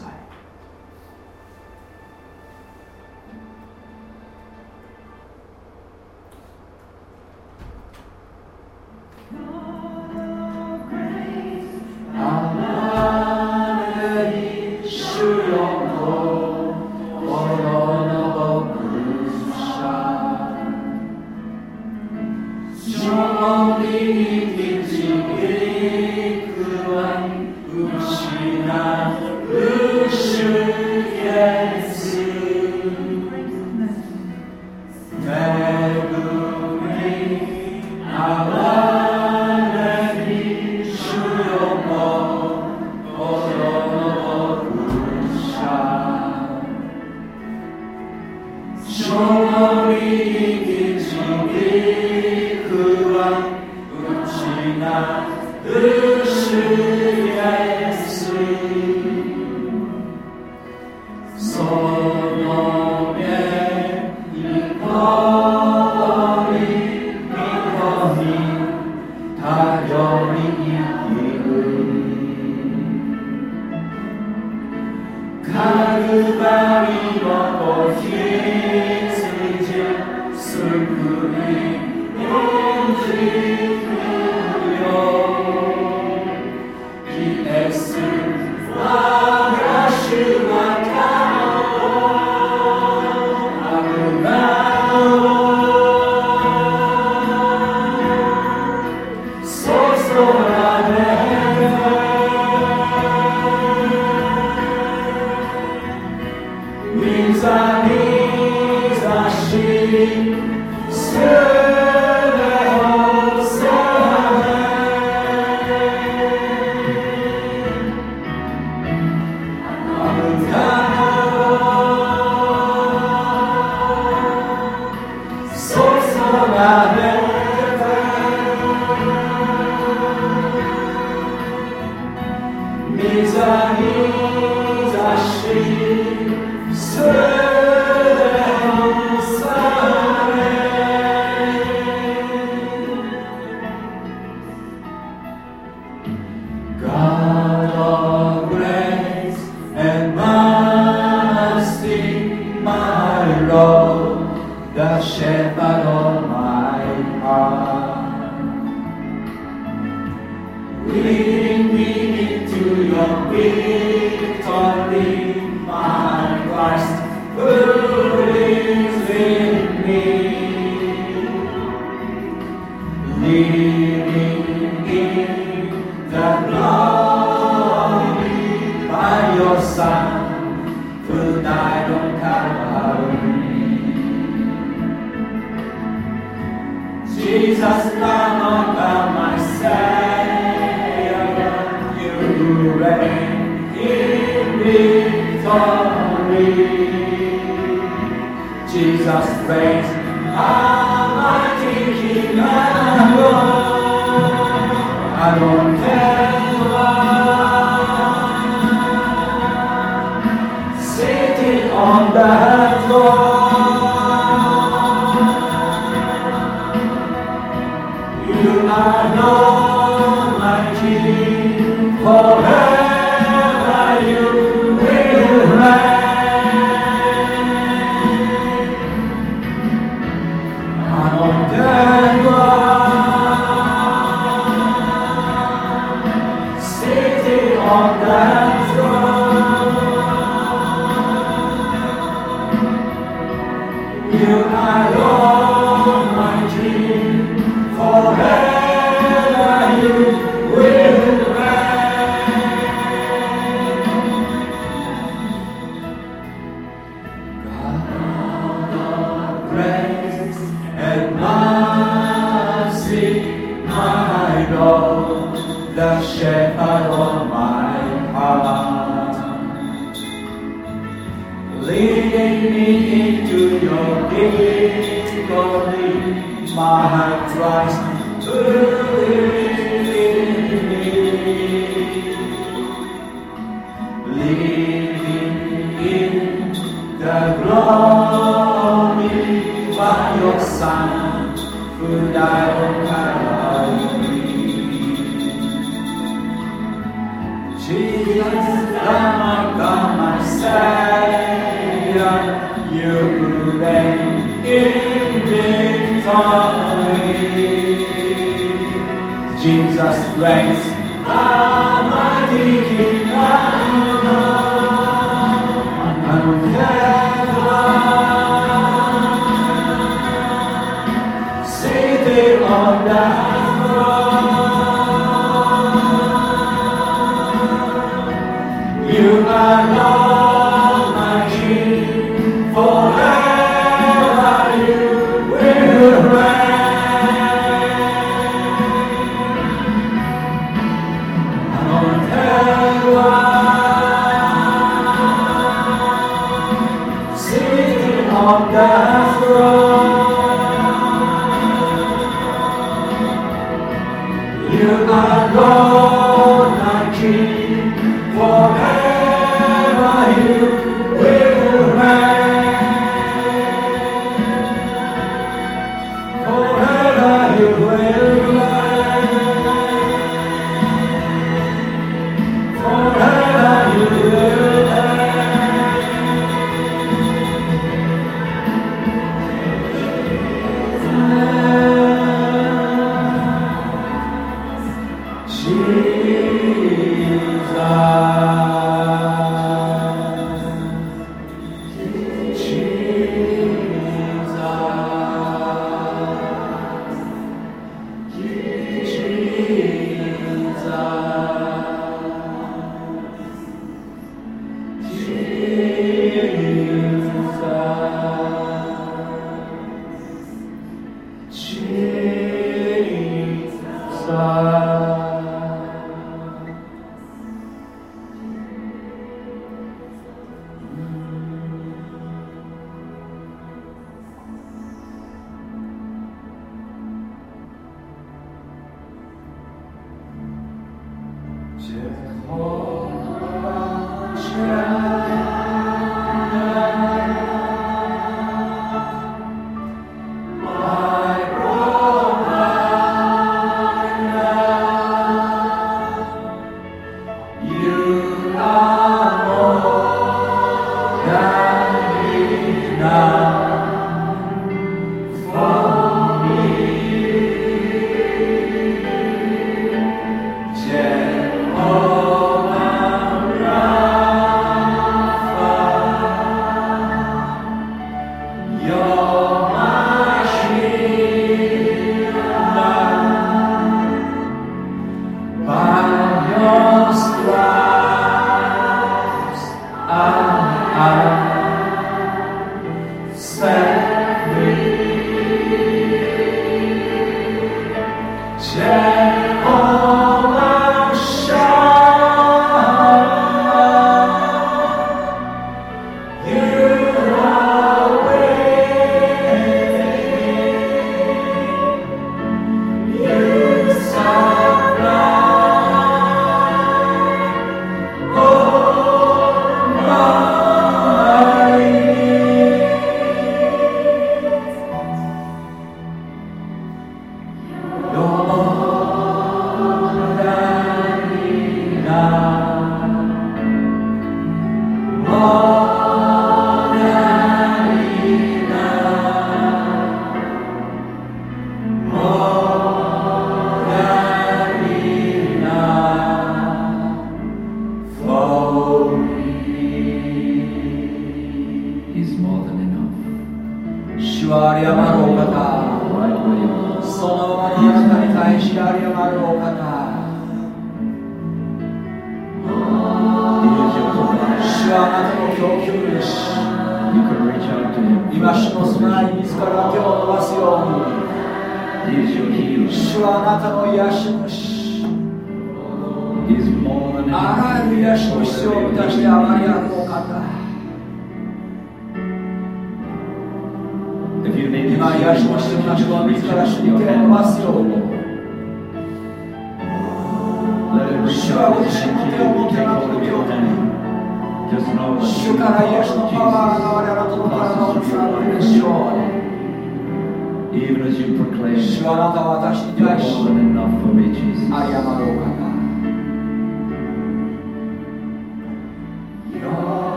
my heart rise to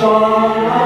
レ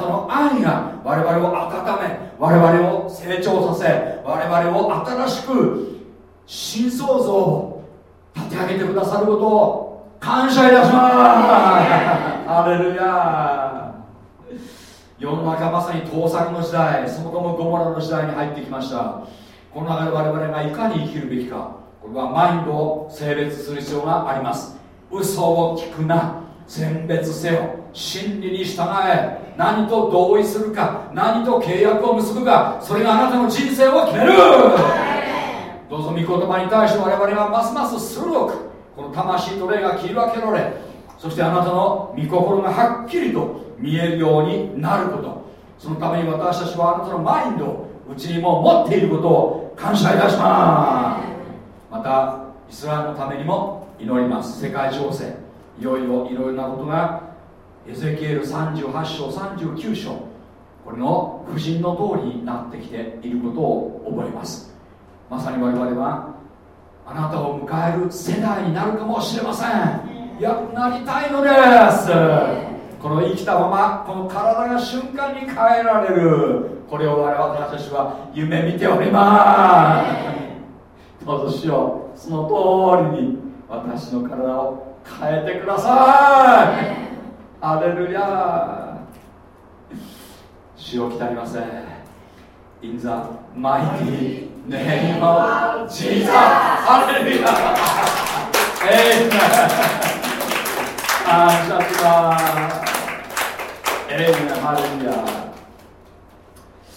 たの愛が我々を温め我々を成長させ我々を新しく新創造を立て上げてくださることを感謝いたします。アレルヤ世の中まさに盗作の時代そもそもゴモラの時代に入ってきました。この中で我々がいかに生きるべきかこれはマインドを性別する必要があります。嘘を聞くな選別せよ。真理に従え。何と同意するか。何と契約を結ぶか。それがあなたの人生を決める。どうぞ御言葉に対して我々はますます鋭くこの魂と霊が切り分けられそしてあなたの御心がはっきりと見えるようになること。そのために私たちはあなたのマインドをうちにも持っていることを感謝いたします。またイスラエルのためにも祈ります。世界情勢いよいよいろいろなことがエゼキエル38章39章これの夫人の通りになってきていることを覚えます。まさに我々はあなたを迎える世代になるかもしれません。いやなりたいのです。この生きたままこの体が瞬間に変えられる。これを我々私たちは夢見ております。どうぞしよう。その通りに私の体を変えてください。アレルヤ主を来たりません。In the mighty name of Jesus. アレルヤエイメン感謝します。エイメンハレルヤ